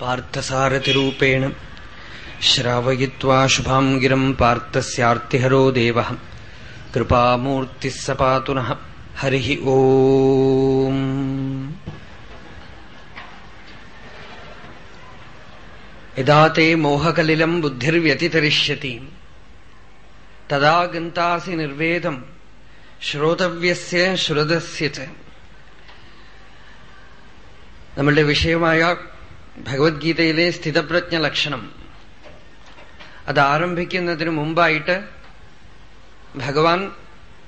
പാർത്ഥസാരഥിരുപേണ ശ്രാവയിത്വാ പാർത്ഥസ്യാർത്തിഹരോ ദേവ. കൃപാമൂർത്തിസ് സ ഹരി ഓ. യഥാ തേ മോഹകലിലം ബുദ്ധിർവ്യതിതരിഷ്യതി. തഥാ ഗന്താസി നിർവേദം ശ്രോതവ്യസ്യ ശ്രുതസ്യ നമ്മളുടെ വിഷയമായ ഭഗവത്ഗീതയിലെ സ്ഥിതപ്രജ്ഞ ലക്ഷണം. അത് ആരംഭിക്കുന്നതിന് മുമ്പായിട്ട് ഭഗവാൻ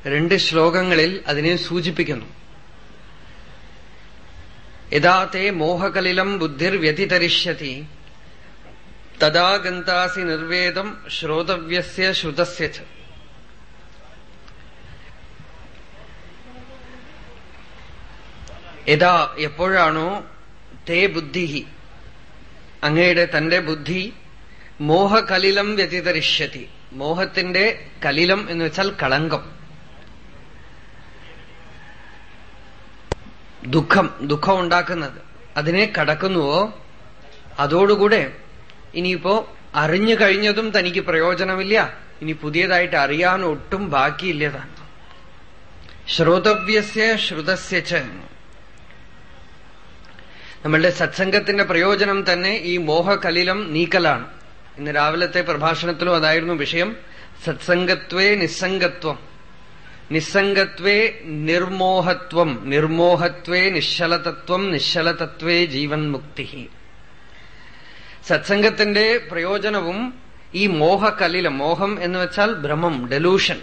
രണ്ട് ശ്ലോകങ്ങളിൽ അതിനെ സൂചിപ്പിക്കുന്നു. യഥാ തേ മോഹകലിലം ബുദ്ധിർ വ്യതിതരിഷ്യതി നിർവേദം ശ്രോതവ്യസ്യ ശ്രുതസ്യ യഥാ എപ്പോഴാണോ തേ ബുദ്ധി അങ്ങയുടെ തന്റെ ബുദ്ധി മോഹകലിലം വ്യതിതരിഷ്യതി. മോഹത്തിന്റെ കലിലം എന്ന് വെച്ചാൽ കളങ്കം. ദുഃഖം ദുഃഖം ഉണ്ടാക്കുന്നത്. അതിനെ കടക്കുന്നുവോ? അതോടുകൂടെ ഇനിയിപ്പോ അറിഞ്ഞു കഴിഞ്ഞതും തനിക്ക് പ്രയോജനമില്ല. ഇനി പുതിയതായിട്ട് അറിയാൻ ഒട്ടും ബാക്കിയില്ലതാണ് ശ്രോതവ്യസ്യ ശ്രുതസ്യ നമ്മളുടെ സത്സംഗത്തിന്റെ പ്രയോജനം തന്നെ ഈ മോഹകലിലം നീക്കലാണ്. ഇന്ന് രാവിലത്തെ പ്രഭാഷണത്തിലും അതായിരുന്നു വിഷയം സത്സംഗത്വേ നിസ്സംഗത്വം. നിസ്സംഗത്വേ നിർമോഹത്വം നിർമോഹത്വേ നിശ്ചലതത്വം നിശ്ചലതത്വേ ജീവൻ മുക്തി സത്സംഗത്തിന്റെ പ്രയോജനവും ഈ മോഹകലിലം മോഹം എന്ന് വെച്ചാൽ ഭ്രമം ഡെലൂഷൻ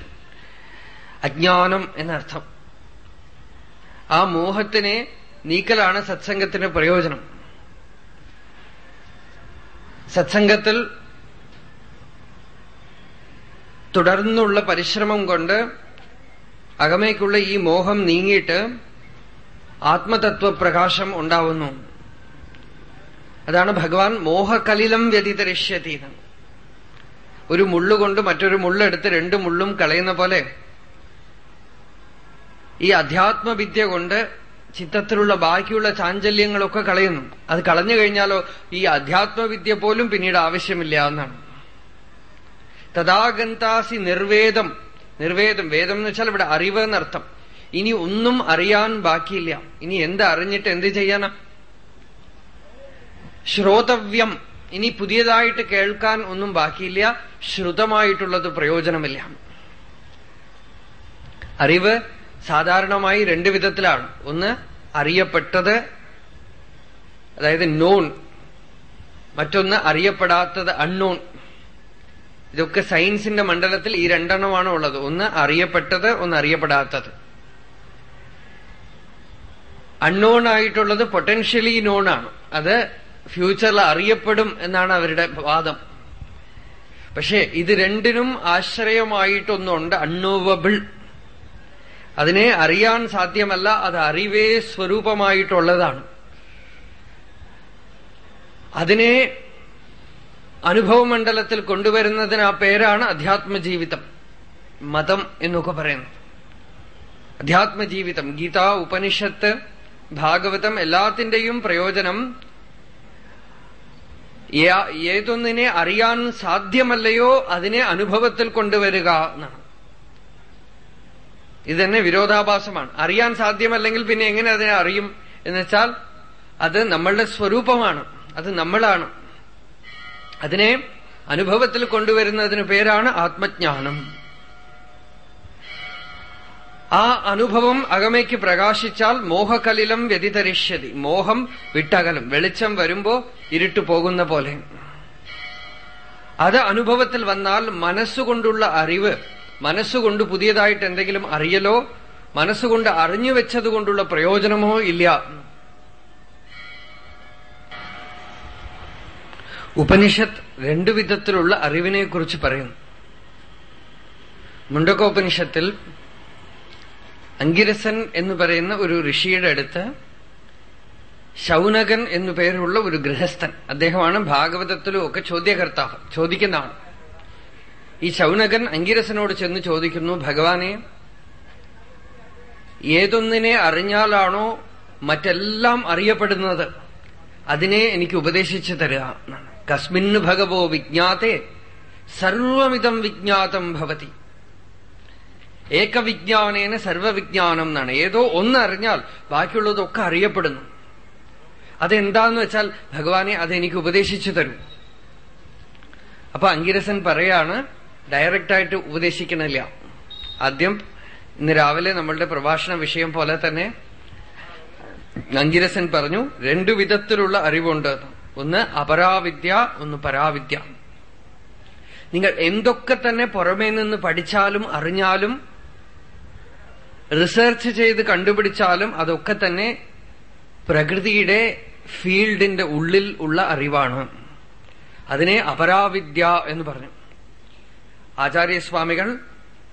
അജ്ഞാനം എന്നർത്ഥം. ആ മോഹത്തിനെ നീക്കലാണ് സത്സംഗത്തിന്റെ പ്രയോജനം. സത്സംഗത്തിൽ തുടർന്നുള്ള പരിശ്രമം കൊണ്ട് അകമേക്കുള്ള ഈ മോഹം നീങ്ങിയിട്ട് ആത്മതത്വപ്രകാശം ഉണ്ടാവുന്നു. അതാണ് ഭഗവാൻ മോഹകലിലം വ്യതിതരിഷ്യതി ഒരു മുള്ളുകൊണ്ട് മറ്റൊരു മുള്ളെടുത്ത് രണ്ട് മുള്ളും കളയുന്ന പോലെ ഈ അധ്യാത്മവിദ്യ കൊണ്ട് ചിത്തത്തിലുള്ള ബാക്കിയുള്ള ചാഞ്ചല്യങ്ങളൊക്കെ കളയുന്നു. അത് കളഞ്ഞു കഴിഞ്ഞാലോ ഈ അധ്യാത്മവിദ്യ പോലും പിന്നീട് ആവശ്യമില്ല എന്നാണ്. തഥാഗന്താസി നിർവേദം. നിർവേദം. വേദം എന്ന് വെച്ചാൽ ഇവിടെ അറിവ് എന്നർത്ഥം. ഇനി ഒന്നും അറിയാൻ ബാക്കിയില്ല. ഇനി എന്ത് അറിഞ്ഞിട്ട് എന്ത് ചെയ്യാനാ? ശ്രോതവ്യം. ഇനി പുതിയതായിട്ട് കേൾക്കാൻ ഒന്നും ബാക്കിയില്ല. ശ്രുതമായിട്ടുള്ളത് പ്രയോജനമില്ല. അറിവ് സാധാരണമായി രണ്ട് വിധത്തിലാണ്. ഒന്ന് അറിയപ്പെട്ടത് അതായത് നോൺ മറ്റൊന്ന് അറിയപ്പെടാത്തത് അൺനോൺ ഇതൊക്കെ സയൻസിന്റെ മണ്ഡലത്തിൽ ഈ രണ്ടെണ്ണമാണ് ഉള്ളത്. ഒന്ന് അറിയപ്പെട്ടത് ഒന്ന് അറിയപ്പെടാത്തത്. അൺനോൺ ആയിട്ടുള്ളത് പൊട്ടൻഷ്യലി നോൺ ആണ്. അത് ഫ്യൂച്ചറിൽ അറിയപ്പെടും എന്നാണ് അവരുടെ വാദം. പക്ഷേ ഇത് രണ്ടിനും ആശ്രയമായിട്ടൊന്നുണ്ട് അൺനോവബിൾ അതിനെ അറിയാൻ സാധ്യമല്ല അത് അറിവേ സ്വരൂപമായിട്ടുള്ളതാണ്. അതിനെ അനുഭവമണ്ഡലത്തിൽ കൊണ്ടുവരുന്നതിന് ആ പേരാണ് അധ്യാത്മജീവിതം. മതം എന്നൊക്കെ പറയുന്നത്. അധ്യാത്മജീവിതം ഗീത ഉപനിഷത്ത് ഭാഗവതം എല്ലാത്തിന്റെയും പ്രയോജനം ഏതൊന്നിനെ അറിയാൻ സാധ്യമല്ലയോ അതിനെ അനുഭവത്തിൽ കൊണ്ടുവരിക എന്നാണ്. ഇതന്നെ വിരോധാഭാസമാണ്. അറിയാൻ സാധ്യമല്ലെങ്കിൽ പിന്നെ എങ്ങനെ അതിനെ അറിയും എന്നുവെച്ചാൽ അത് നമ്മളുടെ സ്വരൂപമാണ്. അത് നമ്മളാണ്. അതിനെ അനുഭവത്തിൽ കൊണ്ടുവരുന്നതിന് പേരാണ് ആത്മജ്ഞാനം. ആ അനുഭവം അകമയ്ക്ക് പ്രകാശിച്ചാൽ മോഹകലിലം വ്യതിതരിഷ്യതി. മോഹം വിട്ടകലം. വെളിച്ചം വരുമ്പോ ഇരുട്ടു പോകുന്ന പോലെ. അത് അനുഭവത്തിൽ വന്നാൽ മനസ്സുകൊണ്ടുള്ള അറിവ് മനസ്സുകൊണ്ട് പുതിയതായിട്ട് എന്തെങ്കിലും അറിയലോ? മനസ്സുകൊണ്ട് അറിഞ്ഞു വെച്ചതുകൊണ്ടുള്ള പ്രയോജനമോ ഇല്ല? ഉപനിഷത്ത് രണ്ടു വിധത്തിലുള്ള അറിവിനെക്കുറിച്ച് പറയുന്നു മുണ്ടക്കോപനിഷത്തിൽ അങ്കിരസൻ എന്ന് പറയുന്ന ഒരു ഋഷിയുടെ അടുത്ത് ശൗനകൻ എന്നു പേരുള്ള ഒരു ഗൃഹസ്ഥൻ അദ്ദേഹമാണ് ഭാഗവതത്തിലും ഒക്കെ ചോദ്യകർത്താവ് ചോദിക്കുന്നതാണ്. ഈ ശൗനകൻ അങ്കിരസനോട് ചെന്ന് ചോദിക്കുന്നു ഭഗവാനെ ഏതൊന്നിനെ അറിഞ്ഞാലാണോ മറ്റെല്ലാം അറിയപ്പെടുന്നത്? അതിനെ എനിക്ക് ഉപദേശിച്ചു തരിക കസ്മിന് ഭഗവോ വിജ്ഞാത്തെ സർവമിതം വിജ്ഞാതം ഭവതി. ഏകവിജ്ഞാനേന സർവവിജ്ഞാനം എന്നാണ്. ഏതോ ഒന്നറിഞ്ഞാൽ ബാക്കിയുള്ളതൊക്കെ അറിയപ്പെടുന്നു. അതെന്താന്ന് വെച്ചാൽ ഭഗവാനെ അതെനിക്ക് ഉപദേശിച്ചു തരൂ. അപ്പൊ അങ്കിരസൻ പറയാണ് ഡയറക്റ്റായിട്ട് ഉപദേശിക്കണില്ല. ആദ്യം ഇന്ന് രാവിലെ നമ്മളുടെ പ്രഭാഷണ വിഷയം പോലെ തന്നെ നഞ്ചിരസൻ പറഞ്ഞു രണ്ടു വിധത്തിലുള്ള അറിവുണ്ട്. ഒന്ന് അപരാവിദ്യ ഒന്ന് പരാവിദ്യ. നിങ്ങൾ എന്തൊക്കെ തന്നെ പുറമേ നിന്ന് പഠിച്ചാലും അറിഞ്ഞാലും റിസർച്ച് ചെയ്ത് കണ്ടുപിടിച്ചാലും അതൊക്കെ തന്നെ പ്രകൃതിയുടെ ഫീൽഡിന്റെ ഉള്ളിൽ ഉള്ള അറിവാണ്. അതിനെ അപരാവിദ്യ എന്ന് പറഞ്ഞു. ആചാര്യസ്വാമികൾ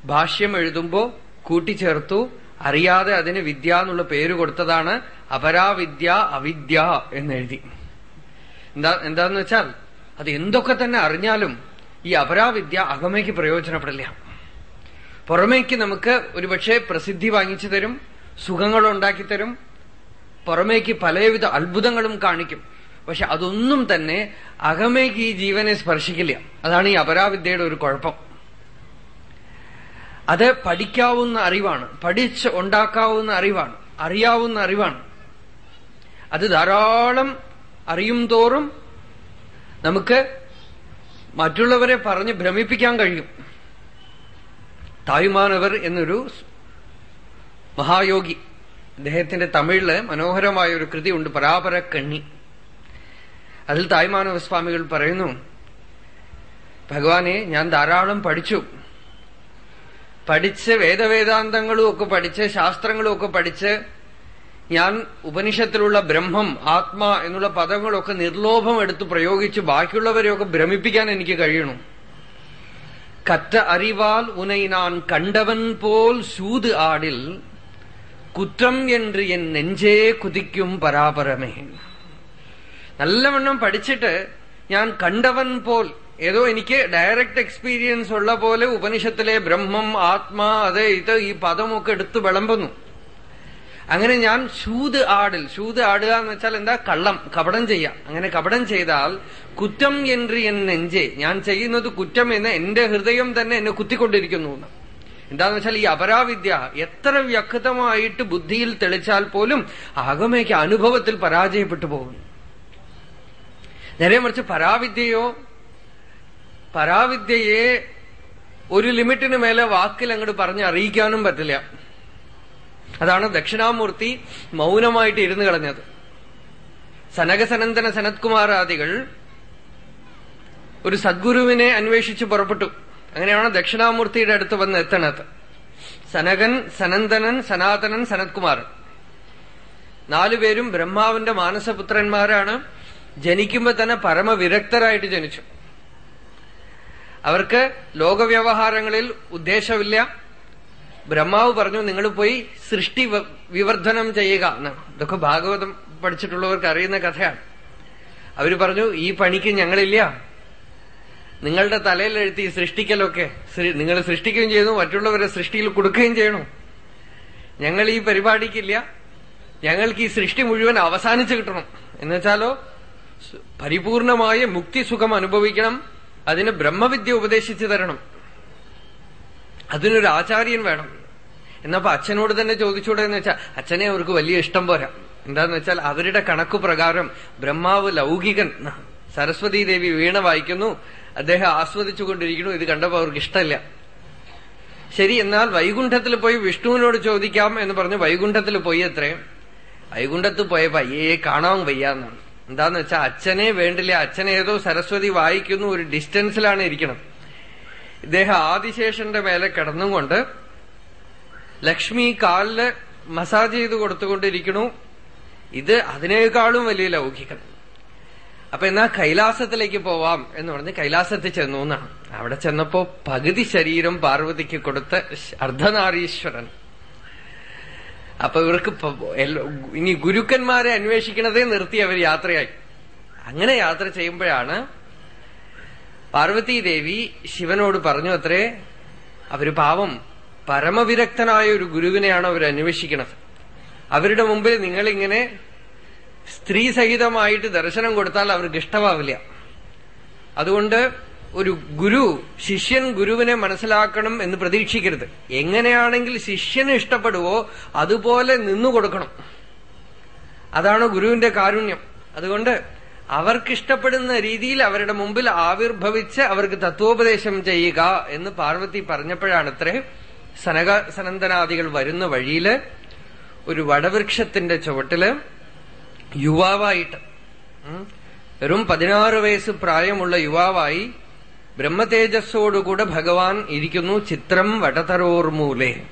ഭാഷ്യം എഴുതുമ്പോ കൂട്ടിച്ചേർത്തു അറിയാതെ അതിന് വിദ്യ എന്നുള്ള പേര് കൊടുത്തതാണ് അപരാവിദ്യ അവിദ്യ എന്നെഴുതി. എന്താ എന്താന്ന് വെച്ചാൽ അത് എന്തൊക്കെ തന്നെ അറിഞ്ഞാലും ഈ അപരാവിദ്യ അകമയ്ക്ക് പ്രയോജനപ്പെടില്ല. പുറമേക്ക് നമുക്ക് ഒരുപക്ഷെ പ്രസിദ്ധി വാങ്ങിച്ചു തരും സുഖങ്ങൾ ഉണ്ടാക്കി തരും പുറമേക്ക് പലവിധ അത്ഭുതങ്ങളും കാണിക്കും. പക്ഷെ അതൊന്നും തന്നെ അകമേക്ക് ഈ ജീവനെ സ്പർശിക്കില്ല. അതാണ് ഈ അപരാവിദ്യയുടെ ഒരു കുഴപ്പം. അത് പഠിക്കാവുന്ന അറിവാണ്. പഠിച്ച് ഉണ്ടാക്കാവുന്ന അറിവാണ്. അറിയാവുന്ന അറിവാണ്. അത് ധാരാളം അറിയും തോറും നമുക്ക് മറ്റുള്ളവരെ പറഞ്ഞ് ഭ്രമിപ്പിക്കാൻ കഴിയും. തായ്മാനവർ എന്നൊരു മഹായോഗി അദ്ദേഹത്തിന്റെ തമിഴിൽ മനോഹരമായ ഒരു കൃതി ഉണ്ട് പരാപര കണ്ണി അതിൽ തായ്മാനവ സ്വാമികൾ പറയുന്നു ഭഗവാനെ ഞാൻ ധാരാളം പഠിച്ചു. പഠിച്ച് വേദവേദാന്തങ്ങളും ഒക്കെ പഠിച്ച് ശാസ്ത്രങ്ങളും ഒക്കെ പഠിച്ച് ഞാൻ ഉപനിഷത്തിലുള്ള ബ്രഹ്മം ആത്മ എന്നുള്ള പദങ്ങളൊക്കെ നിർലോഭം എടുത്ത് പ്രയോഗിച്ച് ബാക്കിയുള്ളവരെയൊക്കെ ഭ്രമിപ്പിക്കാൻ എനിക്ക് കഴിയണം. കറ്റ അറിവാൽ ഉനൈ നാൻ കണ്ടവൻ പോൽ സൂത് ആടിൽ കുറ്റം എന്ന് എൻ നെഞ്ചേ കുതിക്കും പരാപരമേ. നല്ലവണ്ണം പഠിച്ചിട്ട് ഞാൻ കണ്ടവൻ പോൽ ഏതോ എനിക്ക് ഡയറക്റ്റ് എക്സ്പീരിയൻസ് ഉള്ള പോലെ ഉപനിഷത്തിലെ ബ്രഹ്മം ആത്മാ അത് ഇത് ഈ പദമൊക്കെ എടുത്ത് വിളമ്പുന്നു. അങ്ങനെ ഞാൻ ശൂത് ആടിൽ ശൂത് ആടുക എന്ന് വെച്ചാൽ എന്താ? കള്ളം കപടം ചെയ്യാം. അങ്ങനെ കപടം ചെയ്താൽ കുറ്റം എന്ന് എൻ നെഞ്ചേ. ഞാൻ ചെയ്യുന്നത് കുറ്റം എന്ന് എന്റെ ഹൃദയം തന്നെ എന്നെ കുത്തിക്കൊണ്ടിരിക്കുന്നു എന്താന്ന് വെച്ചാൽ ഈ അപരാവിദ്യ എത്ര വ്യക്തമായിട്ട് ബുദ്ധിയിൽ തെളിച്ചാൽ പോലും ആകമേക്ക് അനുഭവത്തിൽ പരാജയപ്പെട്ടു പോകുന്നു. നേരെ മറിച്ച് പരാവിദ്യയോ പരാവിദ്യയെ ഒരു ലിമിറ്റിന് മേലെ വാക്കിൽ അങ്ങോട്ട് പറഞ്ഞ് അറിയിക്കാനും പറ്റില്ല. അതാണ് ദക്ഷിണാമൂർത്തി മൗനമായിട്ട് ഇരുന്ന് കളഞ്ഞത്. സനകസനന്ദന സനത്കുമാരാദികൾ ഒരു സദ്ഗുരുവിനെ അന്വേഷിച്ച് പുറപ്പെട്ടു. അങ്ങനെയാണ് ദക്ഷിണാമൂർത്തിയുടെ അടുത്ത് വന്ന് എത്തണത്. സനകൻ സനന്ദനൻ സനാതനൻ സനത്കുമാരൻ. നാലുപേരും ബ്രഹ്മാവിന്റെ മാനസപുത്രന്മാരാണ്. ജനിക്കുമ്പോ തന്നെ പരമവിരക്തരായിട്ട് ജനിച്ചു. അവർക്ക് ലോകവ്യവഹാരങ്ങളിൽ ഉദ്ദേശമില്ല. ബ്രഹ്മാവ് പറഞ്ഞു നിങ്ങൾ പോയി സൃഷ്ടി വിവർദ്ധനം ചെയ്യുക. എന്ന്. ഇതൊക്കെ ഭാഗവതം പഠിച്ചിട്ടുള്ളവർക്ക് അറിയുന്ന കഥയാണ്. അവർ പറഞ്ഞു ഈ പണിക്ക് ഞങ്ങളില്ല. നിങ്ങളുടെ തലയിൽ എഴുത്തി സൃഷ്ടിക്കലൊക്കെ. നിങ്ങൾ സൃഷ്ടിക്കുകയും ചെയ്യുന്നു മറ്റുള്ളവരെ സൃഷ്ടിയിൽ കൊടുക്കുകയും ചെയ്യണു. ഞങ്ങൾ ഈ പരിപാടിക്കില്ല. ഞങ്ങൾക്ക് ഈ സൃഷ്ടി മുഴുവൻ അവസാനിച്ചു കിട്ടണം. എന്നുവെച്ചാലോ പരിപൂർണമായ മുക്തിസുഖം അനുഭവിക്കണം. അതിന് ബ്രഹ്മവിദ്യ ഉപദേശിച്ചു തരണം. അതിനൊരു ആചാര്യൻ വേണം. എന്നപ്പോ അച്ഛനോട് തന്നെ ചോദിച്ചൂടെ എന്ന് വെച്ചാൽ അച്ഛനെ അവർക്ക് വലിയ ഇഷ്ടം പോരാ. എന്താന്ന് വെച്ചാൽ അവരുടെ കണക്കു പ്രകാരം ബ്രഹ്മാവ് ലൗകികൻ. സരസ്വതി ദേവി വീണ വായിക്കുന്നു അദ്ദേഹം ആസ്വദിച്ചുകൊണ്ടിരിക്കുന്നു ഇത് കണ്ടപ്പോ അവർക്ക് ഇഷ്ടമില്ല. ശരി എന്നാൽ വൈകുണ്ഠത്തിൽ പോയി വിഷ്ണുവിനോട് ചോദിക്കാം എന്ന് പറഞ്ഞ് വൈകുണ്ഠത്തിൽ പോയി അത്രേ വൈകുണ്ഠത്ത് പോയപ്പോ അയ്യേ കാണാൻ വയ്യാന്നാണ്. എന്താന്ന് വെച്ചാ അച്ഛനെ വേണ്ടില്ല. അച്ഛനെ ഏതോ സരസ്വതി വായിക്കുന്നു ഒരു ഡിസ്റ്റൻസിലാണ് ഇരിക്കണം. ഇദ്ദേഹം ആദിശേഷന്റെ മേലെ കിടന്നുകൊണ്ട് ലക്ഷ്മി കാലിൽ മസാജ് ചെയ്ത് കൊടുത്തുകൊണ്ടിരിക്കണു ഇത് അതിനേക്കാളും വലിയ ലൗകികം. അപ്പൊ എന്നാ കൈലാസത്തിലേക്ക് പോവാം എന്ന് പറഞ്ഞ് കൈലാസത്തിൽ ചെന്നു എന്നാണ്. അവിടെ ചെന്നപ്പോ പകുതി ശരീരം പാർവതിക്ക് കൊടുത്ത അർദ്ധനാരീശ്വരൻ. അപ്പൊ ഇവർക്ക് ഇനി ഗുരുക്കന്മാരെ അന്വേഷിക്കണതേ നിർത്തി അവർ യാത്രയായി. അങ്ങനെ യാത്ര ചെയ്യുമ്പോഴാണ് പാർവതീദേവി ശിവനോട് പറഞ്ഞു അത്രേ അവർ പാവം പരമവിരക്തനായ ഒരു ഗുരുവിനെയാണ് അവർ അന്വേഷിക്കുന്നത് അവരുടെ മുമ്പിൽ നിങ്ങളിങ്ങനെ സ്ത്രീ സഹിതമായിട്ട് ദർശനം കൊടുത്താൽ അവർക്ക് ഇഷ്ടമാവില്ല. അതുകൊണ്ട് ഒരു ഗുരു ശിഷ്യൻ ഗുരുവിനെ മനസ്സിലാക്കണം എന്ന് പ്രതീക്ഷിക്കരുത്. എങ്ങനെയാണെങ്കിൽ ശിഷ്യന് ഇഷ്ടപ്പെടുവോ അതുപോലെ നിന്നു കൊടുക്കണം. അതാണ് ഗുരുവിന്റെ കാരുണ്യം. അതുകൊണ്ട് അവർക്കിഷ്ടപ്പെടുന്ന രീതിയിൽ അവരുടെ മുമ്പിൽ ആവിർഭവിച്ച് അവർക്ക് തത്വോപദേശം ചെയ്യുക എന്ന് പാർവതി പറഞ്ഞപ്പോഴാണത്രേ സനക സനന്ദനാദികൾ വരുന്ന വഴിയിൽ ഒരു വടവൃക്ഷത്തിന്റെ ചുവട്ടിൽ യുവാവായിട്ട് വെറും പതിനാറ് വയസ്സ് പ്രായമുള്ള യുവാവായി ബ്രഹ്മതേജസ്സോടുകൂടെ ഭഗവാൻ ഇരിക്കുന്നു ചിത്രം വടതരോർമൂലെ.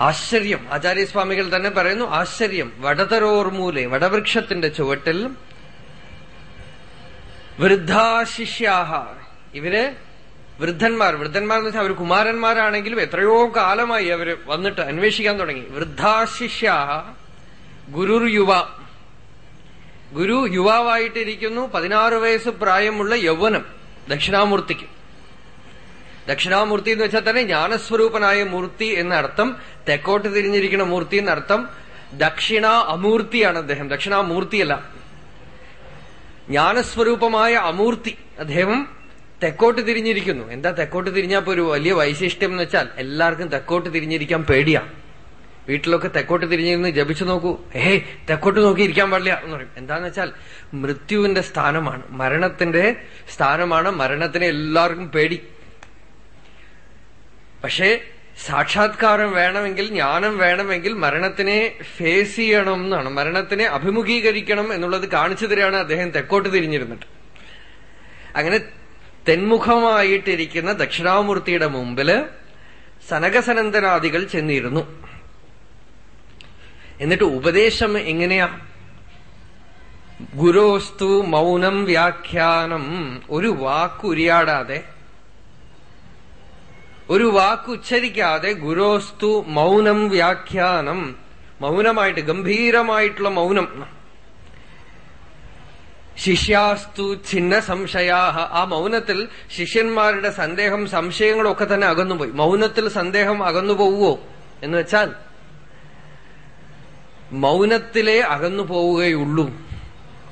ആശ്ചര്യം. ആചാര്യസ്വാമികൾ തന്നെ പറയുന്നു ആശ്ചര്യം. വടതരോർമൂലെ വടവൃക്ഷത്തിന്റെ ചുവട്ടിൽ വൃദ്ധാശിഷ്യാഹ. ഇവർ വൃദ്ധന്മാർ. വൃദ്ധന്മാർ എന്ന് വെച്ചാൽ അവർ കുമാരന്മാരാണെങ്കിലും എത്രയോ കാലമായി അവർ വന്നിട്ട് അന്വേഷിക്കാൻ തുടങ്ങി. വൃദ്ധാശിഷ്യാഹ ഗുരുർ യുവ ഗുരു യുവാവായിട്ടിരിക്കുന്നു പതിനാറ് വയസ്സ് പ്രായമുള്ള യൗവനം. ദക്ഷിണാമൂർത്തിക്ക്. ദക്ഷിണാമൂർത്തി എന്ന് വെച്ചാൽ തന്നെ ജ്ഞാനസ്വരൂപനായ മൂർത്തി എന്നർത്ഥം തെക്കോട്ട് തിരിഞ്ഞിരിക്കുന്ന മൂർത്തി എന്നർത്ഥം ദക്ഷിണ അമൂർത്തിയാണ് അദ്ദേഹം. ദക്ഷിണാമൂർത്തിയല്ല ജ്ഞാനസ്വരൂപമായ അമൂർത്തി അദ്ദേഹം തെക്കോട്ട് തിരിഞ്ഞിരിക്കുന്നു. എന്താ തെക്കോട്ട് തിരിഞ്ഞപ്പോ ഒരു വലിയ വൈശിഷ്ട്യം എന്ന് വെച്ചാൽ എല്ലാവർക്കും തെക്കോട്ട് തിരിഞ്ഞിരിക്കാൻ പേടിയാണ് വീട്ടിലൊക്കെ തെക്കോട്ട് തിരിഞ്ഞിരുന്ന് ജപിച്ചു നോക്കൂ. ഏഹേ തെക്കോട്ട് നോക്കി ഇരിക്കാൻ പാടില്ല എന്ന് പറയും. എന്താന്ന് വെച്ചാൽ മൃത്യുവിന്റെ സ്ഥാനമാണ്. മരണത്തിന്റെ സ്ഥാനമാണ് മരണത്തിനെ എല്ലാവർക്കും പേടി. പക്ഷേ സാക്ഷാത്കാരം വേണമെങ്കിൽ ജ്ഞാനം വേണമെങ്കിൽ മരണത്തിനെ ഫേസ് ചെയ്യണം എന്നാണ്. മരണത്തിനെ അഭിമുഖീകരിക്കണം എന്നുള്ളത് കാണിച്ചു തരികയാണ് അദ്ദേഹം തെക്കോട്ട് തിരിഞ്ഞിരുന്നിട്ട്. അങ്ങനെ തെന്മുഖമായിട്ടിരിക്കുന്ന ദക്ഷിണാമൂർത്തിയുടെ മുമ്പിൽ സനകസനന്ദനാദികൾ ചെന്നിരുന്നു. എന്നിട്ട് ഉപദേശം എങ്ങനെയാ? ഗുരോസ്തു മൗനം വ്യാഖ്യാനം. ഒരു വാക്കുരിയാടാതെ ഒരു വാക്കുച്ചരിക്കാതെ ഗുരോസ്തു മൗനം വ്യാഖ്യാനം. മൗനമായിട്ട് ഗംഭീരമായിട്ടുള്ള മൗനം. ശിഷ്യാസ്തു ഛിന്ന സംശയാഹ ആ മൗനത്തിൽ ശിഷ്യന്മാരുടെ സന്ദേഹം സംശയങ്ങളൊക്കെ തന്നെ അകന്നുപോയി. മൗനത്തിൽ സന്ദേഹം അകന്നു പോവുമോ എന്ന് വെച്ചാൽ മൗനത്തിലേ അകന്നു പോവുകയുള്ളൂ.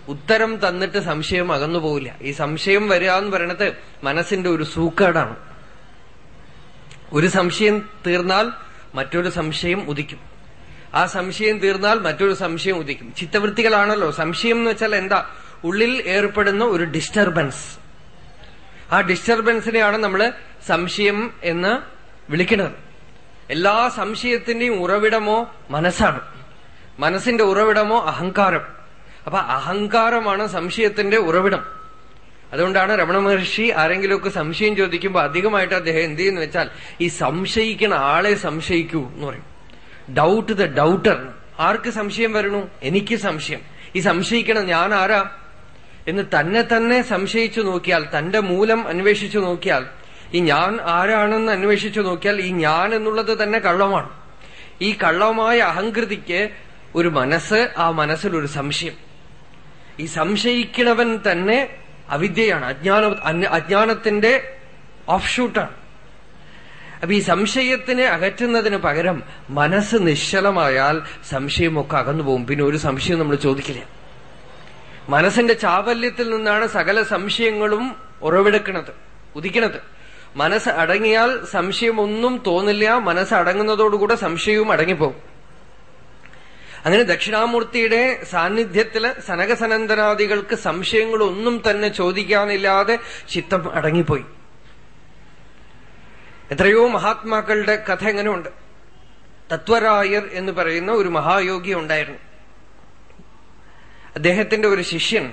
ഉത്തരം തന്നിട്ട് സംശയം അകന്നു പോവില്ല. ഈ സംശയം വരിക എന്ന് പറയണത് മനസ്സിന്റെ ഒരു സൂക്കേടാണ്. ഒരു സംശയം തീർന്നാൽ മറ്റൊരു സംശയം ഉദിക്കും. ആ സംശയം തീർന്നാൽ മറ്റൊരു സംശയം ഉദിക്കും. ചിത്തവൃത്തികളാണല്ലോ. സംശയം എന്ന് വെച്ചാൽ എന്താ? ഉള്ളിൽ ഏർപ്പെടുന്ന ഒരു ഡിസ്റ്റർബൻസ് ആ ഡിസ്റ്റർബൻസിനെയാണ് നമ്മൾ സംശയം എന്ന് വിളിക്കുന്നത്. എല്ലാ സംശയത്തിന്റെയും ഉറവിടമോ മനസ്സാണ്. മനസ്സിന്റെ ഉറവിടമോ അഹങ്കാരം? അപ്പൊ അഹങ്കാരമാണ് സംശയത്തിന്റെ ഉറവിടം. അതുകൊണ്ടാണ് രമണ മഹർഷി ആരെങ്കിലുമൊക്കെ സംശയം ചോദിക്കുമ്പോൾ അധികമായിട്ട് അദ്ദേഹം എന്ത് ചെയ്യുന്നു വെച്ചാൽ ഈ സംശയിക്കുന്ന ആളെ സംശയിക്കൂ എന്ന് പറയും. ഡൗട്ട് ദ ഡൗട്ടർ ആർക്ക് സംശയം വരണു? എനിക്ക് സംശയം. ഈ സംശയിക്കണം ഞാൻ ആരാ? എന്ന് തന്നെ തന്നെ സംശയിച്ചു നോക്കിയാൽ തന്റെ മൂലം അന്വേഷിച്ചു നോക്കിയാൽ ഈ ഞാൻ ആരാണെന്ന് അന്വേഷിച്ചു നോക്കിയാൽ ഈ ഞാൻ എന്നുള്ളത് തന്നെ കള്ളമാണ്. ഈ കള്ളമായ അഹങ്കൃതിക്ക് ഒരു മനസ്സ് ആ മനസ്സിലൊരു സംശയം. ഈ സംശയിക്കണവൻ തന്നെ അവിദ്യയാണ്. അജ്ഞാന അജ്ഞാനത്തിന്റെ ഓഫ്ഷൂട്ടാണ് അപ്പൊ ഈ സംശയത്തിനെ അകറ്റുന്നതിന് പകരം മനസ്സ് നിശ്ചലമായാൽ സംശയമൊക്കെ അകന്നു പോകും. പിന്നെ ഒരു സംശയം നമ്മൾ ചോദിക്കില്ല. മനസ്സിന്റെ ചാവല്യത്തിൽ നിന്നാണ് സകല സംശയങ്ങളും ഉറവെടുക്കുന്നത് ഉദിക്കണത് മനസ്സ് അടങ്ങിയാൽ സംശയമൊന്നും തോന്നില്ല. മനസ്സ് അടങ്ങുന്നതോടുകൂടെ സംശയവും അടങ്ങിപ്പോകും. അങ്ങനെ ദക്ഷിണാമൂർത്തിയുടെ സാന്നിധ്യത്തിൽ സനകസനന്ദനാദികൾക്ക് സംശയങ്ങളൊന്നും തന്നെ ചോദിക്കാനില്ലാതെ ചിത്തം അടങ്ങിപ്പോയി. എത്രയോ മഹാത്മാക്കളുടെ കഥ എങ്ങനെയുണ്ട്? തത്വരായർ എന്ന് പറയുന്ന ഒരു മഹായോഗി ഉണ്ടായിരുന്നു. അദ്ദേഹത്തിന്റെ ഒരു ശിഷ്യൻ.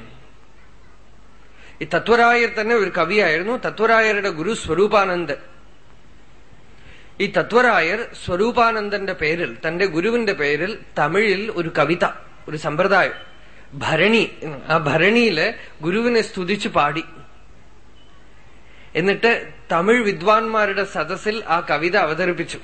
ഈ തത്വരായർ തന്നെ ഒരു കവിയായിരുന്നു. തത്വരായരുടെ ഗുരു സ്വരൂപാനന്ദൻ ഈ തത്വരായർ സ്വരൂപാനന്ദന്റെ പേരിൽ തന്റെ ഗുരുവിന്റെ പേരിൽ തമിഴിൽ ഒരു കവിത ഒരു സമ്പ്രദായം. ഭരണി ആ ഭരണിയിൽ ഗുരുവിനെ സ്തുതിച്ചു പാടി. എന്നിട്ട് തമിഴ് വിദ്വാൻമാരുടെ സദസ്സിൽ ആ കവിത അവതരിപ്പിച്ചു.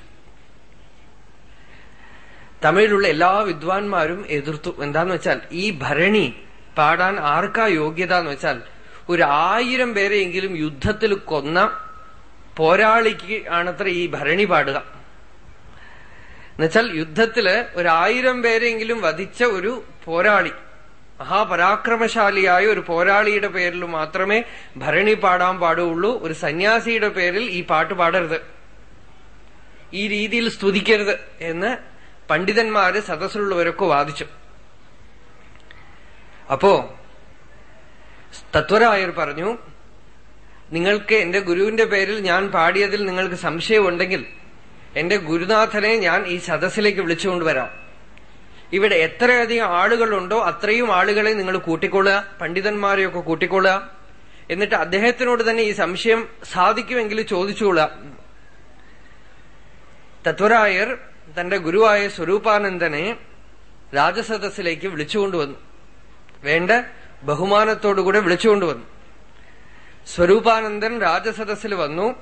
തമിഴിലുള്ള എല്ലാ വിദ്വാൻമാരും എതിർത്തു. എന്താന്ന് വെച്ചാൽ ഈ ഭരണി പാടാൻ ആർക്കാ യോഗ്യത എന്ന് വെച്ചാൽ ഒരു ആയിരം പേരെയെങ്കിലും യുദ്ധത്തിൽ കൊന്ന പോരാളിക്ക് ആണത്ര ഈ ഭരണി പാടുക. എന്നുവെച്ചാൽ യുദ്ധത്തിൽ ഒരായിരം പേരെങ്കിലും വധിച്ച ഒരു പോരാളി മഹാപരാക്രമശാലിയായ ഒരു പോരാളിയുടെ പേരിൽ മാത്രമേ ഭരണി പാടാൻ പാടുള്ളൂ. ഒരു സന്യാസിയുടെ പേരിൽ ഈ പാട്ട് പാടരുത്. ഈ രീതിയിൽ സ്തുതിക്കരുത് എന്ന് പണ്ഡിതന്മാര് സദസ്സിലുള്ളവരൊക്കെ വാദിച്ചു. അപ്പോ തത്വരായർ പറഞ്ഞു നിങ്ങൾക്ക് എന്റെ ഗുരുവിന്റെ പേരിൽ ഞാൻ പാടിയതിൽ നിങ്ങൾക്ക് സംശയമുണ്ടെങ്കിൽ എന്റെ ഗുരുനാഥനെ ഞാൻ ഈ സദസ്സിലേക്ക് വിളിച്ചുകൊണ്ടുവരാം ഇവിടെ എത്രയധികം ആളുകളുണ്ടോ അത്രയും ആളുകളെ നിങ്ങൾ കൂട്ടിക്കൊള്ളുക പണ്ഡിതന്മാരെയൊക്കെ കൂട്ടിക്കൊള്ളുക. എന്നിട്ട് അദ്ദേഹത്തിനോട് തന്നെ ഈ സംശയം സാധിക്കുമെങ്കിൽ ചോദിച്ചുകൊള്ളുക. തത്വരായർ തന്റെ ഗുരുവായ സ്വരൂപാനന്ദനെ രാജസദസ്സിലേക്ക് വിളിച്ചുകൊണ്ടുവന്നു വേണ്ട ബഹുമാനത്തോടുകൂടെ വിളിച്ചുകൊണ്ടുവന്നു സ്വരൂപാനന്ദൻ രാജസദസ്സിൽ വന്നു.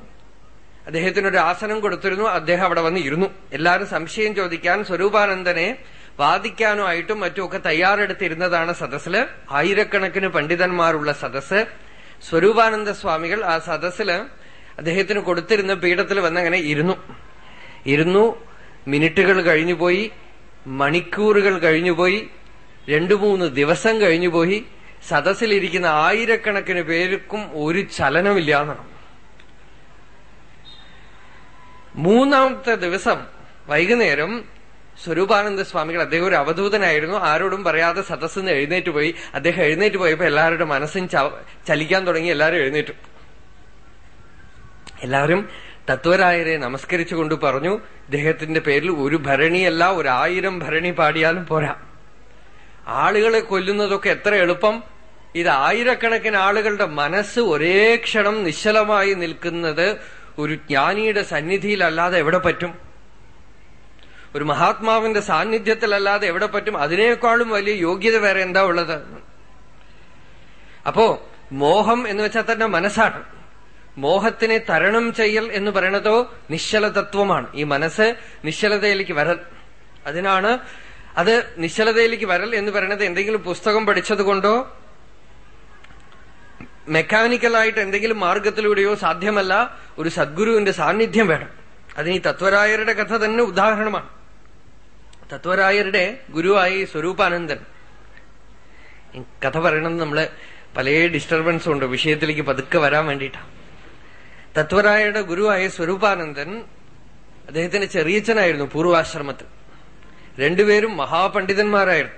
അദ്ദേഹത്തിനൊരു ആസനം കൊടുത്തിരുന്നു. അദ്ദേഹം അവിടെ വന്ന് ഇരുന്നു എല്ലാവരും സംശയം ചോദിക്കാൻ സ്വരൂപാനന്ദനെ വാദിക്കാനുമായിട്ടും മറ്റുമൊക്കെ തയ്യാറെടുത്തിരുന്നതാണ് സദസ്സിൽ. ആയിരക്കണക്കിന് പണ്ഡിതന്മാരുള്ള സദസ് സ്വരൂപാനന്ദ സ്വാമികൾ ആ സദസ്സിൽ അദ്ദേഹത്തിന് കൊടുത്തിരുന്ന പീഠത്തിൽ വന്നങ്ങനെ ഇരുന്നു. ഇരുന്നു. മിനിറ്റുകൾ കഴിഞ്ഞുപോയി. മണിക്കൂറുകൾ കഴിഞ്ഞുപോയി. രണ്ടു മൂന്ന് ദിവസം കഴിഞ്ഞുപോയി. സദസ്സിലിരിക്കുന്ന ആയിരക്കണക്കിന് പേർക്കും ഒരു ചലനമില്ല എന്നാണ് മൂന്നാമത്തെ ദിവസം വൈകുന്നേരം സ്വരൂപാനന്ദ സ്വാമികൾ അദ്ദേഹം ഒരു അവധൂതനായിരുന്നു. ആരോടും പറയാതെ സദസ്സിൽ നിന്ന് എഴുന്നേറ്റ് പോയി. അദ്ദേഹം എഴുന്നേറ്റ് പോയപ്പോ എല്ലാവരുടെ മനസ്സും ചലിക്കാൻ തുടങ്ങി. എല്ലാവരും എഴുന്നേറ്റു. എല്ലാവരും തത്വരായരെ നമസ്കരിച്ചുകൊണ്ട് പറഞ്ഞു ഇദ്ദേഹത്തിന്റെ പേരിൽ ഒരു ഭരണിയല്ല ഒരു ആയിരം ഭരണി പാടിയാലും പോരാ. ആളുകളെ കൊല്ലുന്നതൊക്കെ എത്ര എളുപ്പം. ഇത് ആയിരക്കണക്കിന് ആളുകളുടെ മനസ്സ് ഒരേ ക്ഷണം നിശ്ചലമായി നിൽക്കുന്നത് ഒരു ജ്ഞാനിയുടെ സന്നിധിയിലല്ലാതെ എവിടെ പറ്റും? ഒരു മഹാത്മാവിന്റെ സാന്നിധ്യത്തിലല്ലാതെ എവിടെ പറ്റും? അതിനേക്കാളും വലിയ യോഗ്യത വേറെ എന്താ ഉള്ളത്? അപ്പോ മോഹം എന്ന് വെച്ചാൽ തന്നെ മനസ്സാണ്. മോഹത്തിനെ തരണം ചെയ്യൽ എന്ന് പറയണതോ നിശ്ചലതത്വമാണ്. ഈ മനസ്സ് നിശ്ചലതയിലേക്ക് വരൽ അതിനാണ് അത് നിശ്ചലതയിലേക്ക് വരൽ എന്ന് പറയുന്നത് എന്തെങ്കിലും പുസ്തകം പഠിച്ചതുകൊണ്ടോ മെക്കാനിക്കലായിട്ട് എന്തെങ്കിലും മാർഗത്തിലൂടെയോ സാധ്യമല്ല ഒരു സദ്ഗുരുവിന്റെ സാന്നിധ്യം വേണം. അതിന് ഈ തത്വരായരുടെ കഥ തന്നെ ഉദാഹരണമാണ്. തത്വരായരുടെ ഗുരുവായി സ്വരൂപാനന്ദൻ. കഥ പറയണത് നമ്മൾ പല ഡിസ്റ്റർബൻസും ഉണ്ട്. വിഷയത്തിലേക്ക് പതുക്കെ വരാൻ വേണ്ടിയിട്ടാണ് തത്വരായരുടെ ഗുരുവായ സ്വരൂപാനന്ദൻ അദ്ദേഹത്തിന്റെ ചെറിയച്ഛനായിരുന്നു പൂർവാശ്രമത്തിൽ. രണ്ടുപേരും മഹാപണ്ഡിതന്മാരായിരുന്നു.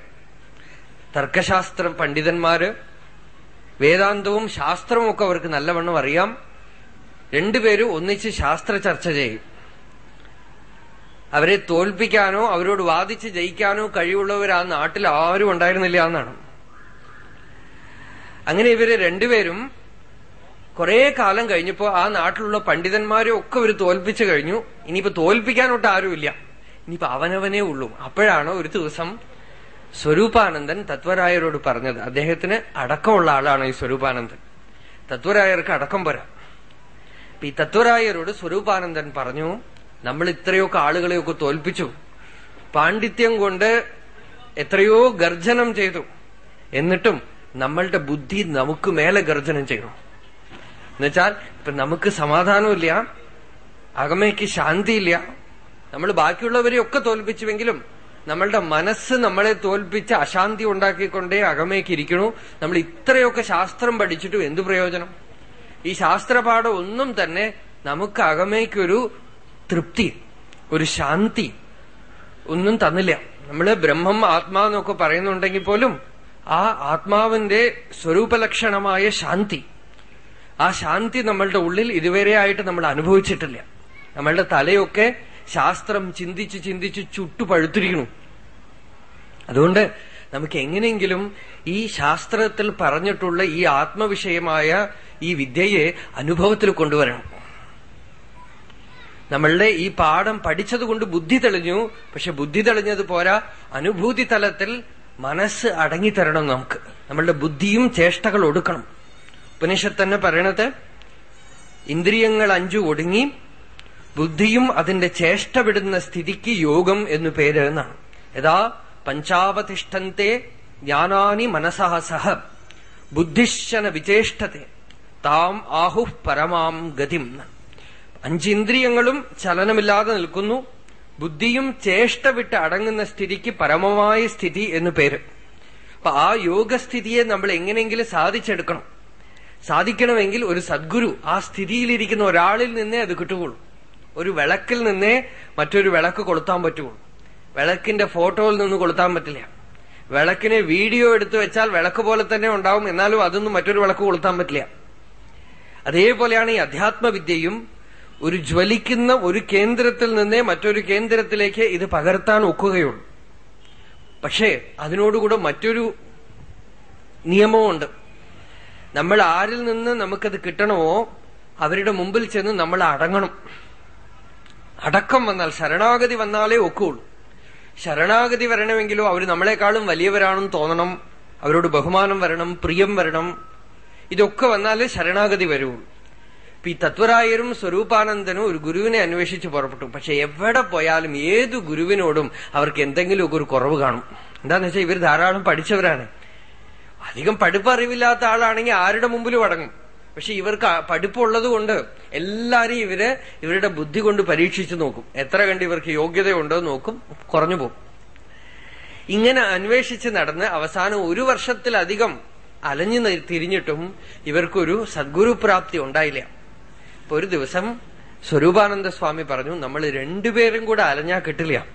തർക്കശാസ്ത്ര പണ്ഡിതന്മാര് വേദാന്തവും ശാസ്ത്രവും ഒക്കെ അവർക്ക് നല്ലവണ്ണം അറിയാം. രണ്ടുപേരും ഒന്നിച്ച് ശാസ്ത്ര ചർച്ച ചെയ്യും. അവരെ തോൽപ്പിക്കാനോ അവരോട് വാദിച്ച് ജയിക്കാനോ കഴിവുള്ളവർ ആ നാട്ടിൽ ആരും ഉണ്ടായിരുന്നില്ല എന്നാണ്. അങ്ങനെ ഇവർ രണ്ടുപേരും കുറെ കാലം കഴിഞ്ഞപ്പോ ആ നാട്ടിലുള്ള പണ്ഡിതന്മാരെ ഒക്കെ ഇവർ തോൽപ്പിച്ചു കഴിഞ്ഞു. ഇനിയിപ്പോ തോൽപ്പിക്കാനോട്ട് ആരുമില്ല. ഇനിയിപ്പോ അവനവനേ ഉള്ളൂ. അപ്പോഴാണ് ഒരു ദിവസം സ്വരൂപാനന്ദൻ തത്വരായരോട് പറഞ്ഞത്. അദ്ദേഹത്തിന് അടക്കമുള്ള ആളാണ് ഈ സ്വരൂപാനന്ദൻ. തത്വരായർക്ക് അടക്കം വരാം ഈ തത്വരായരോട് സ്വരൂപാനന്ദൻ പറഞ്ഞു നമ്മൾ ഇത്രയൊക്കെ ആളുകളെയൊക്കെ തോൽപ്പിച്ചു. പാണ്ഡിത്യം കൊണ്ട് എത്രയോ ഗർജനം ചെയ്തു. എന്നിട്ടും നമ്മളുടെ ബുദ്ധി നമുക്ക് മേലെ ഗർജനം ചെയ്യണം. എന്നുവെച്ചാൽ ഇപ്പൊ നമുക്ക് സമാധാനമില്ല അകമയ്ക്ക് ശാന്തിയില്ല നമ്മൾ ബാക്കിയുള്ളവരെ ഒക്കെ തോൽപ്പിച്ചുവെങ്കിലും നമ്മളുടെ മനസ്സ് നമ്മളെ തോൽപ്പിച്ച് അശാന്തി ഉണ്ടാക്കിക്കൊണ്ടേ അകമേക്ക് ഇരിക്കണു. നമ്മൾ ഇത്രയൊക്കെ ശാസ്ത്രം പഠിച്ചിട്ടും എന്തു പ്രയോജനം? ഈ ശാസ്ത്രപാഠം ഒന്നും തന്നെ നമുക്ക് അകമേക്കൊരു തൃപ്തി ഒരു ശാന്തി ഒന്നും തന്നില്ല. നമ്മൾ ബ്രഹ്മം ആത്മാവെന്നൊക്കെ പറയുന്നുണ്ടെങ്കിൽ പോലും ആ ആത്മാവിന്റെ സ്വരൂപലക്ഷണമായ ശാന്തി ആ ശാന്തി നമ്മളുടെ ഉള്ളിൽ ഇതുവരെ ആയിട്ട് നമ്മൾ അനുഭവിച്ചിട്ടില്ല. നമ്മളുടെ തലയൊക്കെ ശാസ്ത്രം ചിന്തിച്ച് ചിന്തിച്ച് ചുട്ടുപഴുത്തിരിക്കണു അതുകൊണ്ട് നമുക്ക് എങ്ങനെയെങ്കിലും ഈ ശാസ്ത്രത്തിൽ പറഞ്ഞിട്ടുള്ള ഈ ആത്മവിഷയമായ ഈ വിദ്യയെ അനുഭവത്തിൽ കൊണ്ടുവരണം. നമ്മളുടെ ഈ പാഠം പഠിച്ചതുകൊണ്ട് ബുദ്ധി തെളിഞ്ഞു പക്ഷെ ബുദ്ധി തെളിഞ്ഞത് പോരാ അനുഭൂതി തലത്തിൽ മനസ്സ് അടങ്ങിത്തരണം നമുക്ക്. നമ്മളുടെ ബുദ്ധിയും ചേഷ്ടകൾ ഒടുക്കണം. ഉപനിഷത്ത് തന്നെ പറയണത് ഇന്ദ്രിയങ്ങൾ അഞ്ചു ഒടുങ്ങി ബുദ്ധിയും അതിന്റെ ചേഷ്ട വിടുന്ന സ്ഥിതിക്ക് യോഗം എന്നു പേര് എന്നാണ് യഥാ പഞ്ചാവതിഷ്ഠത്തെ ജ്ഞാനാനി മനസഹ സഹ ബുദ്ധിശന വിചേഷ്ടത്തെ താം ആഹു പരമാം ഗതിം അഞ്ചിന്ദ്രിയങ്ങളും ചലനമില്ലാതെ നിൽക്കുന്നു. ബുദ്ധിയും ചേഷ്ട വിട്ട് അടങ്ങുന്ന സ്ഥിതിക്ക് പരമമായ സ്ഥിതി എന്നു പേര്. അപ്പൊ ആ യോഗസ്ഥിതിയെ നമ്മൾ എങ്ങനെയെങ്കിലും സാധിച്ചെടുക്കണം. സാധിക്കണമെങ്കിൽ ഒരു സദ്ഗുരു ആ സ്ഥിതിയിലിരിക്കുന്ന ഒരാളിൽ നിന്നേ അത് കിട്ടുകയുള്ളൂ. ഒരു വിളക്കിൽ നിന്നേ മറ്റൊരു വിളക്ക് കൊളുത്താൻ പറ്റുള്ളൂ വിളക്കിന്റെ ഫോട്ടോയിൽ നിന്ന് കൊളുത്താൻ പറ്റില്ല. വിളക്കിനെ വീഡിയോ എടുത്തു വെച്ചാൽ വിളക്ക് പോലെ തന്നെ ഉണ്ടാവും എന്നാലും അതൊന്നും മറ്റൊരു വിളക്ക് കൊളുത്താൻ പറ്റില്ല. അതേപോലെയാണ് ഈ അധ്യാത്മവിദ്യയും. ഒരു ജ്വലിക്കുന്ന ഒരു കേന്ദ്രത്തിൽ നിന്നേ മറ്റൊരു കേന്ദ്രത്തിലേക്ക് ഇത് പകർത്താൻ ഒക്കുകയുള്ളൂ. പക്ഷേ അതിനോടുകൂടെ മറ്റൊരു നിയമമുണ്ട് നമ്മൾ ആരിൽ നിന്ന് നമുക്കത് കിട്ടണമോ അവരുടെ മുമ്പിൽ ചെന്ന് നമ്മൾ അടങ്ങണം. അടക്കം വന്നാൽ ശരണാഗതി വന്നാലേ ഒക്കുള്ളൂ. ശരണാഗതി വരണമെങ്കിലോ അവർ നമ്മളെക്കാളും വലിയവരാണെന്ന് തോന്നണം അവരോട് ബഹുമാനം വരണം പ്രിയം വരണം. ഇതൊക്കെ വന്നാലേ ശരണാഗതി വരുള്ളൂ. ഇപ്പൊ ഈ തത്വരായരും സ്വരൂപാനന്ദനും ഒരു ഗുരുവിനെ അന്വേഷിച്ച് പുറപ്പെട്ടു. പക്ഷെ എവിടെ പോയാലും ഏത് ഗുരുവിനോടും അവർക്ക് എന്തെങ്കിലുമൊക്കെ ഒരു കുറവ് കാണും. എന്താന്ന് വെച്ചാൽ ഇവർ ധാരാളം പഠിച്ചവരാണ്. അധികം പഠിപ്പറിവില്ലാത്ത ആളാണെങ്കിൽ ആരുടെ മുമ്പിലും അടങ്ങും. പക്ഷെ ഇവർക്ക് പഠിപ്പുള്ളത് കൊണ്ട് എല്ലാരെയും ഇവർ ഇവരുടെ ബുദ്ധി കൊണ്ട് പരീക്ഷിച്ചു നോക്കും. എത്ര കണ്ട് ഇവർക്ക് യോഗ്യതയുണ്ടോ നോക്കും. കുറഞ്ഞു പോകും. ഇങ്ങനെ അന്വേഷിച്ച് നടന്ന് അവസാനം ഒരു വർഷത്തിലധികം അലഞ്ഞു തിരിഞ്ഞിട്ടും ഇവർക്കൊരു സദ്ഗുരുപ്രാപ്തി ഉണ്ടായില്ല. ഇപ്പൊ ഒരു ദിവസം സ്വരൂപാനന്ദ സ്വാമി പറഞ്ഞു നമ്മൾ രണ്ടുപേരും കൂടെ അലഞ്ഞാ കിട്ടില്ല.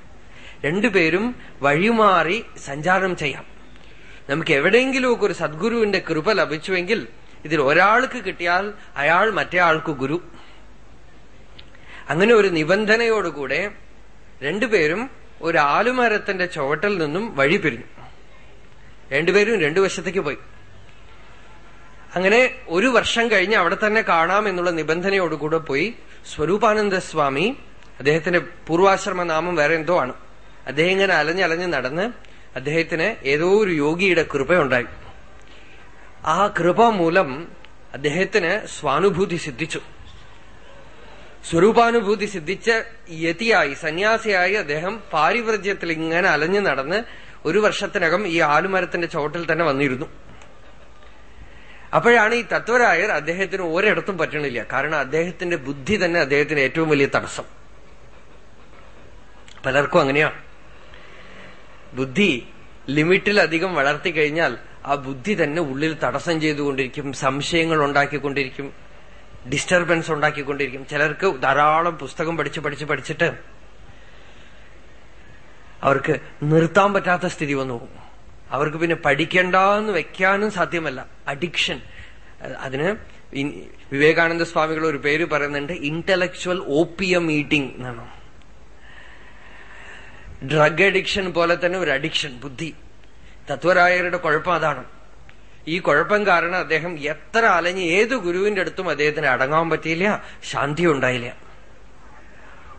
രണ്ടുപേരും വഴിമാറി സഞ്ചാരം ചെയ്യാം. നമുക്ക് എവിടെയെങ്കിലുമൊക്കെ ഒരു സദ്ഗുരുവിന്റെ കൃപ ലഭിച്ചുവെങ്കിൽ ഇതിൽ ഒരാൾക്ക് കിട്ടിയാൽ അയാൾ മറ്റേ ആൾക്ക് ഗുരു. അങ്ങനെ ഒരു നിബന്ധനയോടുകൂടെ രണ്ടുപേരും ഒരു ആലുമരത്തിന്റെ ചുവട്ടിൽ നിന്നും വഴി പിരിഞ്ഞു. രണ്ടുപേരും രണ്ടു വശത്തേക്ക് പോയി. അങ്ങനെ ഒരു വർഷം കഴിഞ്ഞ് അവിടെ തന്നെ കാണാം എന്നുള്ള നിബന്ധനയോടുകൂടെ പോയി സ്വരൂപാനന്ദ സ്വാമി അദ്ദേഹത്തിന്റെ പൂർവാശ്രമ നാമം വേറെ എന്തോ ആണ്. അദ്ദേഹം ഇങ്ങനെ അലഞ്ഞലഞ്ഞ് നടന്ന് അദ്ദേഹത്തിന് ഏതോ ഒരു യോഗിയുടെ കൃപയുണ്ടായി. ആ കൃപ മൂലം അദ്ദേഹത്തിന് സ്വാനുഭൂതി സിദ്ധിച്ചു. സ്വരൂപാനുഭൂതി സിദ്ധിച്ച യതിയായി സന്യാസിയായി അദ്ദേഹം പാരിവ്രജ്യത്തിൽ ഇങ്ങനെ അലഞ്ഞു നടന്ന് ഒരു വർഷത്തിനകം ഈ ആലുമരത്തിന്റെ ചോട്ടിൽ തന്നെ വന്നിരുന്നു. അപ്പോഴാണ് ഈ തത്വരായർ അദ്ദേഹത്തിന് ഒരിടത്തും പറ്റണില്ല. കാരണം അദ്ദേഹത്തിന്റെ ബുദ്ധി തന്നെ അദ്ദേഹത്തിന് ഏറ്റവും വലിയ തടസ്സം. പലർക്കും അങ്ങനെയാണ് ബുദ്ധി ലിമിറ്റിലധികം വളർത്തി കഴിഞ്ഞാൽ ആ ബുദ്ധി തന്നെ ഉള്ളിൽ തടസ്സം ചെയ്തുകൊണ്ടിരിക്കും സംശയങ്ങൾ ഉണ്ടാക്കിക്കൊണ്ടിരിക്കും ഡിസ്റ്റർബൻസ് ഉണ്ടാക്കിക്കൊണ്ടിരിക്കും. ചിലർക്ക് ധാരാളം പുസ്തകം പഠിച്ച് പഠിച്ച് പഠിച്ചിട്ട് അവർക്ക് നിർത്താൻ പറ്റാത്ത സ്ഥിതി വന്നു അവർക്ക് പിന്നെ പഠിക്കണ്ടെന്ന് വെക്കാനും സാധ്യമല്ല. അഡിക്ഷൻ അതിന് വിവേകാനന്ദ സ്വാമികൾ ഒരു പേര് പറയുന്നുണ്ട് ഇന്റലക്ച്വൽ ഓപ്പിയം ഈറ്റിംഗ് എന്നാണ്. ഡ്രഗ് അഡിക്ഷൻ പോലെ തന്നെ ഒരു അഡിക്ഷൻ ബുദ്ധി. തത്വരായരുടെ കുഴപ്പം അതാണ്. ഈ കുഴപ്പം കാരണം അദ്ദേഹം എത്ര അലഞ്ഞ് ഏത് ഗുരുവിന്റെ അടുത്തും അദ്ദേഹത്തിന് അടങ്ങാൻ പറ്റിയില്ല ശാന്തി ഉണ്ടായില്ല.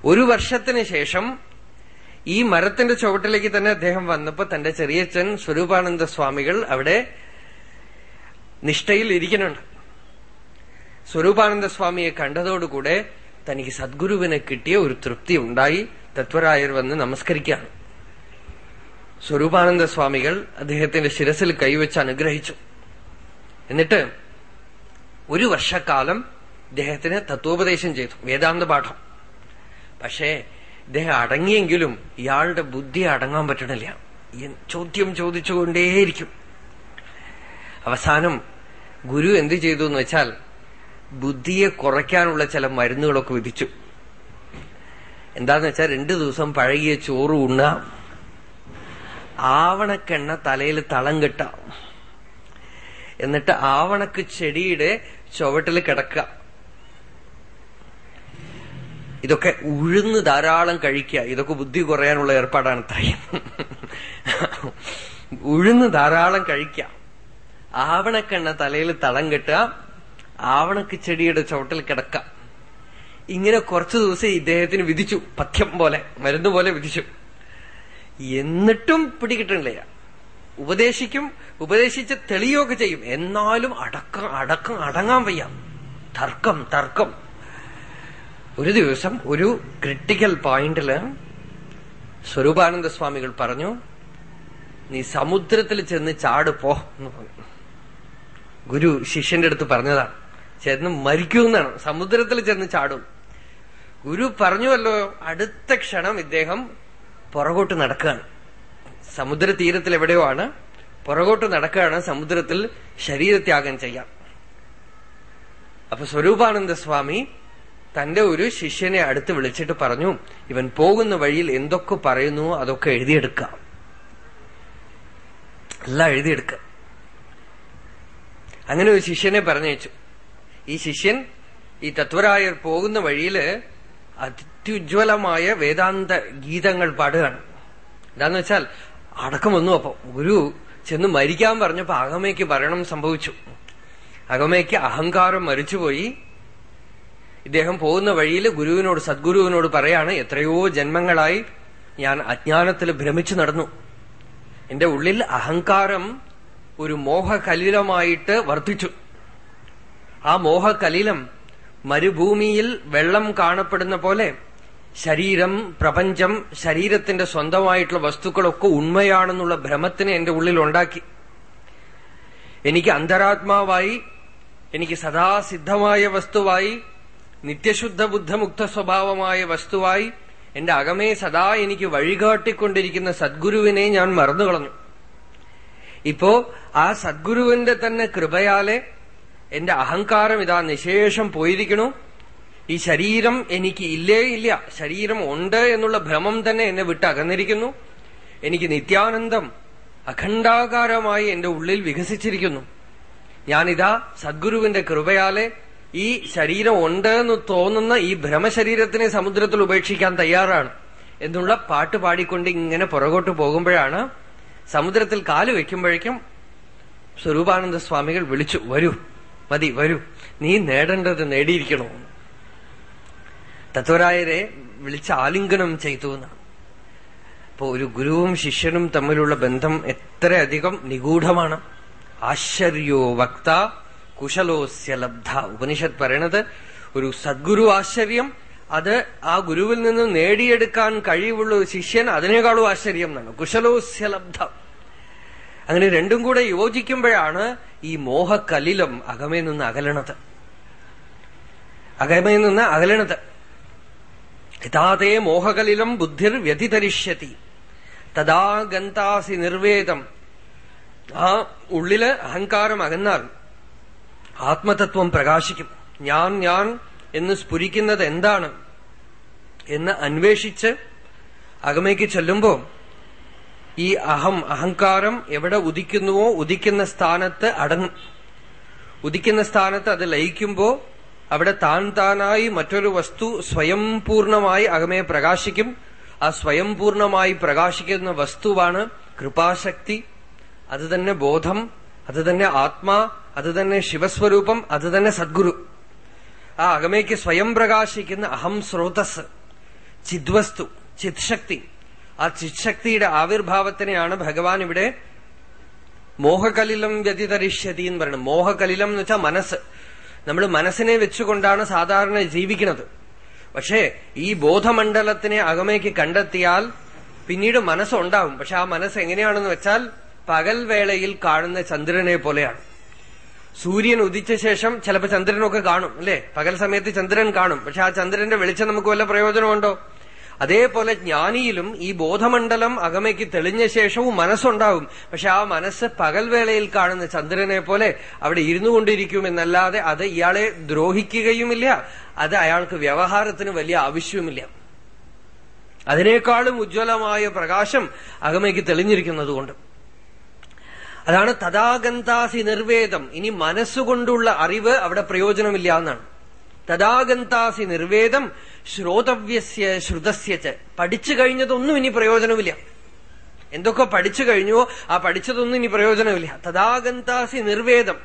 ഒരു വർഷത്തിന് ശേഷം ഈ മരത്തിന്റെ ചുവട്ടിലേക്ക് തന്നെ അദ്ദേഹം വന്നപ്പോ തന്റെ ചെറിയച്ഛൻ സ്വരൂപാനന്ദ സ്വാമികൾ അവിടെ നിഷ്ഠയിൽ ഇരിക്കുന്നുണ്ട്. സ്വരൂപാനന്ദ സ്വാമിയെ കണ്ടതോടുകൂടെ തനിക്ക് സദ്ഗുരുവിനെ കിട്ടിയ ഒരു തൃപ്തി ഉണ്ടായി. തത്വരായർ വന്ന് നമസ്കരിക്കുകയാണ്. സ്വരൂപാനന്ദ സ്വാമികൾ അദ്ദേഹത്തിന്റെ ശിരസിൽ കൈവച്ച് അനുഗ്രഹിച്ചു. എന്നിട്ട് ഒരു വർഷക്കാലം ഇദ്ദേഹത്തിന് തത്വോപദേശം ചെയ്തു വേദാന്ത പാഠം. പക്ഷേ ഇദ്ദേഹം അടങ്ങിയെങ്കിലും ഇയാളുടെ ബുദ്ധി അടങ്ങാൻ പറ്റണില്ല. ചോദ്യം ചോദിച്ചുകൊണ്ടേയിരിക്കും. അവസാനം ഗുരു എന്ത് ചെയ്തു എന്ന് വെച്ചാൽ ബുദ്ധിയെ കുറയ്ക്കാനുള്ള ചില മരുന്നുകളൊക്കെ വിധിച്ചു. എന്താന്ന് വെച്ചാൽ രണ്ടു ദിവസം പഴകിയ ചോറ് ഉണ്ണുക ആവണക്കെണ്ണ തലയിൽ തളം കെട്ടാം എന്നിട്ട് ആവണക്ക് ചെടിയുടെ ചുവട്ടിൽ കിടക്കുക. ഇതൊക്കെ ഉഴുന്ന് ധാരാളം കഴിക്കുക. ഇതൊക്കെ ബുദ്ധി കുറയാനുള്ള ഏർപ്പാടാണ് ഇത്രയും. ഉഴുന്ന് ധാരാളം കഴിക്കുക. ആവണക്കെണ്ണ തലയിൽ തളം കെട്ടുക. ആവണക്ക് ചെടിയുടെ ചുവട്ടിൽ കിടക്കുക. ഇങ്ങനെ കുറച്ചു ദിവസം ഇദ്ദേഹത്തിന് വിധിച്ചു. പഥ്യം പോലെ മരുന്ന് പോലെ വിധിച്ചു. എന്നിട്ടും പിടികിട്ടണില്ല. ഉപദേശിക്കും ഉപദേശിച്ച് തെളിയുകയൊക്കെ ചെയ്യും. എന്നാലും അടക്കം അടക്കം അടങ്ങാൻ വയ്യ. തർക്കം തർക്കം. ഒരു ദിവസം ഒരു ക്രിട്ടിക്കൽ പോയിന്റിൽ സ്വരൂപാനന്ദ സ്വാമികൾ പറഞ്ഞു നീ സമുദ്രത്തിൽ ചെന്ന് ചാട് പോ എന്ന് പറഞ്ഞു. ഗുരു ശിഷ്യന്റെ അടുത്ത് പറഞ്ഞതാണ്. ചെന്ന് മരിക്കുമെന്നാണ് സമുദ്രത്തിൽ ചെന്ന് ചാടും. ഗുരു പറഞ്ഞുവല്ലോ അടുത്ത ക്ഷണം ഇദ്ദേഹം പുറകോട്ട് നടക്കുകയാണ്. സമുദ്ര തീരത്തിൽ എവിടെയോ ആണ്. പുറകോട്ട് നടക്കുകയാണ് സമുദ്രത്തിൽ ശരീരത്യാഗം ചെയ്യാം. അപ്പൊ സ്വരൂപാനന്ദ സ്വാമി തന്റെ ഒരു ശിഷ്യനെ അടുത്ത് വിളിച്ചിട്ട് പറഞ്ഞു ഇവൻ പോകുന്ന വഴിയിൽ എന്തൊക്കെ പറയുന്നു അതൊക്കെ എഴുതിയെടുക്കാം. എല്ലാം എഴുതിയെടുക്കുക അങ്ങനെ ഒരു ശിഷ്യനെ പറഞ്ഞയച്ചു. ഈ ശിഷ്യൻ ഈ തത്വരായർ പോകുന്ന വഴിയിൽ അത്യുജ്വലമായ വേദാന്ത ഗീതങ്ങൾ പാടുകയാണ്. എന്താന്ന് വെച്ചാൽ അടക്കം വന്നു അപ്പൊ ഗുരു ചെന്ന് മരിക്കാൻ പറഞ്ഞപ്പോ അകമയ്ക്ക് മരണം സംഭവിച്ചു. അകമയ്ക്ക് അഹങ്കാരം മരിച്ചുപോയി. ഇദ്ദേഹം പോകുന്ന വഴിയിൽ ഗുരുവിനോട് സദ്ഗുരുവിനോട് പറയാണ് എത്രയോ ജന്മങ്ങളായി ഞാൻ അജ്ഞാനത്തിൽ ഭ്രമിച്ചു നടന്നു. എന്റെ ഉള്ളിൽ അഹങ്കാരം ഒരു മോഹകലിലമായിട്ട് വർദ്ധിച്ചു. ആ മോഹകലിലം മരുഭൂമിയിൽ വെള്ളം കാണപ്പെടുന്ന പോലെ ശരീരം പ്രപഞ്ചം ശരീരത്തിന്റെ സ്വന്തമായിട്ടുള്ള വസ്തുക്കളൊക്കെ ഉണ്മയാണെന്നുള്ള ഭ്രമത്തിന് എന്റെ ഉള്ളിൽ ഉണ്ടാക്കി എനിക്ക് അന്തരാത്മാവായി എനിക്ക് സദാസിദ്ധമായ വസ്തുവായി നിത്യശുദ്ധ ബുദ്ധമുക്ത സ്വഭാവമായ വസ്തുവായി എന്റെ അകമേ സദാ എനിക്ക് വഴികാട്ടിക്കൊണ്ടിരിക്കുന്ന സദ്ഗുരുവിനെ ഞാൻ മറന്നുകളഞ്ഞു. ഇപ്പോ ആ സദ്ഗുരുവിന്റെ തന്നെ കൃപയാലെ എന്റെ അഹങ്കാരം ഇതാ നിശേഷം പോയിരിക്കണു. ഈ ശരീരം എനിക്ക് ഇല്ലേ ഇല്ല ശരീരം ഉണ്ട് എന്നുള്ള ഭ്രമം തന്നെ എന്നെ വിട്ട് അകന്നിരിക്കുന്നു. എനിക്ക് നിത്യാനന്ദം അഖണ്ഡാകാരമായി എന്റെ ഉള്ളിൽ വികസിച്ചിരിക്കുന്നു. ഞാനിതാ സദ്ഗുരുവിന്റെ കൃപയാലെ ഈ ശരീരം ഉണ്ട് എന്ന് തോന്നുന്ന ഈ ഭ്രമശരീരത്തിനെ സമുദ്രത്തിൽ ഉപേക്ഷിക്കാൻ തയ്യാറാണ്. എന്നുള്ള പാട്ട് പാടിക്കൊണ്ട് ഇങ്ങനെ പുറകോട്ട് പോകുമ്പോഴാണ് സമുദ്രത്തിൽ കാൽ വെക്കുമ്പോഴേക്കും സ്വരൂപാനന്ദ സ്വാമികൾ വിളിച്ചു വരൂ മതി വരൂ നീ നേടേണ്ടത് നേടിയിരിക്കണോ? തത്വരായരെ വിളിച്ച് ആലിംഗനം ചെയ്തു എന്നാണ്. അപ്പോ ഒരു ഗുരുവും ശിഷ്യനും തമ്മിലുള്ള ബന്ധം എത്രയധികം നിഗൂഢമാണ്. ആശ്ചര്യോ വക്ത കുശലോസ്യ ലബ്ധ. ഉപനിഷത്ത് പറയണത് ഒരു സദ്ഗുരു ആശ്ചര്യം അത് ആ ഗുരുവിൽ നിന്ന് നേടിയെടുക്കാൻ കഴിവുള്ള ഒരു ശിഷ്യൻ അതിനേക്കാളും ആശ്ചര്യം എന്നാണ്. കുശലോസ്യ ലബ്ധ. അങ്ങനെ രണ്ടും കൂടെ യോജിക്കുമ്പോഴാണ് ഈ മോഹക്കലിലം അകമേ നിന്ന് അകലണത്. അകമേ നിന്ന് അകലണത്. യഥാതേ മോഹകലിലം ബുദ്ധിർ വ്യതിതരിഷ്യതി തഥാ ഗന്താസി നിർവേദം. ആ ഉള്ളിൽ അഹങ്കാരം അകന്നാൽ ആത്മതത്വം പ്രകാശിക്കും. ഞാൻ ഞാൻ എന്ന് സ്ഫുരിക്കുന്നത് എന്താണ് എന്ന് അന്വേഷിച്ച് അകമയ്ക്ക് ചെല്ലുമ്പോ ഈ അഹം അഹങ്കാരം എവിടെ ഉദിക്കുന്നുവോ ഉദിക്കുന്ന സ്ഥാനത്ത് അടങ്ങും. ഉദിക്കുന്ന സ്ഥാനത്ത് അത് ലയിക്കുമ്പോ അവിടെ താൻ താനായി മറ്റൊരു വസ്തു സ്വയം പൂർണമായി അകമേ പ്രകാശിക്കും. ആ സ്വയം പൂർണമായി പ്രകാശിക്കുന്ന വസ്തുവാണ് കൃപാശക്തി. അത് തന്നെ ബോധം അത് തന്നെ ആത്മാ അത് തന്നെ ശിവസ്വരൂപം അത് തന്നെ സദ്ഗുരു. ആ അകമയ്ക്ക് സ്വയം പ്രകാശിക്കുന്ന അഹം സ്രോതസ് ചിദ്വസ്തു ചിത്ശക്തി. ആ ചിത്ശക്തിയുടെ ആവിർഭാവത്തിനെയാണ് ഭഗവാൻ ഇവിടെ മോഹകലിലം വ്യതിതരിഷ്യതി എന്ന് പറയുന്നത്. മോഹകലിലം എന്ന് വെച്ചാൽ മനസ്സ്. നമ്മൾ മനസ്സിനെ വെച്ചുകൊണ്ടാണ് സാധാരണ ജീവിക്കുന്നത്. പക്ഷേ ഈ ബോധമണ്ഡലത്തിനെ അകമയ്ക്ക് കണ്ടെത്തിയാൽ പിന്നീട് മനസ്സുണ്ടാവും. പക്ഷെ ആ മനസ്സ് എങ്ങനെയാണെന്ന് വെച്ചാൽ പകൽ വേളയിൽ കാണുന്ന ചന്ദ്രനെ പോലെയാണ്. സൂര്യൻ ഉദിച്ച ശേഷം ചിലപ്പോൾ ചന്ദ്രനൊക്കെ കാണും അല്ലെ? പകൽ സമയത്ത് ചന്ദ്രൻ കാണും. പക്ഷെ ആ ചന്ദ്രന്റെ വെളിച്ചം നമുക്ക് വല്ല പ്രയോജനമുണ്ടോ? അതേപോലെ ജ്ഞാനിയിലും ഈ ബോധമണ്ഡലം അകമയ്ക്ക് തെളിഞ്ഞ ശേഷവും മനസ്സുണ്ടാവും പക്ഷെ ആ മനസ്സ് പകൽവേളയിൽ കാണുന്ന ചന്ദ്രനെ പോലെ അവിടെ ഇരുന്നു കൊണ്ടിരിക്കും എന്നല്ലാതെ അത് ഇയാളെ ദ്രോഹിക്കുകയുമില്ല. അത് അയാൾക്ക് വ്യവഹാരത്തിന് വലിയ ആവശ്യവുമില്ല. അതിനേക്കാളും ഉജ്ജ്വലമായ പ്രകാശം അകമയ്ക്ക് തെളിഞ്ഞിരിക്കുന്നതുകൊണ്ട്. അതാണ് തഥാഗന്താസി നിർവേദം. ഇനി മനസ്സുകൊണ്ടുള്ള അറിവ് അവിടെ പ്രയോജനമില്ല എന്നാണ്. തഥാഗന്താസി നിർവേദം ശ്രോതവ്യസ്യ ശ്രുതസ്യ പഠിച്ചു കഴിഞ്ഞതൊന്നും ഇനി പ്രയോജനമില്ല എന്തൊക്കെ പഠിച്ചു കഴിഞ്ഞുവോ ആ പഠിച്ചതൊന്നും ഇനി പ്രയോജനമില്ല തഥാഗന്താസി നിർവേദം.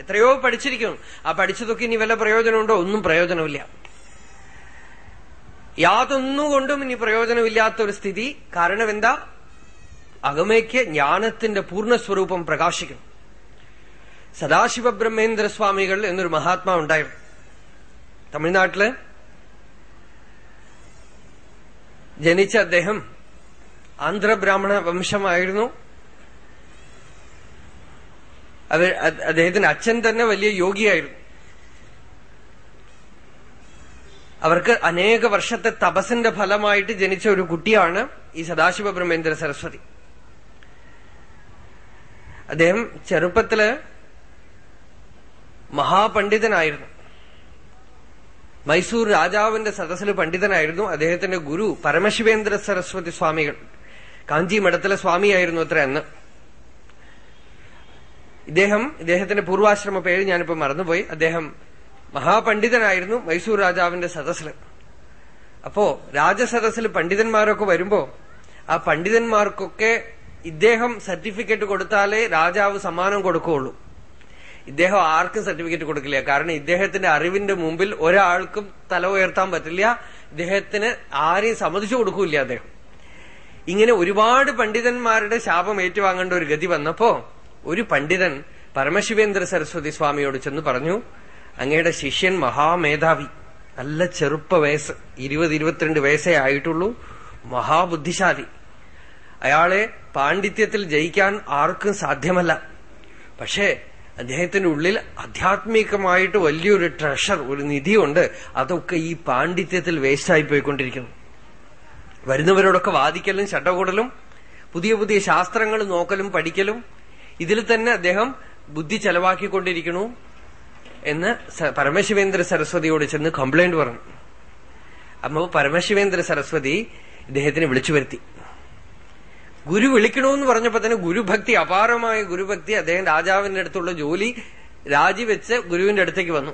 എത്രയോ പഠിച്ചിരിക്കുന്നു. ആ പഠിച്ചതൊക്കെ ഇനി വല്ല പ്രയോജനമുണ്ടോ? ഒന്നും പ്രയോജനമില്ല യാതൊന്നുകൊണ്ടും ഇനി പ്രയോജനമില്ലാത്ത ഒരു സ്ഥിതി. കാരണം എന്താ അകമയ്ക്ക് ജ്ഞാനത്തിന്റെ പൂർണസ്വരൂപം പ്രകാശിക്കും സദാശിവ ബ്രഹ്മേന്ദ്ര സ്വാമികൾ എന്നൊരു മഹാത്മാ ഉണ്ടായിരുന്നു. തമിഴ്നാട്ടിൽ ജനിച്ച അദ്ദേഹം ആന്ധ്രബ്രാഹ്മണ വംശമായിരുന്നു. അദ്ദേഹത്തിന്റെ അച്ഛൻ തന്നെ വലിയ യോഗിയായിരുന്നു. അവർക്ക് അനേക വർഷത്തെ തപസിന്റെ ഫലമായിട്ട് ജനിച്ച ഒരു കുട്ടിയാണ് ഈ സദാശിവ ബ്രഹ്മേന്ദ്ര സരസ്വതി. അദ്ദേഹം ചെറുപ്പത്തിൽ മഹാപണ്ഡിതനായിരുന്നു. മൈസൂർ രാജാവിന്റെ സദസ്സിൽ പണ്ഡിതനായിരുന്നു അദ്ദേഹത്തിന്റെ ഗുരു പരമശിവേന്ദ്ര സരസ്വതി സ്വാമികൾ. കാഞ്ചി മഠത്തിലെ സ്വാമിയായിരുന്നു അത്ര അന്ന് ഇദ്ദേഹം ഇദ്ദേഹത്തിന്റെ പൂർവാശ്രമ പേര് ഞാനിപ്പോ മറന്നുപോയി. അദ്ദേഹം മഹാപണ്ഡിതനായിരുന്നു മൈസൂർ രാജാവിന്റെ സദസ്സിൽ. അപ്പോ രാജസദസ്സിൽ പണ്ഡിതന്മാരൊക്കെ വരുമ്പോ ആ പണ്ഡിതന്മാർക്കൊക്കെ ഇദ്ദേഹം സർട്ടിഫിക്കറ്റ് കൊടുത്താലേ രാജാവ് സമ്മാനം കൊടുക്കുകയുള്ളൂ. ഇദ്ദേഹം ആർക്കും സർട്ടിഫിക്കറ്റ് കൊടുക്കില്ല. കാരണം ഇദ്ദേഹത്തിന്റെ അറിവിന്റെ മുമ്പിൽ ഒരാൾക്കും തല ഉയർത്താൻ പറ്റില്ല. ഇദ്ദേഹത്തിന് ആരെയും സമ്മതിച്ചു കൊടുക്കൂല അദ്ദേഹം. ഇങ്ങനെ ഒരുപാട് പണ്ഡിതന്മാരുടെ ശാപം ഏറ്റുവാങ്ങേണ്ട ഒരു ഗതി വന്നപ്പോ ഒരു പണ്ഡിതൻ പരമശിവേന്ദ്ര സരസ്വതി സ്വാമിയോട് ചെന്ന് പറഞ്ഞു അങ്ങയുടെ ശിഷ്യൻ മഹാമേധാവി. നല്ല ചെറുപ്പ വയസ്സ് ഇരുപത് ഇരുപത്തിരണ്ട് വയസ്സേ ആയിട്ടുള്ളൂ. മഹാബുദ്ധിശാലി. അയാളെ പാണ്ഡിത്യത്തിൽ ജയിക്കാൻ ആർക്കും സാധ്യമല്ല. പക്ഷേ അദ്ദേഹത്തിന്റെ ഉള്ളിൽ ആധ്യാത്മികമായിട്ട് വലിയൊരു ട്രഷർ ഒരു നിധിയുണ്ട്. അതൊക്കെ ഈ പാണ്ഡിത്യത്തിൽ വേസ്റ്റായി പോയിക്കൊണ്ടിരിക്കുന്നു. വരുന്നവരോടൊക്കെ വാദിക്കലും ചട്ടകൂടലും പുതിയ പുതിയ ശാസ്ത്രങ്ങൾ നോക്കലും പഠിക്കലും ഇതിൽ തന്നെ അദ്ദേഹം ബുദ്ധി ചെലവാക്കിക്കൊണ്ടിരിക്കണു എന്ന് പരമശിവേന്ദ്ര സരസ്വതിയോട് ചെന്ന് കംപ്ലൈന്റ് പറഞ്ഞു. അമ്മ പരമശിവേന്ദ്ര സരസ്വതി ഇദ്ദേഹത്തിന് വിളിച്ചു വരുത്തി ഗുരു വിളിക്കണമെന്ന് പറഞ്ഞപ്പോ തന്നെ ഗുരുഭക്തി അപാരമായ ഗുരുഭക്തി അദ്ദേഹം രാജാവിന്റെ അടുത്തുള്ള ജോലി രാജിവെച്ച് ഗുരുവിന്റെ അടുത്തേക്ക് വന്നു.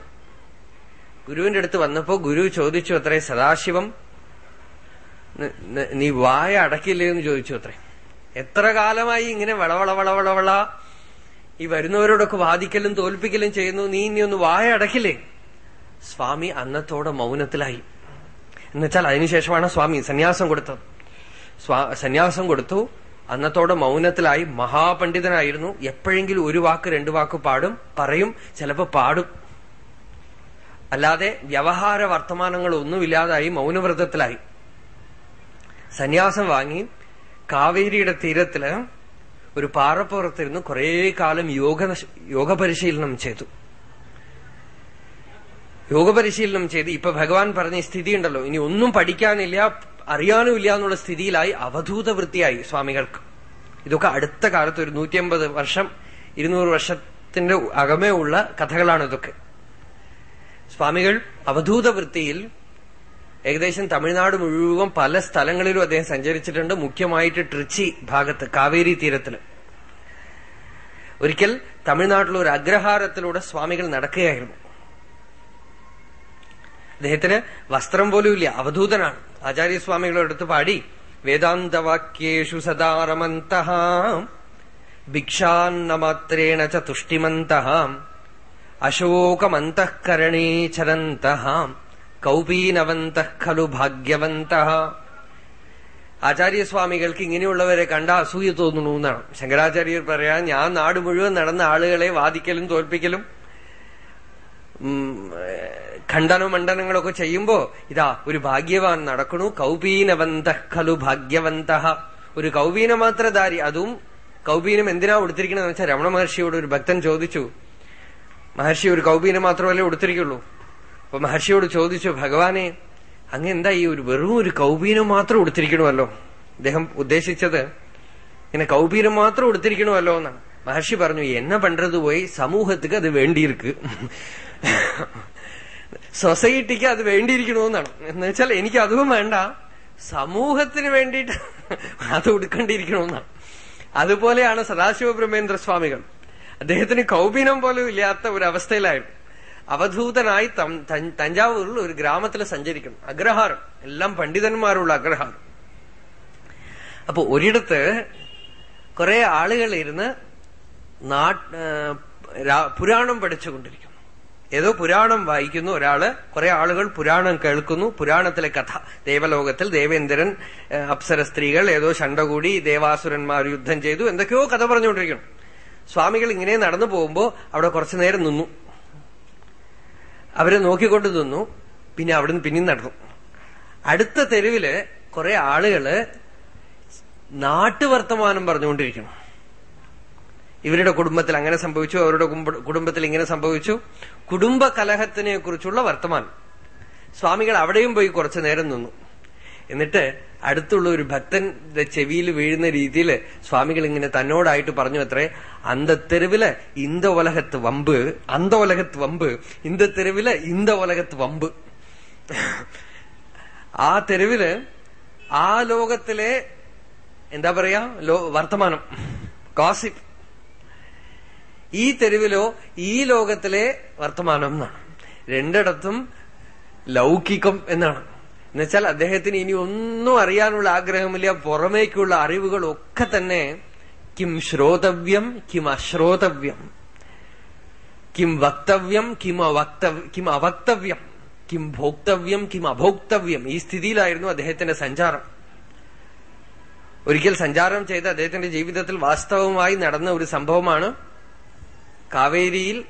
ഗുരുവിന്റെ അടുത്ത് വന്നപ്പോ ഗുരു ചോദിച്ചു അത്രേ സദാശിവം നീ വായ അടക്കില്ലേ എന്ന് ചോദിച്ചു അത്രേ. എത്ര കാലമായി ഇങ്ങനെ വളവള വളവളവള ഈ വരുന്നവരോടൊക്കെ വാദിക്കലും തോൽപ്പിക്കലും ചെയ്യുന്നു നീ ഇനി ഒന്ന് വായ അടക്കില്ലേ? സ്വാമി അന്നത്തോടെ മൗനത്തിലായി. എന്നുവെച്ചാൽ അതിനുശേഷമാണ് സ്വാമി സന്യാസം കൊടുത്തത്. സന്യാസം കൊടുത്തു. അന്നത്തോടെ മൗനത്തിലായി മഹാപണ്ഡിതനായിരുന്നു. എപ്പോഴെങ്കിലും ഒരു വാക്ക് രണ്ടു വാക്ക് പാടും പറയും ചിലപ്പോ പാടും. അല്ലാതെ വ്യവഹാര വർത്തമാനങ്ങളൊന്നുമില്ലാതായി മൗനവ്രതത്തിലായി. സന്യാസം വാങ്ങി കാവേരിയുടെ തീരത്തിൽ ഒരു പാറപ്പുറത്തിരുന്ന് കുറേ കാലം യോഗ യോഗ പരിശീലനം ചെയ്തു. യോഗ പരിശീലനം ചെയ്ത് ഇപ്പൊ ഭഗവാൻ പറഞ്ഞ സ്ഥിതി ഉണ്ടല്ലോ ഇനി ഒന്നും പഠിക്കാനില്ല അറിയാനുമില്ല എന്നുള്ള സ്ഥിതിയിലായി അവധൂത വൃത്തിയായി സ്വാമികൾക്ക്. ഇതൊക്കെ അടുത്ത കാലത്ത് ഒരു നൂറ്റിയമ്പത് വർഷം ഇരുന്നൂറ് വർഷത്തിന്റെ അകമേ ഉള്ള കഥകളാണ് ഇതൊക്കെ. സ്വാമികൾ അവധൂത വൃത്തിയിൽ ഏകദേശം തമിഴ്നാട് മുഴുവൻ പല സ്ഥലങ്ങളിലും അദ്ദേഹം സഞ്ചരിച്ചിട്ടുണ്ട്. മുഖ്യമായിട്ട് ട്രിച്ചി ഭാഗത്ത് കാവേരി തീരത്തിൽ. ഒരിക്കൽ തമിഴ്നാട്ടിലെ ഒരു അഗ്രഹാരത്തിലൂടെ സ്വാമികൾ നടക്കുകയായിരുന്നു. അദ്ദേഹത്തിന് വസ്ത്രം പോലും ഇല്ല. അവധൂതനാണ്. ആചാര്യസ്വാമികളുടെ എടുത്ത് പാടി വേദാന്തവാക്യേഷു സദാരമന്ത ഭിക്ഷാന്നമാത്രേണ ച തുഷ്ടിമന്ത അശോകമന്തഃകരണേ ചരന്ത കൗപീനവന്ത ഖലു ഭാഗ്യവന്ത ആചാര്യസ്വാമികൾക്ക് ഇങ്ങനെയുള്ളവരെ കണ്ട അസൂയ തോന്നുന്നു എന്നാണ്. ശങ്കരാചാര്യർ പറയാ ഞാൻ നാട് മുഴുവൻ നടന്ന ആളുകളെ വാദിക്കലും തോൽപ്പിക്കലും ഖണ്ഡന മണ്ഡനങ്ങളൊക്കെ ചെയ്യുമ്പോ ഇതാ ഒരു ഭാഗ്യവാൻ നടക്കണു. കൗപീനവന്ത ഖലു ഭാഗ്യവന്ത. ഒരു കൗപീന മാത്രധാരി അതും കൗപീനം എന്തിനാ കൊടുത്തിരിക്കണെന്ന് വെച്ചാൽ രമണ മഹർഷിയോട് ഒരു ഭക്തൻ ചോദിച്ചു. മഹർഷി ഒരു കൗപീന മാത്രമല്ലേ കൊടുത്തിരിക്കുള്ളൂ? അപ്പൊ മഹർഷിയോട് ചോദിച്ചു ഭഗവാനെ അങ്ങ് എന്താ ഈ ഒരു വെറും ഒരു കൗപീനം മാത്രം കൊടുത്തിരിക്കണമല്ലോ അദ്ദേഹം ഉദ്ദേശിച്ചത് ഇങ്ങനെ കൗപീനം മാത്രം കൊടുത്തിരിക്കണമല്ലോ എന്നാണ്. മഹർഷി പറഞ്ഞു എന്നെ പണ്ടത് പോയി സമൂഹத்துக்கு അത് വേണ്ടിയിരിക്കും സൊസൈറ്റിക്ക് അത് വേണ്ടിയിരിക്കണമെന്നാണ് എന്ന് വെച്ചാൽ എനിക്ക് അതും വേണ്ട. സമൂഹത്തിന് വേണ്ടിയിട്ട് അത് ഉടുക്കേണ്ടിയിരിക്കണമെന്നാണ് അതുപോലെയാണ് സദാശിവ ബ്രഹ്മേന്ദ്ര സ്വാമികൾ. അദ്ദേഹത്തിന് കൗപീനം പോലും ഇല്ലാത്ത ഒരു അവസ്ഥയിലായിരുന്നു അവധൂതനായി തഞ്ചാവൂരിൽ ഒരു ഗ്രാമത്തിൽ സഞ്ചരിക്കണം അഗ്രഹാരം. എല്ലാം പണ്ഡിതന്മാരുള്ള അഗ്രഹാരം. അപ്പൊ ഒരിടത്ത് കുറെ ആളുകൾ ഇരുന്ന് പുരാണം പഠിച്ചുകൊണ്ടിരിക്കുന്നു. ഏതോ പുരാണം വായിക്കുന്നു. ഒരാൾ കുറെ ആളുകൾ പുരാണം കേൾക്കുന്നു. പുരാണത്തിലെ കഥ. ദേവലോകത്തിൽ ദേവേന്ദ്രൻ അപ്സര സ്ത്രീകൾ ഏതോ ശണ്ട കൂടി ദേവാസുരന്മാർ യുദ്ധം ചെയ്തു. എന്തൊക്കെയോ കഥ പറഞ്ഞുകൊണ്ടിരിക്കണം സ്വാമികൾ ഇങ്ങനെ നടന്നു പോകുമ്പോ അവിടെ കുറച്ചു നേരം നിന്നു. അവരെ നോക്കിക്കൊണ്ട് നിന്നു. പിന്നെ അവിടുന്ന് പിന്നെയും നടന്നു. അടുത്ത തെരുവിൽ കുറെ ആളുകൾ നാട്ടുവർത്തമാനം പറഞ്ഞുകൊണ്ടിരിക്കണം ഇവരുടെ കുടുംബത്തിൽ അങ്ങനെ സംഭവിച്ചു അവരുടെ കുടുംബത്തിൽ ഇങ്ങനെ സംഭവിച്ചു. കുടുംബ കലഹത്തിനെ കുറിച്ചുള്ള വർത്തമാനം. സ്വാമികൾ അവിടെയും പോയി കുറച്ചു നേരം നിന്നു. എന്നിട്ട് അടുത്തുള്ള ഒരു ഭക്തന്റെ ചെവിയിൽ വീഴുന്ന രീതിയിൽ സ്വാമികൾ ഇങ്ങനെ തന്നോടായിട്ട് പറഞ്ഞു അത്രേ അന്ത തെരുവിൽ ഇന്ത ഉലകത്ത് വമ്പ് അന്ത ഉലകത്ത് വമ്പ് ഇന്ത തെരുവിൽ ഇന്ത ഉലകത്ത് വമ്പ്. ആ തെരുവിൽ ആ ലോകത്തിലെ എന്താ പറയാ വർത്തമാനം. ഗോസിപ്പ്. ഈ തെരുവിലോ ഈ ലോകത്തിലെ വർത്തമാനം എന്നാണ്. രണ്ടിടത്തും ലൗകികം എന്നാണ്. എന്നുവെച്ചാൽ അദ്ദേഹത്തിന് ഇനി ഒന്നും അറിയാനുള്ള ആഗ്രഹമില്ല. പുറമേക്കുള്ള അറിവുകളൊക്കെ തന്നെ കിം ശ്രോതവ്യം കിം അശ്രോതവ്യം. കിം വക്തവ്യം കിം കിം അവക്തവ്യം. കിം ഭോക്തവ്യം കിം അഭോക്തവ്യം. ഈ സ്ഥിതിയിലായിരുന്നു അദ്ദേഹത്തിന്റെ സഞ്ചാരം. ഒരിക്കൽ സഞ്ചാരം ചെയ്ത് അദ്ദേഹത്തിന്റെ ജീവിതത്തിൽ വാസ്തവമായി നടന്ന ഒരു സംഭവമാണ് കാവേരിയിൽ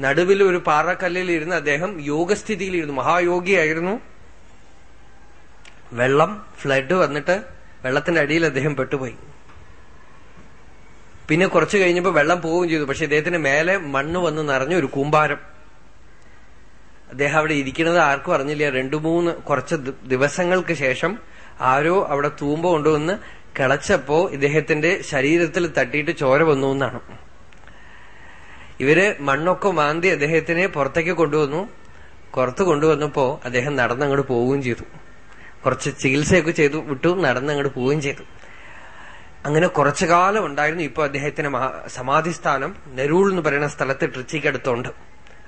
നടുവിൽ ഒരു പാറക്കല്ലിൽ ഇരുന്ന് അദ്ദേഹം യോഗസ്ഥിതിയിലിരുന്നു. മഹായോഗിയായിരുന്നു. വെള്ളം ഫ്ലഡ് വന്നിട്ട് വെള്ളത്തിന്റെ അടിയിൽ അദ്ദേഹം പെട്ടുപോയി. പിന്നെ കുറച്ചു കഴിഞ്ഞപ്പോൾ വെള്ളം പോവുകയും ചെയ്തു. പക്ഷെ ഇദ്ദേഹത്തിന് മേലെ മണ്ണ് വന്ന് നിറഞ്ഞ ഒരു കൂമ്പാരം. അദ്ദേഹം അവിടെ ഇരിക്കുന്നത് ആർക്കും അറിഞ്ഞില്ല. രണ്ടു മൂന്ന് കുറച്ച് ദിവസങ്ങൾക്ക് ശേഷം ആരോ അവിടെ തൂമ്പ കൊണ്ടുവന്ന് കിളച്ചപ്പോ ഇദ്ദേഹത്തിന്റെ ശരീരത്തിൽ തട്ടിയിട്ട് ചോര വന്നു എന്നാണ്. ഇവർ മണ്ണൊക്കെ മാന്തി അദ്ദേഹത്തിനെ പുറത്തേക്ക് കൊണ്ടുവന്നു. പുറത്ത് കൊണ്ടുവന്നപ്പോ അദ്ദേഹം നടന്നങ്ങോട്ട് പോവുകയും ചെയ്തു. കുറച്ച് ചികിത്സയൊക്കെ ചെയ്തു വിട്ടു നടന്നങ്ങോട്ട് പോവുകയും ചെയ്തു. അങ്ങനെ കുറച്ചു കാലം ഉണ്ടായിരുന്നു ഇപ്പൊ അദ്ദേഹത്തിന് സമാധിസ്ഥാനം. നെരൂൾ എന്ന് പറയുന്ന സ്ഥലത്ത് ട്രിച്ചിക്കടുത്തുണ്ട്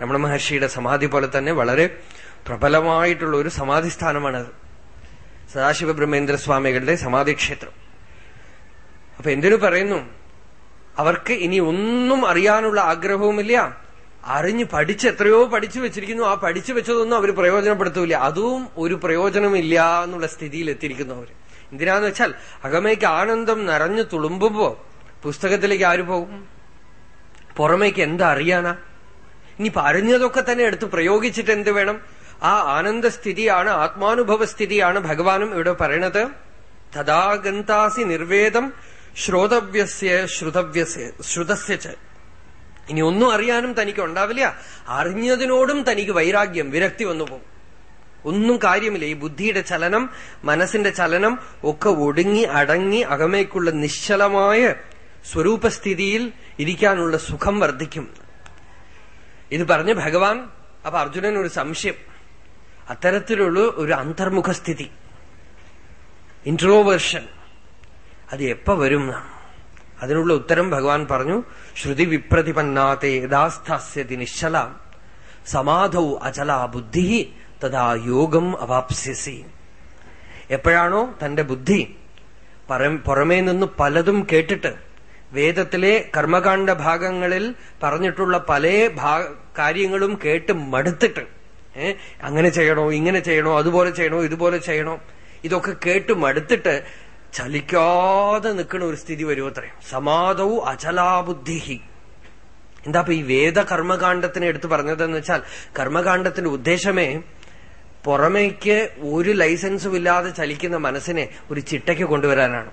രമണ മഹർഷിയുടെ സമാധി പോലെ തന്നെ വളരെ പ്രബലമായിട്ടുള്ള ഒരു സമാധിസ്ഥാനമാണത് സദാശിവ ബ്രഹ്മേന്ദ്ര സ്വാമികളുടെ സമാധിക്ഷേത്രം. അപ്പൊ എന്തിനു പറയുന്നു? അവർക്ക് ഇനി ഒന്നും അറിയാനുള്ള ആഗ്രഹവുമില്ല. അറിഞ്ഞ് പഠിച്ച് എത്രയോ പഠിച്ചു വെച്ചിരിക്കുന്നു. ആ പഠിച്ചു വെച്ചതൊന്നും അവർ പ്രയോജനപ്പെടുത്തൂല. അതും ഒരു പ്രയോജനമില്ല എന്നുള്ള സ്ഥിതിയിൽ എത്തിയിരിക്കുന്നു അവർ എന്തിനാന്ന് വെച്ചാൽ അകമേക്ക് ആനന്ദം നിറഞ്ഞു തുളുമ്പുമ്പോ പുസ്തകത്തിലേക്ക് ആര് പോകും? പുറമേക്ക് എന്താ അറിയാനാ? ഇനി പറഞ്ഞതൊക്കെ തന്നെ എടുത്ത് പ്രയോഗിച്ചിട്ട് എന്ത് വേണം? ആ ആനന്ദസ്ഥിതിയാണ് ആത്മാനുഭവ സ്ഥിതിയാണ് ഭഗവാനും ഇവിടെ പറയണത്. തഥാഗന്താസി നിർവേദം ശ്രോതവ്യസ്യ ശ്രുതവ്യസ്യ ശ്രുതസ്യ ഇനി ഒന്നും അറിയാനും തനിക്ക് ഉണ്ടാവില്ല. അറിഞ്ഞതിനോടും തനിക്ക് വൈരാഗ്യം വിരക്തി വന്നു പോകും. ഒന്നും കാര്യമില്ല. ഈ ബുദ്ധിയുടെ ചലനം മനസ്സിന്റെ ചലനം ഒക്കെ ഒടുങ്ങി അടങ്ങി അകമേക്കുള്ള നിശ്ചലമായ സ്വരൂപസ്ഥിതിയിൽ ഇരിക്കാനുള്ള സുഖം വർദ്ധിക്കും. ഇത് പറഞ്ഞ് ഭഗവാൻ അപ്പൊ അർജുനൻ ഒരു സംശയം. അത്തരത്തിലുള്ള ഒരു അന്തർമുഖ സ്ഥിതി ഇൻട്രോവേർഷൻ അത് എപ്പ വരും? അതിനുള്ള ഉത്തരം ഭഗവാൻ പറഞ്ഞു ശ്രുതി വിപ്രതിപന്നാത്തെ യഥാസ്ഥാസ്യതി നിശ്ചല സമാധൗ അചല ബുദ്ധി തഥാ യോഗം അവാപ്സ്യസി. എപ്പോഴാണോ തന്റെ ബുദ്ധി പുറമേ നിന്ന് പലതും കേട്ടിട്ട് വേദത്തിലെ കർമ്മകാണ്ഡ ഭാഗങ്ങളിൽ പറഞ്ഞിട്ടുള്ള പല കാര്യങ്ങളും കേട്ട് മടുത്തിട്ട് അങ്ങനെ ചെയ്യണോ ഇങ്ങനെ ചെയ്യണോ അതുപോലെ ചെയ്യണോ ഇതുപോലെ ചെയ്യണോ ഇതൊക്കെ കേട്ട് മടുത്തിട്ട് ചലിക്കാതെ നിൽക്കുന്ന ഒരു സ്ഥിതി വരുമത്രേ സമാധൗ സമാധവും എന്താ എന്താ ഈ വേദ കർമ്മകാണ്ഡത്തിന് എടുത്തു പറഞ്ഞതെന്ന് വെച്ചാൽ കർമ്മകാണ്ഡത്തിന്റെ ഉദ്ദേശമേ പുറമേക്ക് ഒരു ലൈസൻസും ഇല്ലാതെ ചലിക്കുന്ന മനസ്സിനെ ഒരു ചിട്ടയ്ക്ക് കൊണ്ടുവരാനാണ്.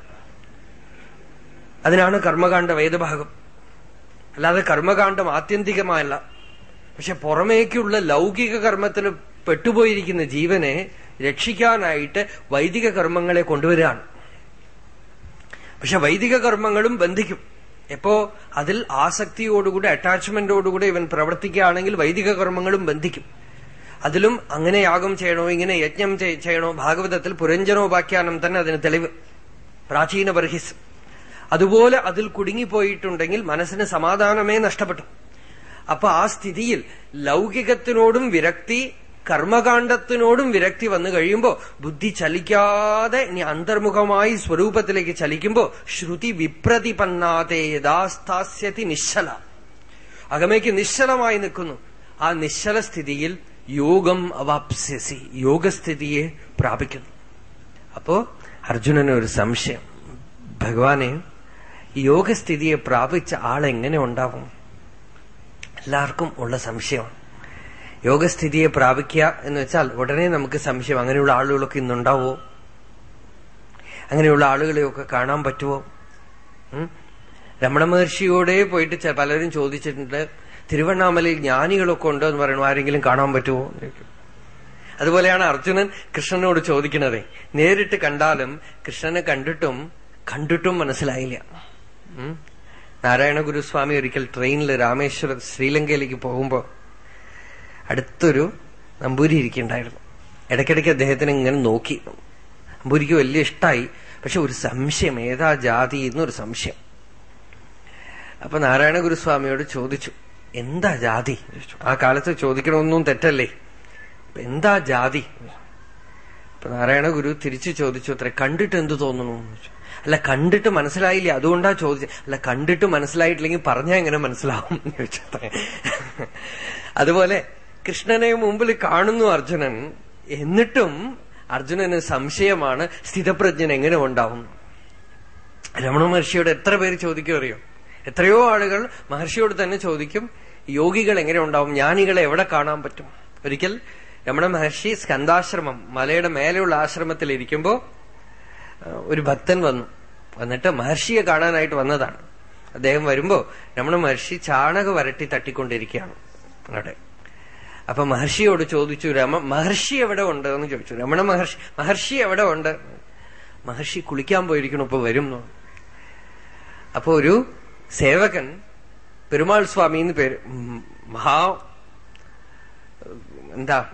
അതിനാണ് കർമ്മകാണ്ഡ വേദഭാഗം. അല്ലാതെ കർമ്മകാണ്ഡം ആത്യന്തികമായല്ല പക്ഷെ പുറമേക്കുള്ള ലൗകിക കർമ്മത്തിൽ പെട്ടുപോയിരിക്കുന്ന ജീവനെ രക്ഷിക്കാനായിട്ട് വൈദിക കർമ്മങ്ങളെ കൊണ്ടുവരികയാണ്. പക്ഷെ വൈദിക കർമ്മങ്ങളും ബന്ധിക്കും. എപ്പോ അതിൽ ആസക്തിയോടുകൂടി അറ്റാച്ച്മെന്റോടുകൂടി ഇവൻ പ്രവർത്തിക്കുകയാണെങ്കിൽ വൈദിക കർമ്മങ്ങളും ബന്ധിക്കും. അതിലും അങ്ങനെ യാഗം ചെയ്യണോ ഇങ്ങനെ യജ്ഞം ചെയ്യണോ ഭാഗവതത്തിൽ പുരഞ്ജനോപാഖ്യാനം തന്നെ അതിന് തെളിവ്. പ്രാചീന ബർഹിസ്. അതുപോലെ അതിൽ കുടുങ്ങിപ്പോയിട്ടുണ്ടെങ്കിൽ മനസ്സിന് സമാധാനമേ നഷ്ടപ്പെട്ടു. അപ്പൊ ആ സ്ഥിതിയിൽ ലൗകികത്തിനോടും വിരക്തി കർമ്മകാണ്ഡത്തിനോടും വിരക്തി വന്നു കഴിയുമ്പോ ബുദ്ധി ചലിക്കാതെ ഇനി അന്തർമുഖമായി സ്വരൂപത്തിലേക്ക് ചലിക്കുമ്പോ ശ്രുതി വിപ്രതിപന്നാതെ യഥാസ്ഥാസ്യതി നിശ്ചല. അകമയ്ക്ക് നിശ്ചലമായി നിൽക്കുന്നു. ആ നിശ്ചല സ്ഥിതിയിൽ യോഗം അവാപ്സ്യസി യോഗസ്ഥിതിയെ പ്രാപിക്കുന്നു. അപ്പോ അർജുനന് ഒരു സംശയം. ഭഗവാനെ യോഗസ്ഥിതിയെ പ്രാപിച്ച ആളെങ്ങനെ ഉണ്ടാവും? എല്ലാവർക്കും ഉള്ള സംശയമാണ്. യോഗസ്ഥിതിയെ പ്രാപിക്കുക എന്ന് വെച്ചാൽ ഉടനെ നമുക്ക് സംശയം അങ്ങനെയുള്ള ആളുകളൊക്കെ ഇന്നുണ്ടാവോ? അങ്ങനെയുള്ള ആളുകളെയൊക്കെ കാണാൻ പറ്റുമോ രമണ മഹർഷിയോടെ പോയിട്ട് പലരും ചോദിച്ചിട്ടുണ്ട് തിരുവണ്ണാമലയിൽ ജ്ഞാനികളൊക്കെ ഉണ്ടോ എന്ന് പറയുന്നു ആരെങ്കിലും കാണാൻ പറ്റുമോ അതുപോലെയാണ് അർജുനൻ കൃഷ്ണനോട് ചോദിക്കുന്നത് നേരിട്ട് കണ്ടാലും കൃഷ്ണനെ കണ്ടിട്ടും കണ്ടിട്ടും മനസ്സിലായില്ല. നാരായണ ഗുരുസ്വാമി ഒരിക്കൽ ട്രെയിനിൽ രാമേശ്വരം ശ്രീലങ്കയിലേക്ക് പോകുമ്പോ അടുത്തൊരു നമ്പൂരി ഇരിക്കുന്നുണ്ടായിരുന്നു ഇടയ്ക്കിടയ്ക്ക് അദ്ദേഹത്തിന് ഇങ്ങനെ നോക്കി. നമ്പൂരിക്ക് വലിയ ഇഷ്ടമായി പക്ഷെ ഒരു സംശയം ഏതാ ജാതി എന്നൊരു സംശയം. അപ്പൊ നാരായണ ഗുരുസ്വാമിയോട് ചോദിച്ചു എന്താ ജാതി? ആ കാലത്ത് ചോദിക്കണമെന്നും തെറ്റല്ലേ? എന്താ ജാതി? അപ്പൊ നാരായണ ഗുരു തിരിച്ചു ചോദിച്ചു അത്ര കണ്ടിട്ട് എന്ത് തോന്നണു? അല്ല കണ്ടിട്ട് മനസ്സിലായില്ല. അതുകൊണ്ടാ ചോദിച്ചത് അല്ല കണ്ടിട്ട് മനസ്സിലായിട്ടില്ലെങ്കിൽ പറഞ്ഞാ എങ്ങനെ മനസ്സിലാവും? എന്ന് ചോദിച്ചത്ര അതുപോലെ കൃഷ്ണനെ മുമ്പിൽ കാണുന്നു അർജുനൻ. എന്നിട്ടും അർജുനന് സംശയമാണ് സ്ഥിതപ്രജ്ഞൻ എങ്ങനെ ഉണ്ടാവും? രമണ മഹർഷിയോട് എത്ര പേര് ചോദിക്കും അറിയോ? എത്രയോ ആളുകൾ മഹർഷിയോട് തന്നെ ചോദിക്കും യോഗികൾ എങ്ങനെ ഉണ്ടാവും? ജ്ഞാനികളെ എവിടെ കാണാൻ പറ്റും? ഒരിക്കൽ രമണ മഹർഷി സ്കന്ധാശ്രമം മലയുടെ മേലെയുള്ള ആശ്രമത്തിൽ ഇരിക്കുമ്പോ ഒരു ഭക്തൻ വന്നു. വന്നിട്ട് മഹർഷിയെ കാണാനായിട്ട് വന്നതാണ്. അദ്ദേഹം വരുമ്പോ രമണ മഹർഷി ചാണക വരട്ടി തട്ടിക്കൊണ്ടിരിക്കുകയാണ് അവിടെ. അപ്പൊ മഹർഷിയോട് ചോദിച്ചു രമ മഹർഷി എവിടെ ഉണ്ട്? എന്ന് ചോദിച്ചു. രമണ മഹർഷി മഹർഷി എവിടെ ഉണ്ട്? മഹർഷി കുളിക്കാൻ പോയിരിക്കണം ഇപ്പൊ വരും. അപ്പൊ ഒരു സേവകൻ പെരുമാൾ സ്വാമി എന്ന് പേര് മഹാ എന്താ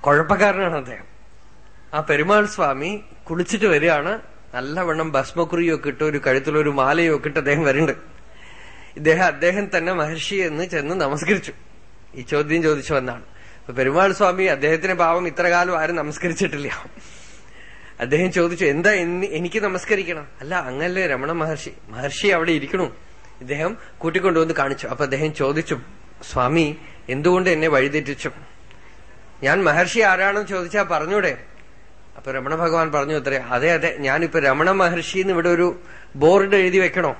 കുഴപ്പക്കാരനാണ് അദ്ദേഹം. ആ പെരുമാൾ സ്വാമി കുളിച്ചിട്ട് വരികയാണ്. നല്ലവണ്ണം ഭസ്മക്കുറിയൊക്കെ ഇട്ട് ഒരു കഴുത്തിലൊരു മാലയോ ഒക്കെ ഇട്ട് അദ്ദേഹം വരുന്നുണ്ട്. ഇദ്ദേഹം അദ്ദേഹം തന്നെ മഹർഷി എന്ന് ചെന്ന് നമസ്കരിച്ചു. ഈ ചോദ്യം ചോദിച്ചു വന്നാണ്. അപ്പൊ പെരുമാൾ സ്വാമി അദ്ദേഹത്തിന് പാവം ഇത്ര കാലം ആരും നമസ്കരിച്ചിട്ടില്ല. അദ്ദേഹം ചോദിച്ചു എന്താ എനിക്ക് നമസ്കരിക്കണം? അല്ല അങ്ങല്ലേ രമണ മഹർഷി. മഹർഷി അവിടെ ഇരിക്കണു. ഇദ്ദേഹം കൂട്ടിക്കൊണ്ടുവന്ന് കാണിച്ചു. അപ്പൊ അദ്ദേഹം ചോദിച്ചു സ്വാമി എന്തുകൊണ്ട് എന്നെ വഴിതെറ്റിച്ചു? ഞാൻ മഹർഷി ആരാണെന്ന് ചോദിച്ചാ പറഞ്ഞൂടെ. അപ്പൊ രമണ ഭഗവാൻ പറഞ്ഞു അത്രേ അതെ അതെ ഞാനിപ്പോ രമണ മഹർഷി എന്ന് ഇവിടെ ഒരു ബോർഡ് എഴുതി വെക്കണോ?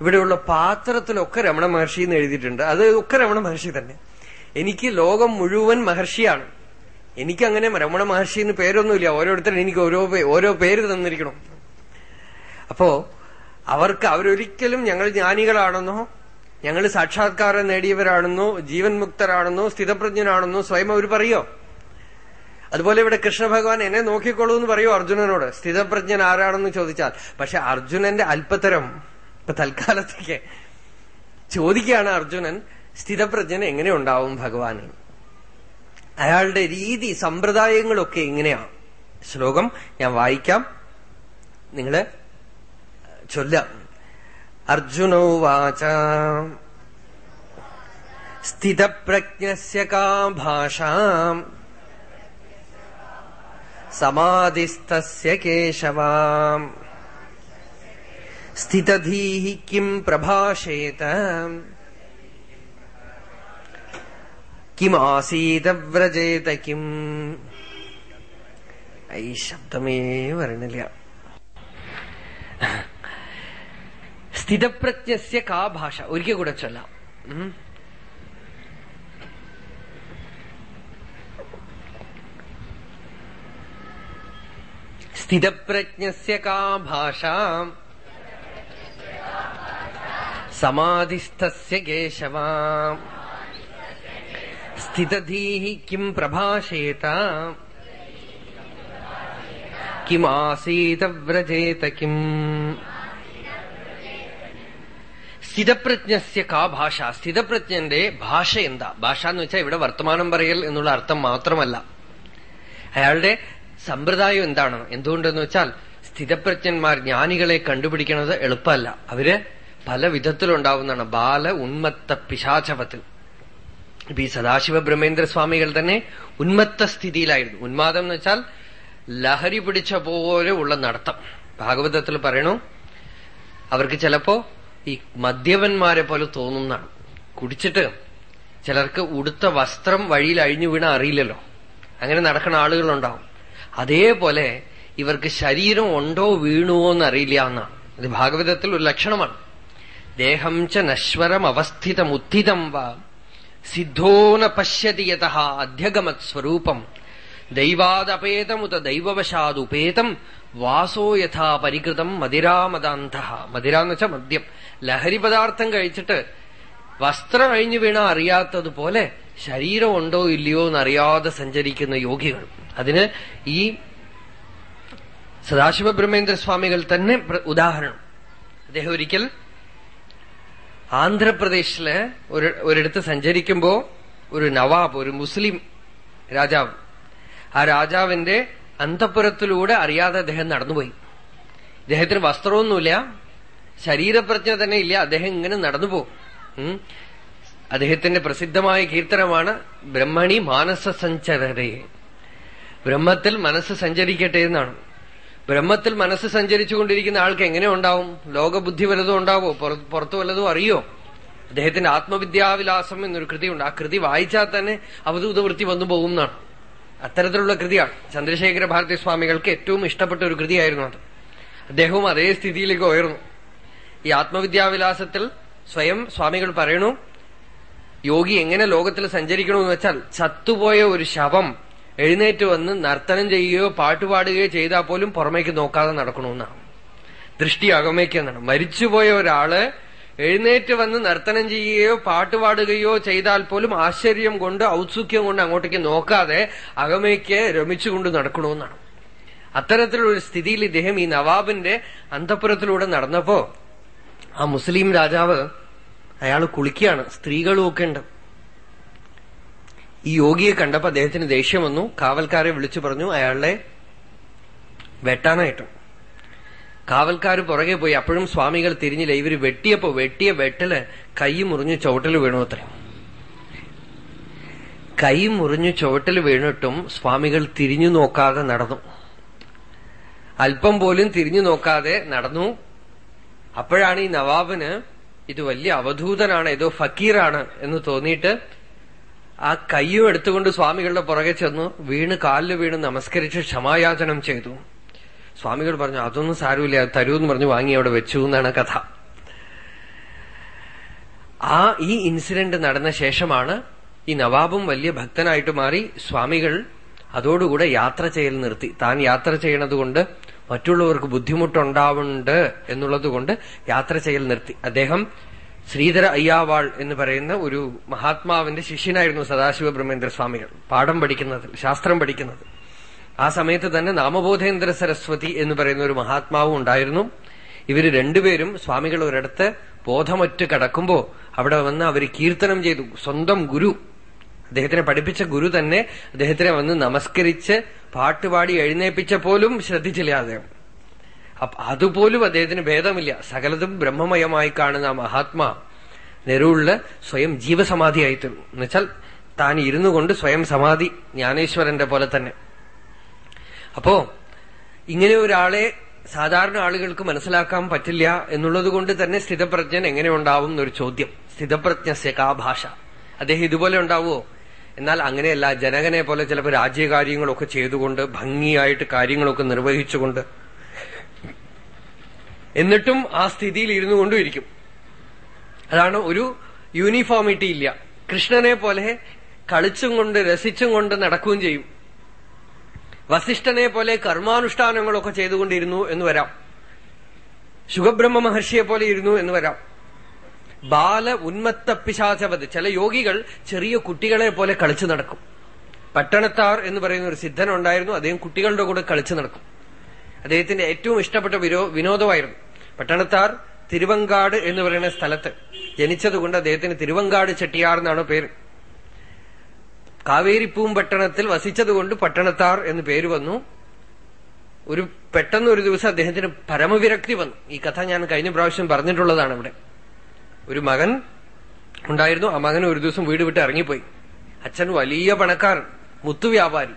ഇവിടെയുള്ള പാത്രത്തിലൊക്കെ രമണ മഹർഷി എന്ന് എഴുതിയിട്ടുണ്ട്. അത് ഒക്കെ രമണ മഹർഷി തന്നെ. എനിക്ക് ലോകം മുഴുവൻ മഹർഷിയാണ്. എനിക്കങ്ങനെ രമണ മഹർഷി എന്ന് പേരൊന്നുമില്ല. ഓരോരുത്തരും എനിക്ക് ഓരോ ഓരോ പേര് തന്നിരിക്കണം. അപ്പോ അവർക്ക് അവരൊരിക്കലും ഞങ്ങൾ ജ്ഞാനികളാണെന്നോ ഞങ്ങൾ സാക്ഷാത്കാരം നേടിയവരാണെന്നോ ജീവൻ മുക്തരാണെന്നോ സ്ഥിതപ്രജ്ഞനാണെന്നോ സ്വയം അവർ പറയോ? അതുപോലെ ഇവിടെ കൃഷ്ണ ഭഗവാൻ എന്നെ നോക്കിക്കോളൂ എന്ന് പറയൂ അർജുനനോട്? സ്ഥിതപ്രജ്ഞൻ ആരാണെന്ന് ചോദിച്ചാൽ. പക്ഷെ അർജുനന്റെ അല്പത്തരം ഇപ്പൊ തൽക്കാലത്തേക്ക് ചോദിക്കുകയാണ് അർജുനൻ സ്ഥിതപ്രജ്ഞൻ എങ്ങനെ ഉണ്ടാവും ഭഗവാന്? അയാളുടെ രീതി സമ്പ്രദായങ്ങളൊക്കെ ഇങ്ങനെയാണ് ശ്ലോകം ഞാൻ വായിക്കാം. നിങ്ങൾ ചൊല്ലാം. അർജുനോവാച സ്ഥിതപ്രജ്ഞ കാ ഭാഷാ. സമാധിസ്ഥസ്യ കേശവാ. സ്ഥിതധീः കിം പ്രഭാഷേത? കിമാസീതവ്രജേത കിം? ഈ ശബ്ദമേ വരണില്ല. സ്ഥിതപ്രജ്ഞസ്യ കാ ഭാഷ. ഒരിക്കൽ കൂടെ ചൊല്ലാം. സ്ഥിതപ്രജ്ഞസ്യ കാ ഭാഷ. സമാധിസ്ഥസ്യ സ്ഥിതധീः കിം പ്രഭാഷേത കിമാസീത വ്രജേത സ്ഥിതപ്രജ്ഞസ്യ കാ ഭാഷ സ്ഥിതപ്രജ്ഞന്റെ ഭാഷ എന്താ? ഭാഷ എന്ന് വെച്ചാൽ ഇവിടെ വർത്തമാനം പറയൽ എന്നുള്ള അർത്ഥം മാത്രമല്ല. അയാളുടെ സമ്പ്രദായം എന്താണ്? എന്തുകൊണ്ടെന്ന് വെച്ചാൽ സ്ഥിതപ്രജ്ഞന്മാർ ജ്ഞാനികളെ കണ്ടുപിടിക്കുന്നത് എളുപ്പമല്ല. അവർ പല വിധത്തിലുണ്ടാവുന്നതാണ്. ബാല ഉന്മത്ത പിശാചവത്ത് ഇപ്പൊ ഈ സദാശിവ ബ്രഹ്മേന്ദ്ര സ്വാമികൾ തന്നെ ഉന്മത്ത സ്ഥിതിയിലായിരുന്നു. ഉന്മാദം എന്ന് വെച്ചാൽ ലഹരി പിടിച്ച പോലെ ഉള്ള നടത്തം. ഭാഗവതത്തിൽ പറയണു അവർക്ക് ചിലപ്പോ ഈ മദ്യപന്മാരെ പോലെ തോന്നുന്നതാണ്. കുടിച്ചിട്ട് ചിലർക്ക് ഉടുത്ത വസ്ത്രം വഴിയിൽ അഴിഞ്ഞു വീണ അറിയില്ലല്ലോ. അങ്ങനെ നടക്കുന്ന ആളുകളുണ്ടാവും. അതേപോലെ ഇവർക്ക് ശരീരം ഉണ്ടോ വീണുവോ എന്നറിയില്ല എന്നാണ്. ഇത് ഭാഗവതത്തിൽ ഒരു ലക്ഷണമാണ്. ദേഹം ച നശ്വരം അവസ്ഥിതം ഉത്ഥിതം വാ. സിദ്ധോ ന പശ്യതി യത അധ്യഗമത് സ്വരൂപം ദൈവാദപേതമുത ദൈവവശാദുപേതം. വാസോ യഥാ പരികൃതം മതിരാമദാന്ത മതിര എന്ന് വെച്ചാൽ മദ്യം. ലഹരി പദാർത്ഥം കഴിച്ചിട്ട് വസ്ത്രം അഴിഞ്ഞു വീണ അറിയാത്തതുപോലെ ശരീരം ഉണ്ടോ ഇല്ലയോ എന്നറിയാതെ സഞ്ചരിക്കുന്ന യോഗികൾ. അതിന് ഈ സദാശിവ ബ്രഹ്മേന്ദ്രസ്വാമികൾ തന്നെ ഉദാഹരണം. അദ്ദേഹം ഒരിക്കൽ ആന്ധ്രാപ്രദേശിൽ ഒരു ഒരിടത്ത് സഞ്ചരിക്കുമ്പോ ഒരു നവാബ് ഒരു മുസ്ലിം രാജാവ്. ആ രാജാവിന്റെ അന്തപുരത്തിലൂടെ അറിയാതെ അദ്ദേഹം നടന്നുപോയി. ഇദ്ദേഹത്തിന് വസ്ത്രമൊന്നുമില്ല. ശരീരപ്രജ്ഞ തന്നെ ഇല്ല. അദ്ദേഹം ഇങ്ങനെ നടന്നുപോകും. അദ്ദേഹത്തിന്റെ പ്രസിദ്ധമായ കീർത്തനമാണ് ബ്രഹ്മണി മാനസ സഞ്ചരതയെ ബ്രഹ്മത്തിൽ മനസ്സ് സഞ്ചരിക്കട്ടെ എന്നാണ്. ബ്രഹ്മത്തിൽ മനസ്സ് സഞ്ചരിച്ചുകൊണ്ടിരിക്കുന്ന ആൾക്ക് എങ്ങനെ ഉണ്ടാവും? ലോകബുദ്ധി വല്ലതും ഉണ്ടാവോ? പുറ- പുറത്തു വല്ലതും അറിയോ? അദ്ദേഹത്തിന്റെ ആത്മവിദ്യാവിലാസം എന്നൊരു കൃതിയുണ്ട്. ആ കൃതി വായിച്ചാൽ തന്നെ അവധൂത വൃത്തി വന്നു പോകും എന്നാണ്. അത്തരത്തിലുള്ള കൃതിയാണ്. ചന്ദ്രശേഖര ഭാരതി സ്വാമികൾക്ക് ഏറ്റവും ഇഷ്ടപ്പെട്ട ഒരു കൃതിയായിരുന്നു അത്. അദ്ദേഹവും അതേ സ്ഥിതിയിലേക്ക് ഉയർന്നു. ഈ ആത്മവിദ്യാവിലാസത്തിൽ സ്വയം സ്വാമികൾ പറയണു യോഗി എങ്ങനെ ലോകത്തിൽ സഞ്ചരിക്കണമെന്ന് വെച്ചാൽ ചത്തുപോയ ഒരു ശവം എഴുന്നേറ്റ് വന്ന് നർത്തനം ചെയ്യുകയോ പാട്ടുപാടുകയോ ചെയ്താൽ പോലും പുറമേക്ക് നോക്കാതെ നടക്കണമെന്നാണ്. ദൃഷ്ടി അകമേക്ക് എന്നാണ് മരിച്ചുപോയ ഒരാൾ എഴുന്നേറ്റ് വന്ന് നർത്തനം ചെയ്യുകയോ പാട്ടുപാടുകയോ ചെയ്താൽ പോലും ആശ്ചര്യം കൊണ്ട് ഔത്സുഖ്യം കൊണ്ട് അങ്ങോട്ടേക്ക് നോക്കാതെ അകമേക്ക് രമിച്ചുകൊണ്ട് നടക്കണമെന്നാണ്. അത്തരത്തിലുള്ള സ്ഥിതിയിൽ ഇദ്ദേഹം ഈ നവാബിന്റെ അന്തപുരത്തിലൂടെ നടന്നപ്പോ ആ മുസ്ലിം രാജാവ് അയാൾ കുളിക്കുകയാണ്. സ്ത്രീകളും ഒക്കെ ഉണ്ട്. ഈ യോഗിയെ കണ്ടപ്പോ അദ്ദേഹത്തിന് ദേഷ്യം വന്നു. കാവൽക്കാരെ വിളിച്ചു പറഞ്ഞു അയാളെ വെട്ടാനായിട്ട്. കാവൽക്കാർ പുറകെ പോയി. അപ്പോഴും സ്വാമികൾ തിരിഞ്ഞില്ല. ഇവർ വെട്ടിയപ്പോ വെട്ടിയ വെട്ടൽ കൈ മുറിഞ്ഞു ചുവട്ടിൽ വീണു അത്രേ. കൈ മുറിഞ്ഞു ചുവട്ടിൽ വീണിട്ടും സ്വാമികൾ തിരിഞ്ഞു നോക്കാതെ നടന്നു. അല്പം പോലും തിരിഞ്ഞു നോക്കാതെ നടന്നു. അപ്പോഴാണ് ഈ നവാബിന് ഇത് വലിയ അവധൂതനാണ് ഏതോ ഫക്കീറാണ് എന്ന് തോന്നിയിട്ട് ആ കയ്യും എടുത്തുകൊണ്ട് സ്വാമികളുടെ പുറകെ ചെന്നു വീണ് കാലിൽ വീണ് നമസ്കരിച്ച് ക്ഷമായാചനം ചെയ്തു. സ്വാമികൾ പറഞ്ഞു അതൊന്നും സാരമില്ല തരൂ എന്ന് പറഞ്ഞു വാങ്ങി അവിടെ വെച്ചു എന്നാണ് കഥ. ആ ഈ ഇൻസിഡന്റ് നടന്ന ശേഷമാണ് ഈ നവാബും വലിയ ഭക്തനായിട്ട് മാറി സ്വാമികൾ അതോടുകൂടെ യാത്ര ചെയ്യൽ നിർത്തി. താൻ യാത്ര ചെയ്യണത് കൊണ്ട് മറ്റുള്ളവർക്ക് ബുദ്ധിമുട്ടുണ്ടാവുന്നുണ്ട് എന്നുള്ളത് കൊണ്ട് യാത്ര ചെയ്യൽ നിർത്തി. അദ്ദേഹം ശ്രീധര അയ്യാവാൾ എന്ന് പറയുന്ന ഒരു മഹാത്മാവിന്റെ ശിഷ്യനായിരുന്നു സദാശിവ ബ്രഹ്മേന്ദ്ര സ്വാമികൾ. പാഠം പഠിക്കുന്നത് ശാസ്ത്രം പഠിക്കുന്നത്. ആ സമയത്ത് തന്നെ നാമബോധേന്ദ്ര സരസ്വതി എന്ന് പറയുന്ന ഒരു മഹാത്മാവും ഉണ്ടായിരുന്നു. ഇവർ രണ്ടുപേരും സ്വാമികൾ ഒരിടത്ത് ബോധമൊറ്റ് കടക്കുമ്പോൾ അവിടെ വന്ന് അവർ കീർത്തനം ചെയ്തു. സ്വന്തം ഗുരു. അദ്ദേഹത്തിനെ പഠിപ്പിച്ച ഗുരു തന്നെ അദ്ദേഹത്തിനെ വന്ന് നമസ്കരിച്ച് പാട്ടുപാടി എഴുന്നേപ്പിച്ച പോലും ശ്രദ്ധിച്ചില്ല അദ്ദേഹം. അതുപോലും അദ്ദേഹത്തിന് ഭേദമില്ല. സകലതും ബ്രഹ്മമയമായി കാണുന്ന മഹാത്മാ നെരൂളിൽ സ്വയം ജീവസമാധിയായി തീർന്നു എന്നുവെച്ചാൽ താൻ ഇരുന്നു കൊണ്ട് സ്വയം സമാധി ജ്ഞാനേശ്വരന്റെ പോലെ തന്നെ. അപ്പോ ഇങ്ങനെ ഒരാളെ സാധാരണ ആളുകൾക്ക് മനസ്സിലാക്കാൻ പറ്റില്ല എന്നുള്ളത് കൊണ്ട് തന്നെ സ്ഥിതപ്രജ്ഞൻ എങ്ങനെ ഉണ്ടാവും എന്നൊരു ചോദ്യം. സ്ഥിതപ്രജ്ഞസ്യ കാ ഭാഷ. അദ്ദേഹം ഇതുപോലെ ഉണ്ടാവുമോ എന്നാൽ അങ്ങനെയല്ല. ജനകനെ പോലെ ചിലപ്പോൾ രാജ്യകാര്യങ്ങളൊക്കെ ചെയ്തുകൊണ്ട് ഭംഗിയായിട്ട് കാര്യങ്ങളൊക്കെ നിർവഹിച്ചുകൊണ്ട് എന്നിട്ടും ആ സ്ഥിതിയിൽ ഇരുന്നു കൊണ്ടുമിരിക്കും. അതാണ് ഒരു യൂണിഫോമിറ്റി ഇല്ല. കൃഷ്ണനെ പോലെ കളിച്ചും കൊണ്ട് രസിച്ചും കൊണ്ട് നടക്കുകയും ചെയ്യും. വസിഷ്ഠനെ പോലെ കർമാനുഷ്ഠാനങ്ങളൊക്കെ ചെയ്തുകൊണ്ടിരുന്നു എന്ന് വരാം. ശുഖബ്രഹ്മ മഹർഷിയെ പോലെ ഇരുന്നു എന്ന് വരാം. ബാല ഉന്മത്ത പിശാചവത് ചില യോഗികൾ ചെറിയ കുട്ടികളെ പോലെ കളിച്ചു നടക്കും. പട്ടണത്താർ എന്ന് പറയുന്ന ഒരു സിദ്ധനുണ്ടായിരുന്നു. അദ്ദേഹം കുട്ടികളുടെ കൂടെ കളിച്ചു നടക്കും. അദ്ദേഹത്തിന്റെ ഏറ്റവും ഇഷ്ടപ്പെട്ട വിനോദമായിരുന്നു. പട്ടണത്താർ തിരുവങ്കാട് എന്ന് പറയുന്ന സ്ഥലത്ത് ജനിച്ചതുകൊണ്ട് അദ്ദേഹത്തിന് തിരുവങ്കാട് ചെട്ടിയാർ എന്നാണ് പേര്. കാവേരിപ്പൂമ്പട്ടണത്തിൽ വസിച്ചതുകൊണ്ട് പട്ടണത്താർ എന്ന് പേര് വന്നു. ഒരു പെട്ടെന്ന് ഒരു ദിവസം അദ്ദേഹത്തിന് പരമവിരക്തി വന്നു. ഈ കഥ ഞാൻ കഴിഞ്ഞ പ്രാവശ്യം പറഞ്ഞിട്ടുള്ളതാണ് ഇവിടെ. ഒരു മകൻ ഉണ്ടായിരുന്നു. ആ മകൻ ഒരു ദിവസം വീട് വിട്ട് ഇറങ്ങിപ്പോയി. അച്ഛൻ വലിയ പണക്കാരൻ മുത്തു വ്യാപാരി.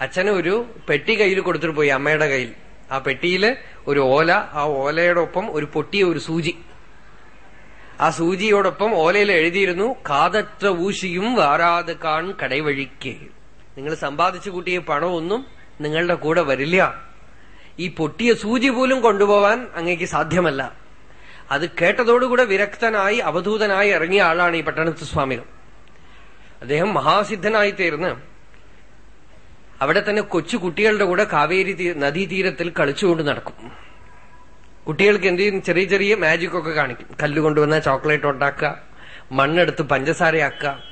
അച്ഛന് ഒരു പെട്ടി കയ്യിൽ കൊടുത്തിട്ട് പോയി അമ്മയുടെ കയ്യിൽ. ആ പെട്ടിയിൽ ഒരു ഓല ആ ഓലയോടൊപ്പം ഒരു പൊട്ടിയ ഒരു സൂചി. ആ സൂചിയോടൊപ്പം ഓലയിൽ എഴുതിയിരുന്നു കാതത്ര ഊശിയും വാരാതെ കാൺ കടൈവഴിക്ക്. നിങ്ങൾ സമ്പാദിച്ചു കൂട്ടിയ പണമൊന്നും നിങ്ങളുടെ കൂടെ വരില്ല. ഈ പൊട്ടിയ സൂചി പോലും കൊണ്ടുപോവാൻ അങ്ങേക്ക് സാധ്യമല്ല. അത് കേട്ടതോടുകൂടെ വിരക്തനായി അവധൂതനായി ഇറങ്ങിയ ആളാണ് ഈ പട്ടണത്ത് സ്വാമികൾ അദ്ദേഹം മഹാസിദ്ധനായി തീർന്ന് അവിടെ തന്നെ കൊച്ചു കുട്ടികളുടെ കൂടെ കാവേരി നദീതീരത്തിൽ കളിച്ചുകൊണ്ട് നടക്കും. കുട്ടികൾക്ക് എന്ത് ചെയ്യും? ചെറിയ ചെറിയ മാജിക് ഒക്കെ കാണിക്കും. കല്ല് കൊണ്ടുവന്ന ചോക്ലേറ്റ് ഉണ്ടാക്കുക മണ്ണെടുത്ത് പഞ്ചസാരയാക്കുക.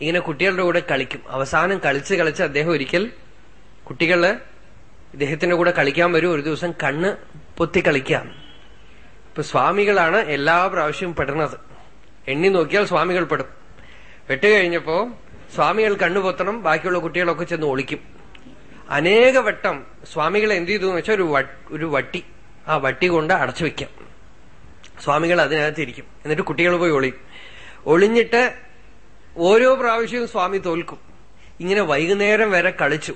ഇങ്ങനെ കുട്ടികളുടെ കൂടെ കളിക്കും. അവസാനം കളിച്ച് കളിച്ച് അദ്ദേഹം ഒരിക്കൽ കുട്ടികൾ ഇദ്ദേഹത്തിന്റെ കൂടെ കളിക്കാൻ വരും. ഒരു ദിവസം കണ്ണ് പൊത്തി കളിക്കാം ഇപ്പൊ സ്വാമികളാണ് എല്ലാ പ്രാവശ്യവും പെടുന്നത്. എണ്ണി നോക്കിയാൽ സ്വാമികൾ പെടും. വെട്ടുകഴിഞ്ഞപ്പോ സ്വാമികൾ കണ്ണു പൊത്തണം. ബാക്കിയുള്ള കുട്ടികളൊക്കെ ചെന്ന് ഒളിക്കും. അനേക വട്ടം സ്വാമികൾ എന്ത് ചെയ്തു എന്ന് വെച്ചാൽ ഒരു ഒരു വട്ടി. ആ വട്ടി കൊണ്ട് അടച്ചു വെക്കാം. സ്വാമികൾ അതിനകത്തിരിക്കും. എന്നിട്ട് കുട്ടികൾ പോയി ഒളിയും. ഒളിഞ്ഞിട്ട് ഓരോ പ്രാവശ്യവും സ്വാമി തോൽക്കും. ഇങ്ങനെ വൈകുന്നേരം വരെ കളിച്ചു.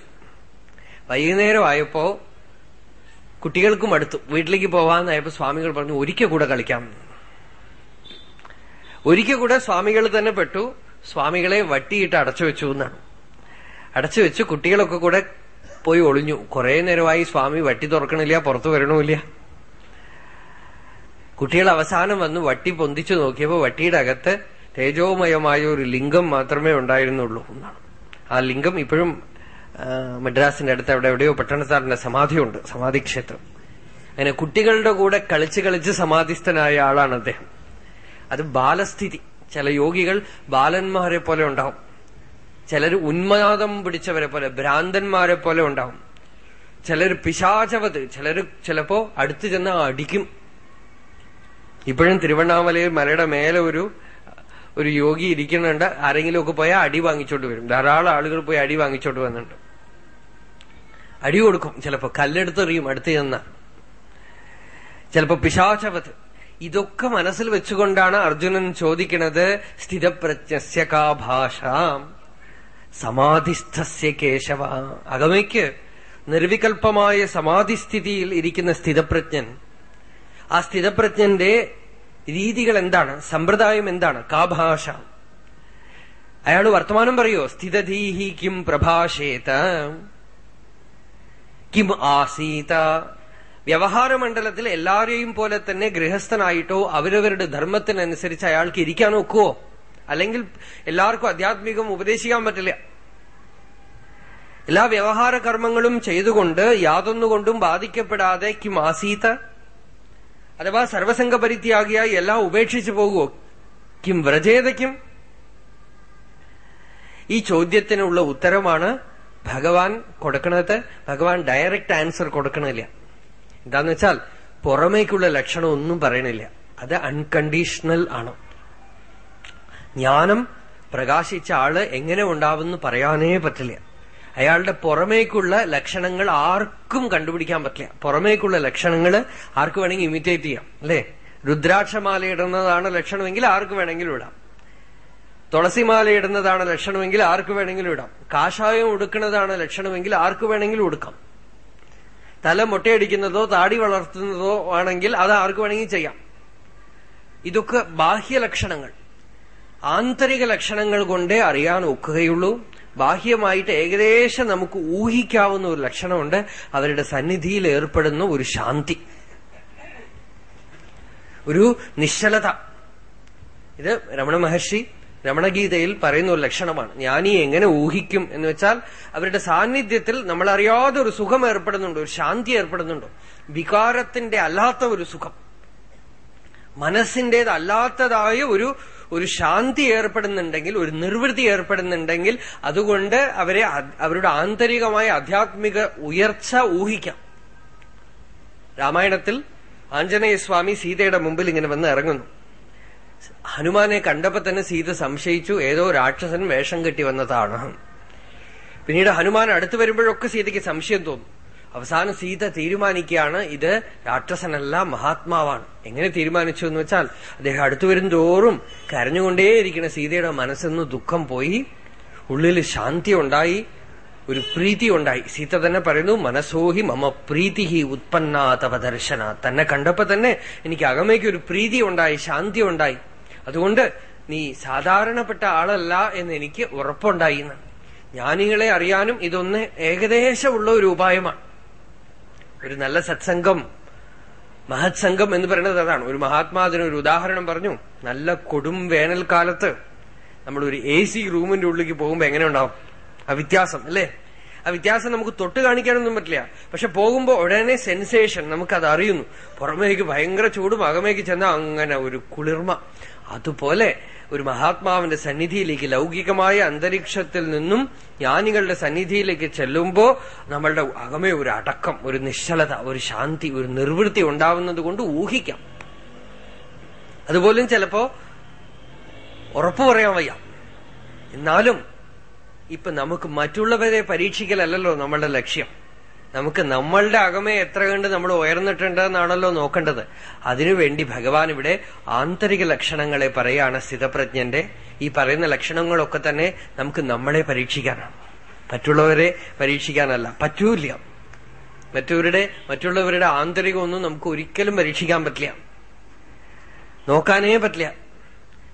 വൈകുന്നേരം ആയപ്പോ കുട്ടികൾക്കും അടുത്തു വീട്ടിലേക്ക് പോവാന്നായപ്പോ സ്വാമികൾ പറഞ്ഞു ഒരിക്കൽ കൂടെ കളിക്കാം. ഒരിക്കൽ കൂടെ സ്വാമികൾ തന്നെ പെട്ടു. സ്വാമികളെ വട്ടിയിട്ട് അടച്ചു വെച്ചു എന്നാണ്. അടച്ചു വെച്ച് കുട്ടികളൊക്കെ കൂടെ പോയി ഒളിഞ്ഞു. കുറെ നേരമായി സ്വാമി വട്ടി തുറക്കണില്ല പുറത്തു വരണമില്ല കുട്ടികൾ അവസാനം വന്ന് വട്ടി പൊന്തിച്ചു നോക്കിയപ്പോ വട്ടിയുടെ അകത്ത് തേജോമയമായ ഒരു ലിംഗം മാത്രമേ ഉണ്ടായിരുന്നുള്ളൂ എന്നാണ്. ആ ലിംഗം ഇപ്പോഴും മദ്രാസിന്റെ അടുത്ത് അവിടെ എവിടെയോ പട്ടണത്താറിന്റെ സമാധിയുണ്ട് സമാധി ക്ഷേത്രം അങ്ങനെ കുട്ടികളുടെ കൂടെ കളിച്ച് കളിച്ച് സമാധിസ്ഥനായ ആളാണ് അദ്ദേഹം. അത് ബാലസ്ഥിതി. ചില യോഗികൾ ബാലന്മാരെ പോലെ ഉണ്ടാവും. ചിലർ ഉന്മാദം പിടിച്ചവരെ പോലെ ഭ്രാന്തന്മാരെ പോലെ ഉണ്ടാവും. ചിലർ പിശാചവത് ചിലർ ചിലപ്പോ അടുത്തു ചെന്ന് അടിക്കും. ഇപ്പോഴും തിരുവണ്ണാമലയിൽ മലയുടെ മേലെ ഒരു ഒരു യോഗി ഇരിക്കുന്നുണ്ട്. ആരെങ്കിലും ഒക്കെ പോയാൽ അടി വാങ്ങിച്ചോണ്ട് വരും. ധാരാളം ആളുകൾ പോയി അടി വാങ്ങിച്ചോണ്ട് വന്നിട്ടുണ്ട്. അടി കൊടുക്കും. ചിലപ്പോ കല്ലെടുത്തെറിയും അടുത്ത് ചെന്ന. ചിലപ്പോ പിശാചവത്. ഇതൊക്കെ മനസ്സിൽ വെച്ചുകൊണ്ടാണ് അർജുനൻ ചോദിക്കുന്നത് സ്ഥിതപ്രജ്ഞസ്യ കാ ഭാഷ സമാധിസ്ഥസ്യ കേശവ. അകമയ്ക്ക് നിർവികൽപമായ സമാധിസ്ഥിതിയിൽ ഇരിക്കുന്ന സ്ഥിതപ്രജ്ഞൻ. ആ സ്ഥിതപ്രജ്ഞന്റെ രീതികൾ എന്താണ്? സമ്പ്രദായം എന്താണ്? കാഭാഷ. അയാൾ വർത്തമാനം പറയോ? സ്ഥിതധീഹി കിം പ്രഭാഷേത. കിം ആസീത. വ്യവഹാരമണ്ഡലത്തിൽ എല്ലാരെയും പോലെ തന്നെ ഗൃഹസ്ഥനായിട്ടോ അവരവരുടെ ധർമ്മത്തിനനുസരിച്ച് അയാൾക്ക് ഇരിക്കാൻ ഒക്കുവോ? അല്ലെങ്കിൽ എല്ലാവർക്കും ആധ്യാത്മികം ഉപദേശിക്കാൻ പറ്റില്ല. എല്ലാ വ്യവഹാര കർമ്മങ്ങളും ചെയ്തുകൊണ്ട് യാതൊന്നുകൊണ്ടും ബാധിക്കപ്പെടാതെ കിം ആസീത? അഥവാ സർവസംഘ പരിത്യാഗിയായി എല്ലാം ഉപേക്ഷിച്ചു പോകുമോ കിം വ്രജേതയ്ക്കും ഈ ചോദ്യത്തിനുള്ള ഉത്തരമാണ് ഭഗവാൻ കൊടുക്കണത് ഭഗവാൻ ഡയറക്റ്റ് ആൻസർ കൊടുക്കണില്ല. എന്താന്ന് വെച്ചാൽ പുറമേക്കുള്ള ലക്ഷണം ഒന്നും പറയണില്ല. അത് അൺകണ്ടീഷണൽ ആണ്. ജ്ഞാനം പ്രകാശിച്ച ആൾ എങ്ങനെ ഉണ്ടാവുമെന്ന് പറയാനേ പറ്റില്ല. അയാളുടെ പുറമേക്കുള്ള ലക്ഷണങ്ങൾ ആർക്കും കണ്ടുപിടിക്കാൻ പറ്റില്ല. പുറമേക്കുള്ള ലക്ഷണങ്ങൾ ആർക്ക് വേണമെങ്കിൽ ഇമിറ്റേറ്റ് ചെയ്യാം അല്ലേ? രുദ്രാക്ഷമാല ഇടുന്നതാണ് ലക്ഷണമെങ്കിൽ ആർക്ക് വേണമെങ്കിലും ഇടാം. തുളസിമാല ഇടുന്നതാണ് ലക്ഷണമെങ്കിൽ ആർക്ക് വേണമെങ്കിലും ഇടാം. കാഷായം ഉടുക്കുന്നതാണ് ലക്ഷണമെങ്കിൽ ആർക്ക് വേണമെങ്കിലും ഉടുക്കാം. തല മുട്ടയടിക്കുന്നതോ താടി വളർത്തുന്നതോ ആണെങ്കിൽ അത് ആർക്ക് വേണമെങ്കിൽ ചെയ്യാം. ഇതൊക്കെ ബാഹ്യ ലക്ഷണങ്ങൾ. ആന്തരിക ലക്ഷണങ്ങൾ കൊണ്ടേ അറിയാൻ ഒക്കുകയുള്ളൂ. ബാഹ്യമായിട്ട് ഏകദേശം നമുക്ക് ഊഹിക്കാവുന്ന ഒരു ലക്ഷണമുണ്ട്. അവരുടെ സന്നിധിയിൽ ഏർപ്പെടുന്ന ഒരു ശാന്തി. ഒരു നിശ്ചലത. ഇത് രമണ മഹർഷി രമണഗീതയിൽ പറയുന്ന ഒരു ലക്ഷണമാണ്. ജ്ഞാനി എങ്ങനെ ഊഹിക്കും എന്ന് വെച്ചാൽ അവരുടെ സാന്നിധ്യത്തിൽ നമ്മൾ അറിയാതെ ഒരു സുഖം ഏർപ്പെടുന്നുണ്ടോ? ഒരു ശാന്തി ഏർപ്പെടുന്നുണ്ടോ? വികാരത്തിന്റെ അല്ലാത്ത ഒരു സുഖം. മനസ്സിന്റേതല്ലാത്തതായ ഒരു ഒരു ശാന്തി ഏർപ്പെടുന്നുണ്ടെങ്കിൽ ഒരു നിർവൃത്തി ഏർപ്പെടുന്നുണ്ടെങ്കിൽ അതുകൊണ്ട് അവരെ അവരുടെ ആന്തരികമായ ആധ്യാത്മിക ഉയർച്ച ഊഹിക്കാം. രാമായണത്തിൽ ആഞ്ജനേയസ്വാമി സീതയുടെ മുമ്പിൽ ഇങ്ങനെ വന്ന് ഇറങ്ങുന്നു. ഹനുമാനെ കണ്ടപ്പോ തന്നെ സീത സംശയിച്ചു ഏതോ രാക്ഷസൻ വേഷം കെട്ടി വന്നതാണ്. പിന്നീട് ഹനുമാൻ അടുത്തു വരുമ്പോഴൊക്കെ സീതയ്ക്ക് സംശയം തോന്നും. അവസാനം സീത തീരുമാനിക്കുകയാണ് ഇത് രാക്ഷസനല്ല മഹാത്മാവാണ്. എങ്ങനെ തീരുമാനിച്ചു എന്ന് വെച്ചാൽ അദ്ദേഹം അടുത്തു വരും തോറും കരഞ്ഞുകൊണ്ടേയിരിക്കുന്ന സീതയുടെ മനസ്സിന്ന് ദുഃഖം പോയി ഉള്ളിൽ ശാന്തി ഉണ്ടായി ഒരു പ്രീതി ഉണ്ടായി. സീത തന്നെ പറയുന്നു മനസ്സോഹി മമ പ്രീതി ഉത്പന്നാതവ ദർശന. തന്നെ കണ്ടപ്പോ തന്നെ എനിക്ക് അകമേക്ക് ഒരു പ്രീതി ഉണ്ടായി ശാന്തി ഉണ്ടായി. അതുകൊണ്ട് നീ സാധാരണപ്പെട്ട ആളല്ല എന്ന് എനിക്ക് ഉറപ്പുണ്ടായി ജ്ഞാനികളെ അറിയാനും ഇതൊന്ന് ഏകദേശമുള്ള ഒരു ഉപായമാണ്. ഒരു നല്ല സത്സംഗം മഹത്സംഗം എന്ന് പറയുന്നത് അതാണ്. ഒരു മഹാത്മാ ഒരു ഉദാഹരണം പറഞ്ഞു. നല്ല കൊടും വേനൽക്കാലത്ത് നമ്മൾ ഒരു എ സി റൂമിന്റെ ഉള്ളിലേക്ക് പോകുമ്പോ എങ്ങനെ ഉണ്ടാവും? ആ വ്യത്യാസം അല്ലേ? ആ വ്യത്യാസം നമുക്ക് തൊട്ട് കാണിക്കാനൊന്നും പറ്റില്ല. പക്ഷെ പോകുമ്പോ ഉടനെ സെൻസേഷൻ നമുക്കത് അറിയുന്നു. പുറമേക്ക് ഭയങ്കര ചൂടും അകമേക്ക് ചെന്ന അങ്ങനെ ഒരു കുളിർമ. അതുപോലെ ഒരു മഹാത്മാവിന്റെ സന്നിധിയിലേക്ക് ലൗകികമായ അന്തരീക്ഷത്തിൽ നിന്നും ജ്ഞാനികളുടെ സന്നിധിയിലേക്ക് ചെല്ലുമ്പോൾ നമ്മളുടെ അകമേ ഒരു അടക്കം ഒരു നിശ്ചലത ഒരു ശാന്തി ഒരു നിർവൃത്തി ഉണ്ടാവുന്നത് കൊണ്ട് ഊഹിക്കാം. അതുപോലും ചിലപ്പോ ഉറപ്പു പറയാൻ വയ്യ. എന്നാലും ഇപ്പൊ നമുക്ക് മറ്റുള്ളവരെ പരീക്ഷിക്കലല്ലോ നമ്മളുടെ ലക്ഷ്യം. നമുക്ക് നമ്മളുടെ അകമേ എത്ര കണ്ട് നമ്മൾ ഉയർന്നിട്ടുണ്ടെന്നാണല്ലോ നോക്കേണ്ടത്. അതിനുവേണ്ടി ഭഗവാൻ ഇവിടെ ആന്തരിക ലക്ഷണങ്ങളെ പറയാണ് സ്ഥിതപ്രജ്ഞന്റെ. ഈ പറയുന്ന ലക്ഷണങ്ങളൊക്കെ തന്നെ നമുക്ക് നമ്മളെ പരീക്ഷിക്കാനാണ്. മറ്റുള്ളവരെ പരീക്ഷിക്കാനല്ല പറ്റൂല്ല. മറ്റവരുടെ മറ്റുള്ളവരുടെ ആന്തരികമൊന്നും നമുക്ക് ഒരിക്കലും പരീക്ഷിക്കാൻ പറ്റില്ല. നോക്കാനേ പറ്റില്ല.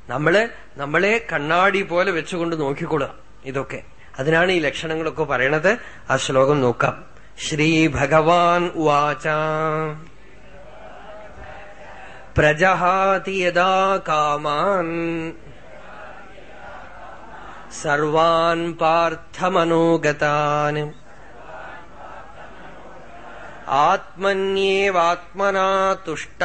നമ്മൾ നമ്മളെ കണ്ണാടി പോലെ വെച്ചുകൊണ്ട് നോക്കിക്കൊള്ളുക ഇതൊക്കെ. അതിനാണ് ഈ ലക്ഷണങ്ങളൊക്കെ പറയണത്. ആ ശ്ലോകം നോക്കാം. ശ്രീ ഭഗവാൻ ഉവാച പ്രജഹാതി യഥാ കാമാൻ സർവാൻ പാർത്ഥമനോഗതാൻ ആത്മന്യേവാത്മനാ തുഷ്ട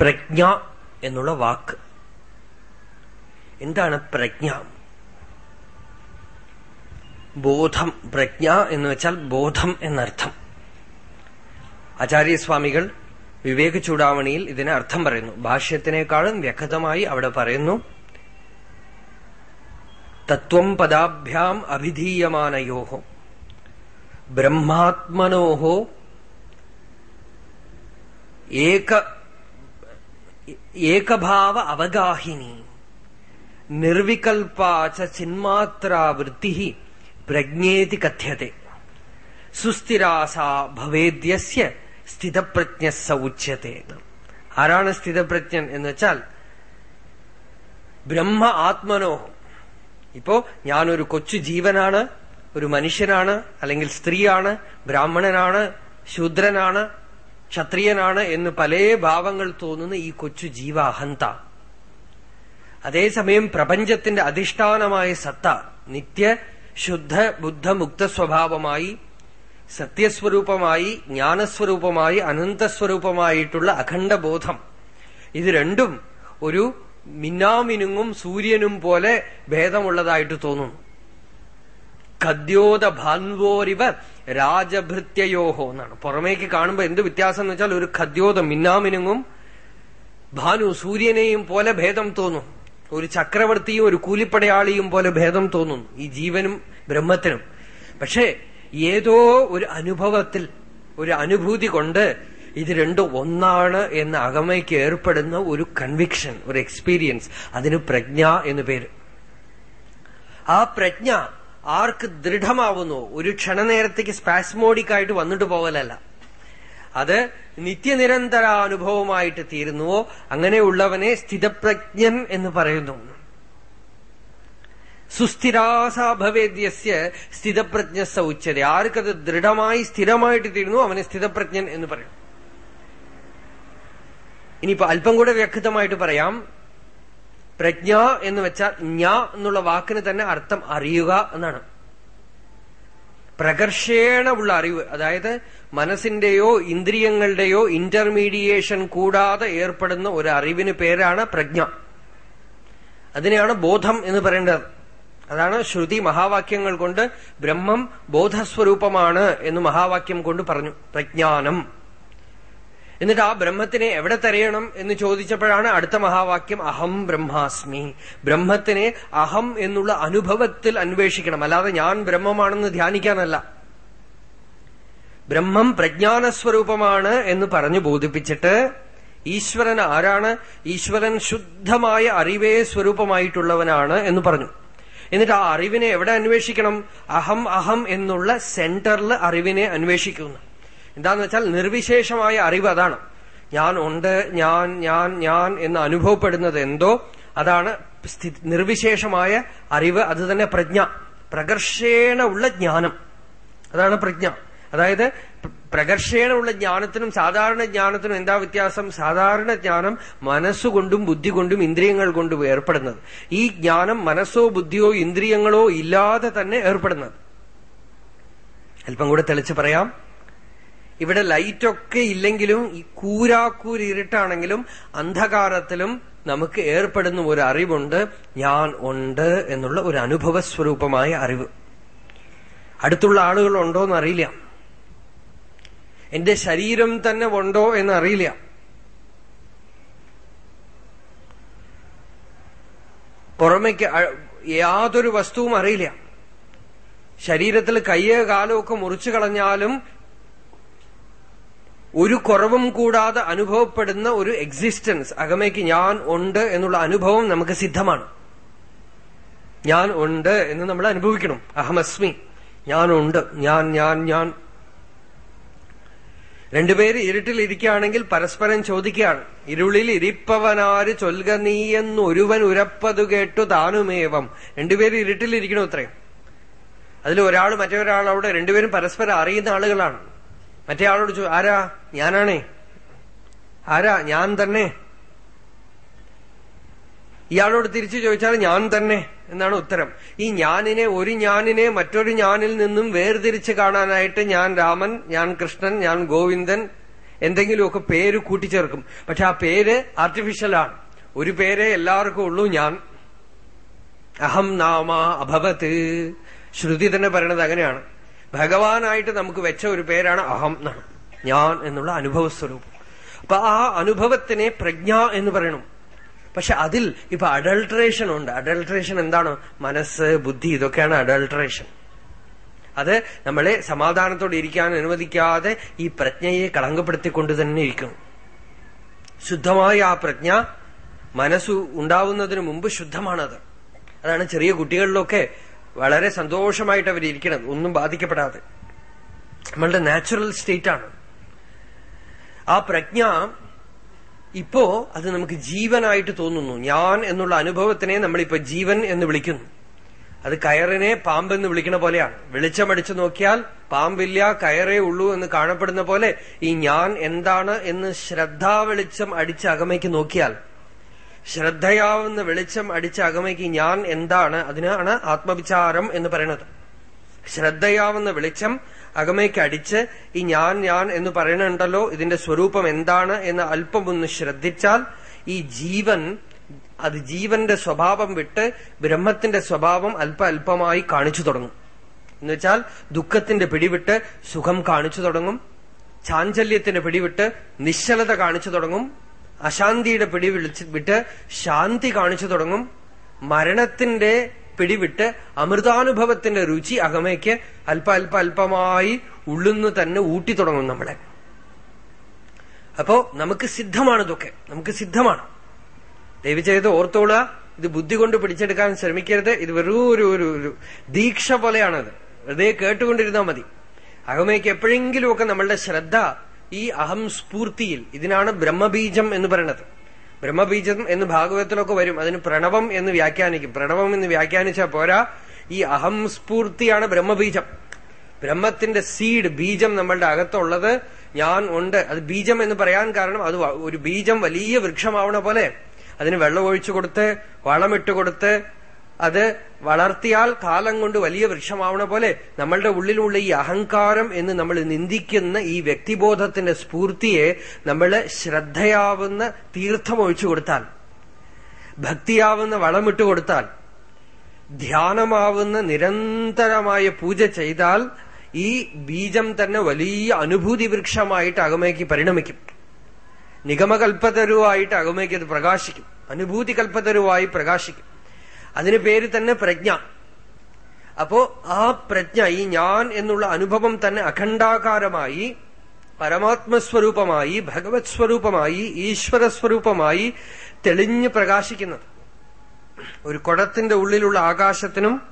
പ്രജ്ഞ എന്നുള്ള വാക്ക്. എന്താണ് പ്രജ്ഞ? ബോധം. പ്രജ്ഞ എന്ന് വെച്ചാൽ ബോധം എന്നർത്ഥം. ആചാര്യസ്വാമികൾ വിവേക ചൂടാമണിയിൽ ഇതിന് അർത്ഥം പറയുന്നു. ഭാഷ്യത്തിനേക്കാളും വ്യക്തമായി അവിടെ പറയുന്നു തത്വം പദാഭ്യാം അഭിധീയമാനയോ ബ്രഹ്മാത്മനോഹോ ഏക ഏകഭാവ അവഗാഹിനി. നിർവികൽപാച ചിന്മാത്രാവൃത്തി പ്രജ്ഞേതി കഥ്യത്തെ. സുസ്ഥിരാസാ ഭവേദ്യസ്യ സ്ഥിതപ്രജ്ഞ സൗച്യത്തെ ആരാണ് സ്ഥിതപ്രജ്ഞൻ എന്ന് വെച്ചാൽ ബ്രഹ്മ ആത്മനോഹം ഇപ്പോ ഞാനൊരു കൊച്ചു ജീവനാണ് ഒരു മനുഷ്യനാണ് അല്ലെങ്കിൽ സ്ത്രീയാണ് ബ്രാഹ്മണനാണ് ശൂദ്രനാണ് ക്ഷത്രിയനാണ് എന്ന് പല ഭാവങ്ങൾ തോന്നുന്ന ഈ കൊച്ചു ജീവ അഹന്ത അതേസമയം പ്രപഞ്ചത്തിന്റെ അധിഷ്ഠാനമായ സത്ത നിത്യ ശുദ്ധ ബുദ്ധ മുക്ത സ്വഭാവമായി സത്യസ്വരൂപമായി ജ്ഞാനസ്വരൂപമായി അനന്തസ്വരൂപമായിട്ടുള്ള അഖണ്ഡബോധം ഇത് രണ്ടും ഒരു മിന്നാമിനുങ്ങും സൂര്യനും പോലെ ഭേദമുള്ളതായിട്ട് തോന്നുന്നു. ഖദ്യോത ഭാൻവോരിവ രാജഭൃത്യയോഹോ എന്നാണ്. പുറമേക്ക് കാണുമ്പോ എന്ത് വ്യത്യാസം എന്ന് വെച്ചാൽ ഒരു ഖദ്യോതം മിന്നാമിനുങ്ങും ഭാനു സൂര്യനെയും പോലെ ഭേദം തോന്നും. ഒരു ചക്രവർത്തിയും ഒരു കൂലിപ്പടയാളിയും പോലെ ഭേദം തോന്നുന്നു. ഈ ജീവനും ബ്രഹ്മത്തിനും. പക്ഷേ ഏതോ ഒരു അനുഭവത്തിൽ ഒരു അനുഭൂതി കൊണ്ട് ഇത് രണ്ടും ഒന്നാണ് എന്ന അകമയ്ക്ക് ഏർപ്പെടുന്ന ഒരു കൺവിക്ഷൻ ഒരു എക്സ്പീരിയൻസ് അതിന് പ്രജ്ഞ എന്ന് പേര്. ആ പ്രജ്ഞ ആർക്ക് ദൃഢമാവുന്നു? ഒരു ക്ഷണനേരത്തേക്ക് സ്പാസ്മോഡിക് ആയിട്ട് വന്നിട്ട് പോകലല്ല. അത് നിത്യനിരന്തര അനുഭവമായിട്ട് തീരുന്നുവോ? അങ്ങനെയുള്ളവനെ സ്ഥിതപ്രജ്ഞൻ എന്ന് പറയുന്നു. സുസ്ഥിരാസാഭവേദ്യസ്യ സ്ഥിതപ്രജ്ഞ സൗച്യത ആർക്കത് ദൃഢമായി സ്ഥിരമായിട്ട് തീരുന്നു അവനെ സ്ഥിതപ്രജ്ഞൻ എന്ന് പറയും. ഇനിയിപ്പോ അല്പം കൂടെ വ്യക്തമായിട്ട് പറയാം. പ്രജ്ഞ എന്ന് വെച്ചാൽ ഞ എന്നുള്ള വാക്കിന് തന്നെ അർത്ഥം അറിയുക എന്നാണ്. പ്രകർഷേണ ഉള്ള അറിവ് അതായത് മനസ്സിന്റെയോ ഇന്ദ്രിയങ്ങളുടെയോ ഇന്റർമീഡിയേഷൻ കൂടാതെ ഏർപ്പെടുന്ന ഒരു അറിവിന് പേരാണ് പ്രജ്ഞ. അതിനെയാണ് ബോധം എന്ന് പറയേണ്ടത്. അതാണ് ശ്രുതി മഹാവാക്യങ്ങൾ കൊണ്ട് ബ്രഹ്മം ബോധസ്വരൂപമാണ് എന്ന് മഹാവാക്യം കൊണ്ട് പറഞ്ഞു. പ്രജ്ഞാനം. എന്നിട്ട് ആ ബ്രഹ്മത്തിനെ എവിടെ തെരയണം എന്ന് ചോദിച്ചപ്പോഴാണ് അടുത്ത മഹാവാക്യം അഹം ബ്രഹ്മാസ്മി. ബ്രഹ്മത്തിനെ അഹം എന്നുള്ള അനുഭവത്തിൽ അന്വേഷിക്കണം. അല്ലാതെ ഞാൻ ബ്രഹ്മമാണെന്ന് ധ്യാനിക്കാനല്ല. ബ്രഹ്മം പ്രജ്ഞാനസ്വരൂപമാണ് എന്ന് പറഞ്ഞു ബോധിപ്പിച്ചിട്ട് ഈശ്വരൻ ആരാണ്? ഈശ്വരൻ ശുദ്ധമായ അറിവേ സ്വരൂപമായിട്ടുള്ളവനാണ് എന്ന് പറഞ്ഞു. എന്നിട്ട് ആ അറിവിനെ എവിടെ അന്വേഷിക്കണം? അഹം അഹം എന്നുള്ള സെന്ററിൽ അറിവിനെ അന്വേഷിക്കുന്നു. എന്താന്ന് വെച്ചാൽ നിർവിശേഷമായ അറിവ് അതാണ്. ഞാൻ ഉണ്ട് ഞാൻ ഞാൻ ഞാൻ എന്ന് അനുഭവപ്പെടുന്നത് എന്തോ അതാണ് നിർവിശേഷമായ അറിവ് അത് തന്നെ പ്രജ്ഞ. പ്രകർഷേണ ഉള്ള ജ്ഞാനം. അതാണ് പ്രജ്ഞ. അതായത് പ്രകർഷേണമുള്ള ജ്ഞാനത്തിനും സാധാരണ ജ്ഞാനത്തിനും എന്താ വ്യത്യാസം? സാധാരണ ജ്ഞാനം മനസ്സുകൊണ്ടും ബുദ്ധി കൊണ്ടും ഇന്ദ്രിയങ്ങൾ കൊണ്ടും ഏർപ്പെടുന്നത്. ഈ ജ്ഞാനം മനസ്സോ ബുദ്ധിയോ ഇന്ദ്രിയങ്ങളോ ഇല്ലാതെ തന്നെ ഏർപ്പെടുന്നത്. അല്പം കൂടെ തെളിച്ച് പറയാം. ഇവിടെ ലൈറ്റൊക്കെ ഇല്ലെങ്കിലും ഈ കൂരാക്കൂര് ഇരുട്ടാണെങ്കിലും അന്ധകാരത്തിലും നമുക്ക് ഏർപ്പെടുന്ന ഒരു അറിവുണ്ട്. ഞാൻ ഉണ്ട് എന്നുള്ള ഒരു അനുഭവ സ്വരൂപമായ അറിവ്. അടുത്തുള്ള ആളുകൾ ആളുകളുണ്ടോ എന്നറിയില്ല എന്റെ ശരീരം തന്നെ ഉണ്ടോ എന്നറിയില്ല പുറമേക്ക് യാതൊരു വസ്തുവും അറിയില്ല. ശരീരത്തിൽ കയ്യോ കാലോ ഒക്കെ മുറിച്ചു കളഞ്ഞാലും ഒരു കുറവും കൂടാതെ അനുഭവപ്പെടുന്ന ഒരു എക്സിസ്റ്റൻസ് അകമയ്ക്ക് ഞാൻ ഉണ്ട് എന്നുള്ള അനുഭവം നമുക്ക് സിദ്ധമാണ്. ഞാൻ ഉണ്ട് എന്ന് നമ്മൾ അനുഭവിക്കണം. അഹമസ്മി. ഞാനുണ്ട് ഞാൻ ഞാൻ ഞാൻ. രണ്ടുപേര് ഇരുട്ടിൽ ഇരിക്കുകയാണെങ്കിൽ പരസ്പരം ചോദിക്കുകയാണ്. ഇരുളിൽ ഇരിപ്പവനാര് ചൊൽക നീയെന്ന് ഒരുവൻ ഉരപ്പതു കേട്ടു താനുമേവം. രണ്ടുപേര് ഇരുട്ടിൽ ഇരിക്കണോ അത്രയും. അതിൽ ഒരാൾ മറ്റൊരാളോട് രണ്ടുപേരും പരസ്പരം അറിയുന്ന ആളുകളാണ്. മറ്റേ ആളോട് ചോ ആരാ? ഞാനാണേ. ആരാ? ഞാൻ തന്നെ. ഇയാളോട് തിരിച്ചു ചോദിച്ചാൽ ഞാൻ തന്നെ എന്നാണ് ഉത്തരം. ഈ ഞാനിനെ ഒരു ഞാനിനെ മറ്റൊരു ഞാനിൽ നിന്നും വേർതിരിച്ച് കാണാനായിട്ട് ഞാൻ രാമൻ ഞാൻ കൃഷ്ണൻ ഞാൻ ഗോവിന്ദൻ എന്തെങ്കിലുമൊക്കെ പേര് കൂട്ടിച്ചേർക്കും. പക്ഷെ ആ പേര് ആർട്ടിഫിഷ്യലാണ് ഒരു പേരേ എല്ലാവർക്കും ഉള്ളൂ ഞാൻ. അഹം നാമ അഭവത്ത് ശ്രുതി തന്നെ പറയണത് അങ്ങനെയാണ്. ഭഗവാനായിട്ട് നമുക്ക് വെച്ച ഒരു പേരാണ് അഹം എന്നാണ് ഞാൻ എന്നുള്ള അനുഭവ സ്വരൂപം അപ്പൊ ആ അനുഭവത്തിനെ പ്രജ്ഞ എന്ന് പറയണം. പക്ഷെ അതിൽ ഇപ്പൊ അഡൾട്രേഷൻ ഉണ്ട്. അഡൾട്രേഷൻ എന്താണ്? മനസ്സ് ബുദ്ധി ഇതൊക്കെയാണ് അഡൾട്രേഷൻ അത് നമ്മളെ സമാധാനത്തോടെ ഇരിക്കാൻ അനുവദിക്കാതെ ഈ പ്രജ്ഞയെ കളങ്കപ്പെടുത്തിക്കൊണ്ട് തന്നെ ഇരിക്കണം. ശുദ്ധമായ ആ പ്രജ്ഞ മനസ്സു ഉണ്ടാവുന്നതിന് മുമ്പ് ശുദ്ധമാണത്. അതാണ് ചെറിയ കുട്ടികളിലൊക്കെ വളരെ സന്തോഷമായിട്ട് അവരിയ്ക്കണം ഒന്നും ബാധിക്കപ്പെടാതെ. നമ്മളുടെ നാച്ചുറൽ സ്റ്റേറ്റ് ആണ്. ആ പ്രജ്ഞ ഇപ്പോ അത് നമുക്ക് ജീവനായിട്ട് തോന്നുന്നു. ഞാൻ എന്നുള്ള അനുഭവത്തിനെ നമ്മളിപ്പോ ജീവൻ എന്ന് വിളിക്കുന്നു. അത് കയറിനെ പാമ്പെന്ന് വിളിക്കുന്ന പോലെയാണ്. വെളിച്ചമടിച്ചു നോക്കിയാൽ പാമ്പില്ല കയറേ ഉള്ളൂ എന്ന് കാണപ്പെടുന്ന പോലെ ഈ ഞാൻ എന്താണ് എന്ന് ശ്രദ്ധാ വെളിച്ചം അടിച്ച് അകമയ്ക്ക് നോക്കിയാൽ ശ്രദ്ധയാവുന്ന വെളിച്ചം അടിച്ച അകമയ്ക്ക് ഞാൻ എന്താണ്? അതിനാണ് ആത്മവിചാരം എന്ന് പറയുന്നത്. ശ്രദ്ധയാവുന്ന വെളിച്ചം അകമയ്ക്ക് അടിച്ച് ഈ ഞാൻ ഞാൻ എന്ന് പറയണുണ്ടല്ലോ ഇതിന്റെ സ്വരൂപം എന്താണ് എന്ന് അല്പം ഒന്ന് ശ്രദ്ധിച്ചാൽ ഈ ജീവൻ അത് ജീവന്റെ സ്വഭാവം വിട്ട് ബ്രഹ്മത്തിന്റെ സ്വഭാവം അല്പ അല്പമായി കാണിച്ചു തുടങ്ങും. എന്നുവെച്ചാൽ ദുഃഖത്തിന്റെ പിടിവിട്ട് സുഖം കാണിച്ചു തുടങ്ങും. ചാഞ്ചല്യത്തിന്റെ പിടിവിട്ട് നിശ്ചലത കാണിച്ചു തുടങ്ങും. അശാന്തിയുടെ പിടി വിളിച്ച് വിട്ട് ശാന്തി കാണിച്ചു തുടങ്ങും. മരണത്തിന്റെ പിടിവിട്ട് അമൃതാനുഭവത്തിന്റെ രുചി അകമയ്ക്ക് അല്പ അല്പ അല്പമായി ഉള്ളുന്ന് തന്നെ ഊട്ടി തുടങ്ങും നമ്മളെ. അപ്പോ നമുക്ക് സിദ്ധമാണ് ഇതൊക്കെ. നമുക്ക് സിദ്ധമാണ്. ദയവ് ചെയ്ത് ഓർത്തോളുക. ഇത് ബുദ്ധി കൊണ്ട് പിടിച്ചെടുക്കാൻ ശ്രമിക്കരുത്. ഇത് വെറും ഒരു ഒരു ഒരു ദീക്ഷ പോലെയാണത്. വെറുതെ കേട്ടുകൊണ്ടിരുന്നാൽ മതി. അകമയ്ക്ക് എപ്പോഴെങ്കിലുമൊക്കെ നമ്മളുടെ ശ്രദ്ധ ഈ അഹം സ്ഫൂർത്തിയിൽ ഇതിനാണ് ബ്രഹ്മബീജം എന്ന് പറയുന്നത്. ബ്രഹ്മബീജം എന്ന് ഭാഗവതത്തിലൊക്കെ വരും അതിന് പ്രണവം എന്ന് വ്യാഖ്യാനിക്കും. പ്രണവം എന്ന് വ്യാഖ്യാനിച്ചാൽ പോരാ ഈ അഹം സ്ഫൂർത്തിയാണ് ബ്രഹ്മബീജം. ബ്രഹ്മത്തിന്റെ സീഡ് ബീജം നമ്മളുടെ അകത്തുള്ളത് ഞാൻ ഉണ്ട്. അത് ബീജം എന്ന് പറയാൻ കാരണം അത് ഒരു ബീജം വലിയ വൃക്ഷമാവണ പോലെ. അതിന് വെള്ളമൊഴിച്ചു കൊടുത്ത് വളമിട്ട് കൊടുത്ത് അത് വളർത്തിയാൽ കാലം കൊണ്ട് വലിയ വൃക്ഷമാവണ പോലെ നമ്മളുടെ ഉള്ളിലുള്ള ഈ അഹങ്കാരം എന്ന് നമ്മൾ നിന്ദിക്കുന്ന ഈ വ്യക്തിബോധത്തിന്റെ സ്ഫൂർത്തിയെ നമ്മൾ ശ്രദ്ധയാവുന്ന തീർത്ഥം ഒഴിച്ചു കൊടുത്താൽ ഭക്തിയാവുന്ന വളമിട്ട് കൊടുത്താൽ ധ്യാനമാവുന്ന നിരന്തരമായ പൂജ ചെയ്താൽ ഈ ബീജം തന്നെ വലിയ അനുഭൂതി വൃക്ഷമായിട്ട് അകമേക്ക് പരിണമിക്കും. നിഗമകൽപ്പതരുവായിട്ട് അകമേക്ക് അത് പ്രകാശിക്കും. അനുഭൂതി കൽപ്പതരുവായി പ്രകാശിക്കും. അതിന് പേര് തന്നെ പ്രജ്ഞ. അപ്പോ ആ പ്രജ്ഞ ഈ ഞാൻ എന്നുള്ള അനുഭവം തന്നെ അഖണ്ഡാകാരമായി പരമാത്മസ്വരൂപമായി ഭഗവത് സ്വരൂപമായി ഈശ്വര സ്വരൂപമായി തെളിഞ്ഞു പ്രകാശിക്കുന്നത്. ഒരു കുടത്തിന്റെ ഉള്ളിലുള്ള ആകാശത്തിനും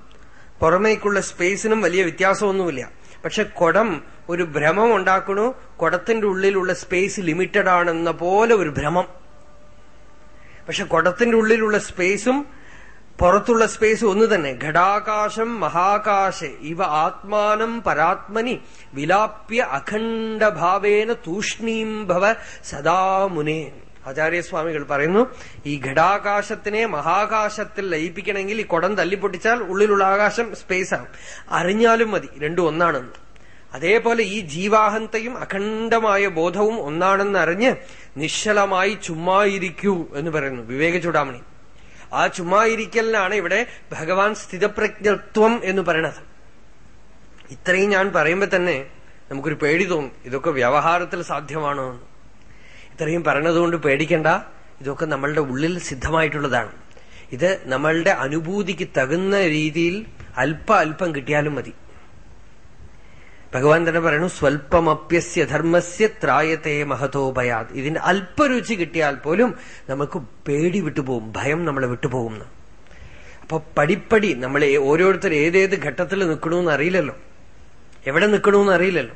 പുറമേക്കുള്ള സ്പേസിനും വലിയ വ്യത്യാസമൊന്നുമില്ല. പക്ഷെ കുടം ഒരു ഭ്രമം ഉണ്ടാക്കണു. കുടത്തിന്റെ ഉള്ളിലുള്ള സ്പേസ് ലിമിറ്റഡ് ആണെന്ന പോലെ ഒരു ഭ്രമം. പക്ഷെ കുടത്തിന്റെ ഉള്ളിലുള്ള സ്പേസും പുറത്തുള്ള സ്പേസ് ഒന്ന് തന്നെ. ഘടാകാശം മഹാകാശ ഇവ ആത്മാനം പരാത്മനി വിലാപ്യ അഖണ്ഡഭാവേന തൂഷ്ണീം ഭവ സദാ മുനേ. ആചാര്യസ്വാമികൾ പറയുന്നു ഈ ഘടാകാശത്തിനെ മഹാകാശത്തിൽ ലയിപ്പിക്കണമെങ്കിൽ ഈ കുടം തല്ലിപ്പൊട്ടിച്ചാൽ ഉള്ളിലുള്ള ആകാശം സ്പേസ് ആവും അറിഞ്ഞാലും മതി രണ്ടും ഒന്നാണെന്ന്. അതേപോലെ ഈ ജീവാഹന്തയും അഖണ്ഡമായ ബോധവും ഒന്നാണെന്ന് അറിഞ്ഞ് നിശ്ചലമായി ചുമ്മായിരിക്കൂ എന്ന് പറയുന്നു വിവേക ചൂടാമണി ആ ചുമ്മായിരിക്കലിനാണ് ഇവിടെ ഭഗവാൻ സ്ഥിതപ്രജ്ഞത്വം എന്ന് പറയണത്. ഇത്രയും ഞാൻ പറയുമ്പോ തന്നെ നമുക്കൊരു പേടി തോന്നും ഇതൊക്കെ വ്യവഹാരത്തിൽ സാധ്യമാണോ എന്ന്. ഇത്രയും പറഞ്ഞതുകൊണ്ട് പേടിക്കണ്ട ഇതൊക്കെ നമ്മളുടെ ഉള്ളിൽ സിദ്ധമായിട്ടുള്ളതാണ്. ഇത് നമ്മളുടെ അനുഭൂതിക്ക് തകുന്ന രീതിയിൽ അല്പ അല്പം കിട്ടിയാലും മതി. ഭഗവാൻ തന്നെ പറയുന്നു സ്വൽപ്പമപ്യസ്യ ധർമ്മസ്യ ത്രായത്തെ മഹതോഭയാത് ഇതിന്റെ അല്പരുചി കിട്ടിയാൽ പോലും നമുക്ക് പേടി വിട്ടുപോകും ഭയം നമ്മളെ വിട്ടുപോകും അപ്പൊ പടിപ്പടി നമ്മളെ ഓരോരുത്തർ ഏതേത് ഘട്ടത്തിൽ നിൽക്കണമെന്ന് അറിയില്ലല്ലോ. എവിടെ നിൽക്കണമെന്ന് അറിയില്ലല്ലോ.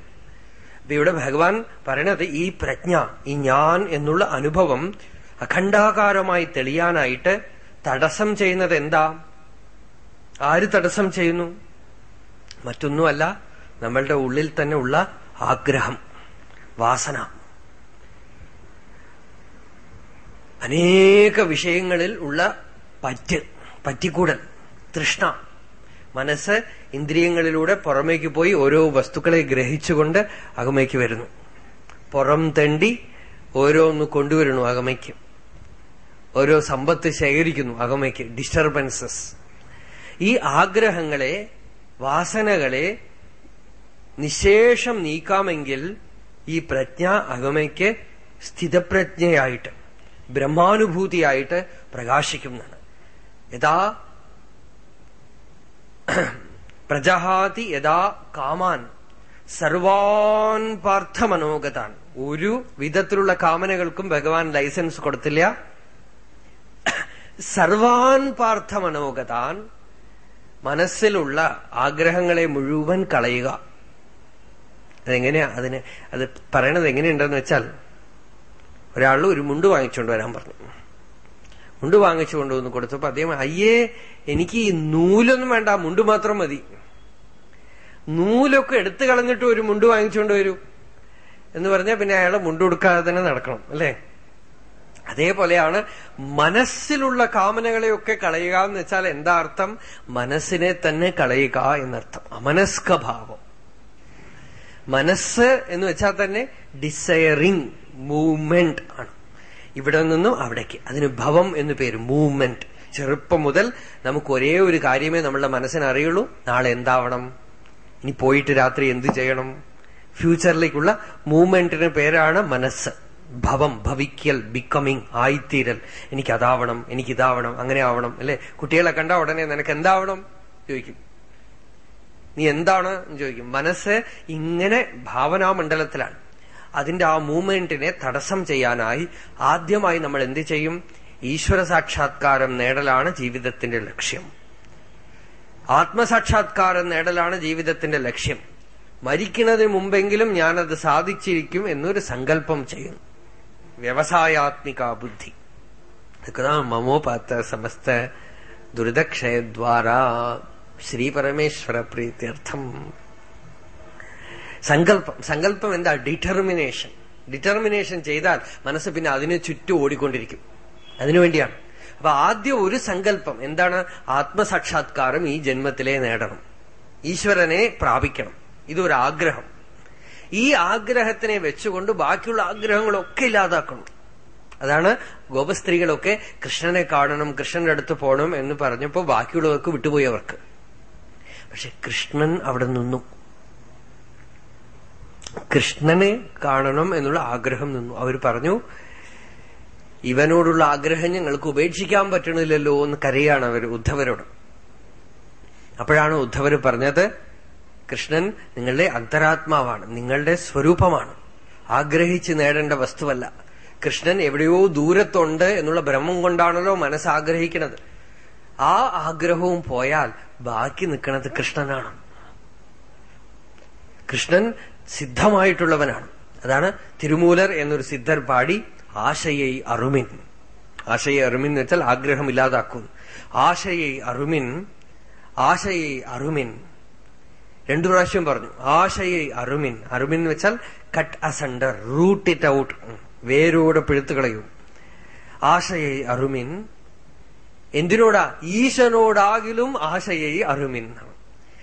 അപ്പൊ ഇവിടെ ഭഗവാൻ പറയണത് ഈ പ്രജ്ഞ ഈ ഞാൻ എന്നുള്ള അനുഭവം അഖണ്ഡാകാരമായി തെളിയാനായിട്ട് തടസ്സം ചെയ്യുന്നത് എന്താ? ആര് തടസ്സം ചെയ്യുന്നു? മറ്റൊന്നുമല്ല നമ്മളുടെ ഉള്ളിൽ തന്നെ ഉള്ള ആഗ്രഹം വാസന. അനേക വിഷയങ്ങളിൽ ഉള്ള പറ്റ് പറ്റിക്കൂടൽ തൃഷ്ണ. മനസ്സ് ഇന്ദ്രിയങ്ങളിലൂടെ പുറമേക്ക് പോയി ഓരോ വസ്തുക്കളെ ഗ്രഹിച്ചുകൊണ്ട് അകമയ്ക്ക് വരുന്നു. പുറം തണ്ടി ഓരോന്ന് കൊണ്ടുവരുന്നു അകമയ്ക്ക് ഓരോ സമ്പത്ത് ശേഖരിക്കുന്നു അകമയ്ക്ക് ഡിസ്റ്റർബൻസസ് ഈ ആഗ്രഹങ്ങളെ വാസനകളെ നിശേഷം നീക്കാമെങ്കിൽ ഈ പ്രജ്ഞ അകമയ്ക്ക് സ്ഥിതപ്രജ്ഞയായിട്ട് ബ്രഹ്മാനുഭൂതിയായിട്ട് പ്രകാശിക്കുന്നതാണ്. യഥാ പ്രജഹാതി യഥാ കാമാൻ സർവാൻ പാർത്ഥമനോഗതാൻ. ഒരു വിധത്തിലുള്ള കാമനകൾക്കും ഭഗവാൻ ലൈസൻസ് കൊടുത്തില്ല. സർവാൻ പാർത്ഥമനോഗതാൻ മനസ്സിലുള്ള ആഗ്രഹങ്ങളെ മുഴുവൻ കളയുക. അതെങ്ങനെയാ? അതിന് അത് പറയണത് എങ്ങനെയുണ്ടെന്ന് വെച്ചാൽ ഒരാൾ ഒരു മുണ്ട് വാങ്ങിച്ചുകൊണ്ട് വരാൻ പറഞ്ഞു. മുണ്ട് വാങ്ങിച്ചുകൊണ്ട് വന്ന് കൊടുത്തപ്പോ അദ്ദേഹം അയ്യേ എനിക്ക് ഈ നൂലൊന്നും വേണ്ട മുണ്ട് മാത്രം മതി. നൂലൊക്കെ എടുത്തു കളഞ്ഞിട്ട് ഒരു മുണ്ട് വാങ്ങിച്ചുകൊണ്ട് വരൂ. എന്ന് പറഞ്ഞാൽ പിന്നെ അയാളെ മുണ്ട് കൊടുക്കാതെ തന്നെ നടക്കണം അല്ലേ? അതേപോലെയാണ് മനസ്സിലുള്ള കാമനകളെയൊക്കെ കളയുക എന്ന് വെച്ചാൽ എന്താ അർത്ഥം? മനസ്സിനെ തന്നെ കളയുക എന്നർത്ഥം. അമനസ്ക ഭാവം മനസ്സ് എന്ന് വെച്ചാൽ തന്നെ ഡിസയറിങ് മൂവ്മെന്റ് ആണ്. ഇവിടെ നിന്നും അവിടേക്ക്. അതിന് ഭവം എന്ന് പേര് മൂവ്മെന്റ് ചെറുപ്പം മുതൽ നമുക്ക് ഒരേ ഒരു കാര്യമേ നമ്മളുടെ മനസ്സിന് അറിയുള്ളൂ. നാളെ എന്താവണം? ഇനി പോയിട്ട് രാത്രി എന്ത് ചെയ്യണം? ഫ്യൂച്ചറിലേക്കുള്ള മൂവ്മെന്റിന് പേരാണ് മനസ്സ്. ഭവം ഭവിക്കൽ ബിക്കമിങ് ആയിത്തീരൽ. എനിക്ക് അതാവണം എനിക്ക് ഇതാവണം അങ്ങനെ ആവണം. അല്ലെ? കുട്ടികളെ കണ്ട ഉടനെ നിനക്ക് എന്താവണം? ചോദിക്കും. നീ എന്താണ് എന്ന് ചോദിക്കും. മനസ്സ് ഇങ്ങനെ ഭാവനാമണ്ഡലത്തിലാണ് അതിന്റെ ആ മൂവ്മെന്റിനെ തടസ്സം ചെയ്യാനായി ആദ്യമായി നമ്മൾ എന്ത് ചെയ്യും? ഈശ്വര സാക്ഷാത്കാരം നേടലാണ് ജീവിതത്തിന്റെ ലക്ഷ്യം. ആത്മസാക്ഷാത്കാരം നേടലാണ് ജീവിതത്തിന്റെ ലക്ഷ്യം. മരിക്കുന്നതിന് മുമ്പെങ്കിലും ഞാനത് സാധിച്ചിരിക്കും എന്നൊരു സങ്കല്പം ചെയ്യുന്നു. വ്യവസായാത്മിക ബുദ്ധി. മമോപാത്ത സമസ്ത ദുരിതക്ഷയദ്വാരാ ശ്രീ പരമേശ്വര പ്രീത്യർത്ഥം. സങ്കല്പം സങ്കല്പം എന്താ? ഡിറ്റർമിനേഷൻ ഡിറ്റർമിനേഷൻ ചെയ്താൽ മനസ്സ് പിന്നെ അതിന് ചുറ്റും ഓടിക്കൊണ്ടിരിക്കും. അതിനുവേണ്ടിയാണ് അപ്പൊ ആദ്യം ഒരു സങ്കല്പം എന്താണ്? ആത്മസാക്ഷാത്കാരം ഈ ജന്മത്തിലെ നേടണം. ഈശ്വരനെ പ്രാപിക്കണം. ഇതൊരാഗ്രഹം. ഈ ആഗ്രഹത്തിനെ വെച്ചുകൊണ്ട് ബാക്കിയുള്ള ആഗ്രഹങ്ങളൊക്കെ ഇല്ലാതാക്കണം. അതാണ് ഗോപസ്ത്രീകളൊക്കെ കൃഷ്ണനെ കാണണം കൃഷ്ണന്റെ അടുത്ത് പോകണം എന്ന് പറഞ്ഞപ്പോ ബാക്കിയുള്ളവർക്ക് വിട്ടുപോയി അവർക്ക്. പക്ഷെ കൃഷ്ണൻ അവിടെ നിന്നു. കൃഷ്ണനെ കാണണം എന്നുള്ള ആഗ്രഹം നിന്നു. അവർ പറഞ്ഞു ഇവനോടുള്ള ആഗ്രഹം ഞങ്ങൾക്ക് ഉപേക്ഷിക്കാൻ പറ്റണില്ലല്ലോ എന്ന് കരയാണ് അവർ ഉദ്ധവരോട്. അപ്പോഴാണ് ഉദ്ധവർ പറഞ്ഞത് കൃഷ്ണൻ നിങ്ങളുടെ അന്തരാത്മാവാണ് നിങ്ങളുടെ സ്വരൂപമാണ്. ആഗ്രഹിച്ച് നേടേണ്ട വസ്തുവല്ല. കൃഷ്ണൻ എവിടെയോ ദൂരത്തുണ്ട് എന്നുള്ള ഭ്രമം കൊണ്ടാണല്ലോ മനസ്സാഗ്രഹിക്കുന്നത് ആ ആഗ്രഹവും പോയാൽ ബാക്കി നിൽക്കുന്നത് കൃഷ്ണനാണ്. കൃഷ്ണൻ സിദ്ധമായിട്ടുള്ളവനാണ്. അതാണ് തിരുമൂലർ എന്നൊരു സിദ്ധർ പാടി ആശയെ അറുമിൻ. ആശയെ അറുമിൻ എന്ന് വെച്ചാൽ ആഗ്രഹം ഇല്ലാതാക്കുന്നു ആശയെ അറുമിൻ ആശയെ അറുമിൻ. രണ്ടു പ്രാവശ്യം പറഞ്ഞു ആശയെ അറുമിൻ. അറുമിൻ എന്ന് വെച്ചാൽ cut asunder root it out. വേരോടെ പിഴുത്തുകളയും ആശയെ അറുമിൻ എന്തിനോടാ? ഈശനോടാകിലും ആശയെ അറിമിന്ന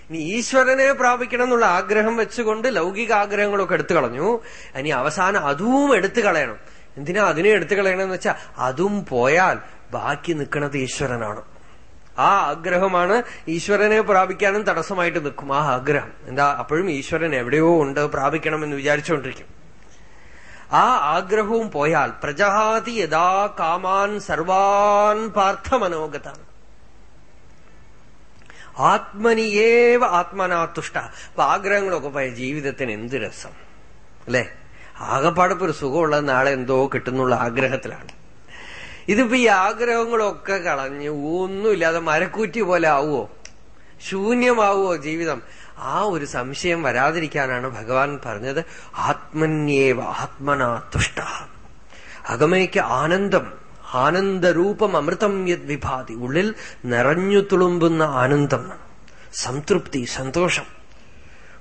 ഇനി ഈശ്വരനെ പ്രാപിക്കണം എന്നുള്ള ആഗ്രഹം വെച്ചുകൊണ്ട് ലൗകിക ആഗ്രഹങ്ങളൊക്കെ എടുത്തു കളഞ്ഞു. ഇനി അവസാനം അതും എടുത്തു കളയണം. എന്തിനാ അതിനെ എടുത്തു കളയണമെന്ന് വെച്ചാൽ അതും പോയാൽ ബാക്കി നിൽക്കുന്നത് ഈശ്വരനാണ്. ആ ആഗ്രഹമാണ് ഈശ്വരനെ പ്രാപിക്കാനും തടസ്സമായിട്ട് നിൽക്കും. ആ ആഗ്രഹം. എന്താ? അപ്പോഴും ഈശ്വരൻ എവിടെയോ ഉണ്ട് പ്രാപിക്കണം എന്ന് വിചാരിച്ചുകൊണ്ടിരിക്കും. ആ ആഗ്രഹവും പോയാൽ പ്രജഹാതി യഥാ കാമാൻ സർവാൻ പാർത്ഥ മനോഗതാണ് ആത്മനിയേവ ആത്മനാതുഷ്ട അപ്പൊ ആഗ്രഹങ്ങളൊക്കെ പോയ ജീവിതത്തിന് എന്ത് രസം? അല്ലേ? ആകപ്പാടിപ്പോ ഒരു സുഖമുള്ള നാളെ എന്തോ കിട്ടുന്നുള്ള ആഗ്രഹത്തിലാണ്. ഇതിപ്പോ ഈ ആഗ്രഹങ്ങളൊക്കെ കളഞ്ഞ് ഒന്നുമില്ലാതെ മരക്കൂറ്റി പോലെ ആവുമോ ശൂന്യമാവുമോ ജീവിതം? ആ ഒരു സംശയം വരാതിരിക്കാനാണ് ഭഗവാൻ പറഞ്ഞത് ആത്മന്യേവ ആത്മനാ തുഷ്ട. അകമയ്ക്ക് ആനന്ദം ആനന്ദരൂപം അമൃതം യത് വിഭാതി ഉള്ളിൽ നിറഞ്ഞു തുളുമ്പുന്ന ആനന്ദം. സംതൃപ്തി സന്തോഷം.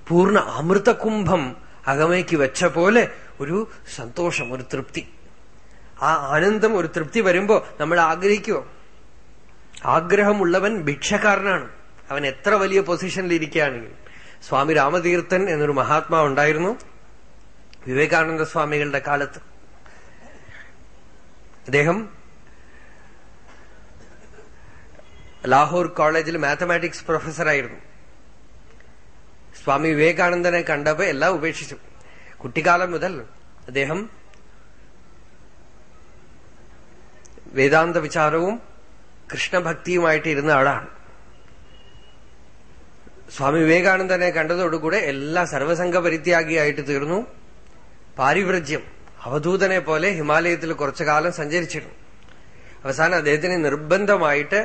പൂർണ അമൃതകുംഭം അകമയ്ക്ക് വെച്ച പോലെ ഒരു സന്തോഷം ഒരു തൃപ്തി. ആ ആനന്ദം ഒരു തൃപ്തി വരുമ്പോ നമ്മൾ ആഗ്രഹിക്കുമോ ആഗ്രഹമുള്ളവൻ ഭിക്ഷക്കാരനാണ്. അവൻ എത്ര വലിയ പൊസിഷനിൽ ഇരിക്കുകയാണെങ്കിൽ സ്വാമി രാമതീർത്ഥൻ എന്നൊരു മഹാത്മാ ഉണ്ടായിരുന്നു വിവേകാനന്ദ സ്വാമികളുടെ കാലത്ത്. അദ്ദേഹം ലാഹോർ കോളേജിൽ മാത്തമാറ്റിക്സ് പ്രൊഫസറായിരുന്നു. സ്വാമി വിവേകാനന്ദനെ കണ്ടപ്പോ എല്ലാം ഉപേക്ഷിച്ചു. കുട്ടിക്കാലം മുതൽ അദ്ദേഹം വേദാന്ത വിചാരവും കൃഷ്ണഭക്തിയുമായിട്ട് ഇരുന്ന ആളാണ്. സ്വാമി വിവേകാനന്ദനെ കണ്ടതോടുകൂടെ എല്ലാ സർവസംഘ പരിത്യാഗിയായിട്ട് തീർന്നു. പാരിവ്രജ്യം അവധൂതനെ പോലെ ഹിമാലയത്തിൽ കുറച്ചു കാലം സഞ്ചരിച്ചിരുന്നു. അവസാനം അദ്ദേഹത്തിന് നിർബന്ധമായിട്ട്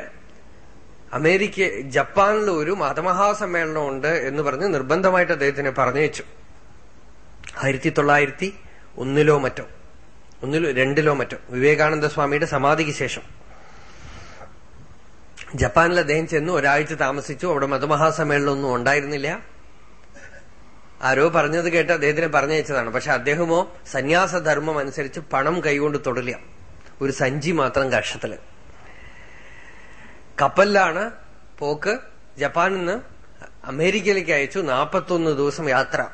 അമേരിക്ക ജപ്പാനിൽ ഒരു മതമഹാസമ്മേളനം ഉണ്ട് എന്ന് പറഞ്ഞ് നിർബന്ധമായിട്ട് അദ്ദേഹത്തിനെ പറഞ്ഞയച്ചു. ആയിരത്തി തൊള്ളായിരത്തി ഒന്നിലോ മറ്റോ ഒന്നിലോ രണ്ടിലോ മറ്റോ വിവേകാനന്ദ സ്വാമിയുടെ സമാധിക്ക് ശേഷം. ജപ്പാനിൽ അദ്ദേഹം ചെന്നു ഒരാഴ്ച താമസിച്ചു. അവിടെ മതമഹാസമ്മേളനമൊന്നും ഉണ്ടായിരുന്നില്ല. ആരോ പറഞ്ഞത് കേട്ട് അദ്ദേഹത്തിനെ പറഞ്ഞയച്ചതാണ്. പക്ഷെ അദ്ദേഹമോ സന്യാസധർമ്മം അനുസരിച്ച് പണം കൈകൊണ്ട് തൊടില്ല. ഒരു സഞ്ചി മാത്രം കഷത്തിൽ കപ്പലിലാണ് പോക്ക് ജപ്പാനിൽ നിന്ന് അമേരിക്കയിലേക്ക് അയച്ചു നാപ്പത്തൊന്ന് ദിവസം യാത്ര.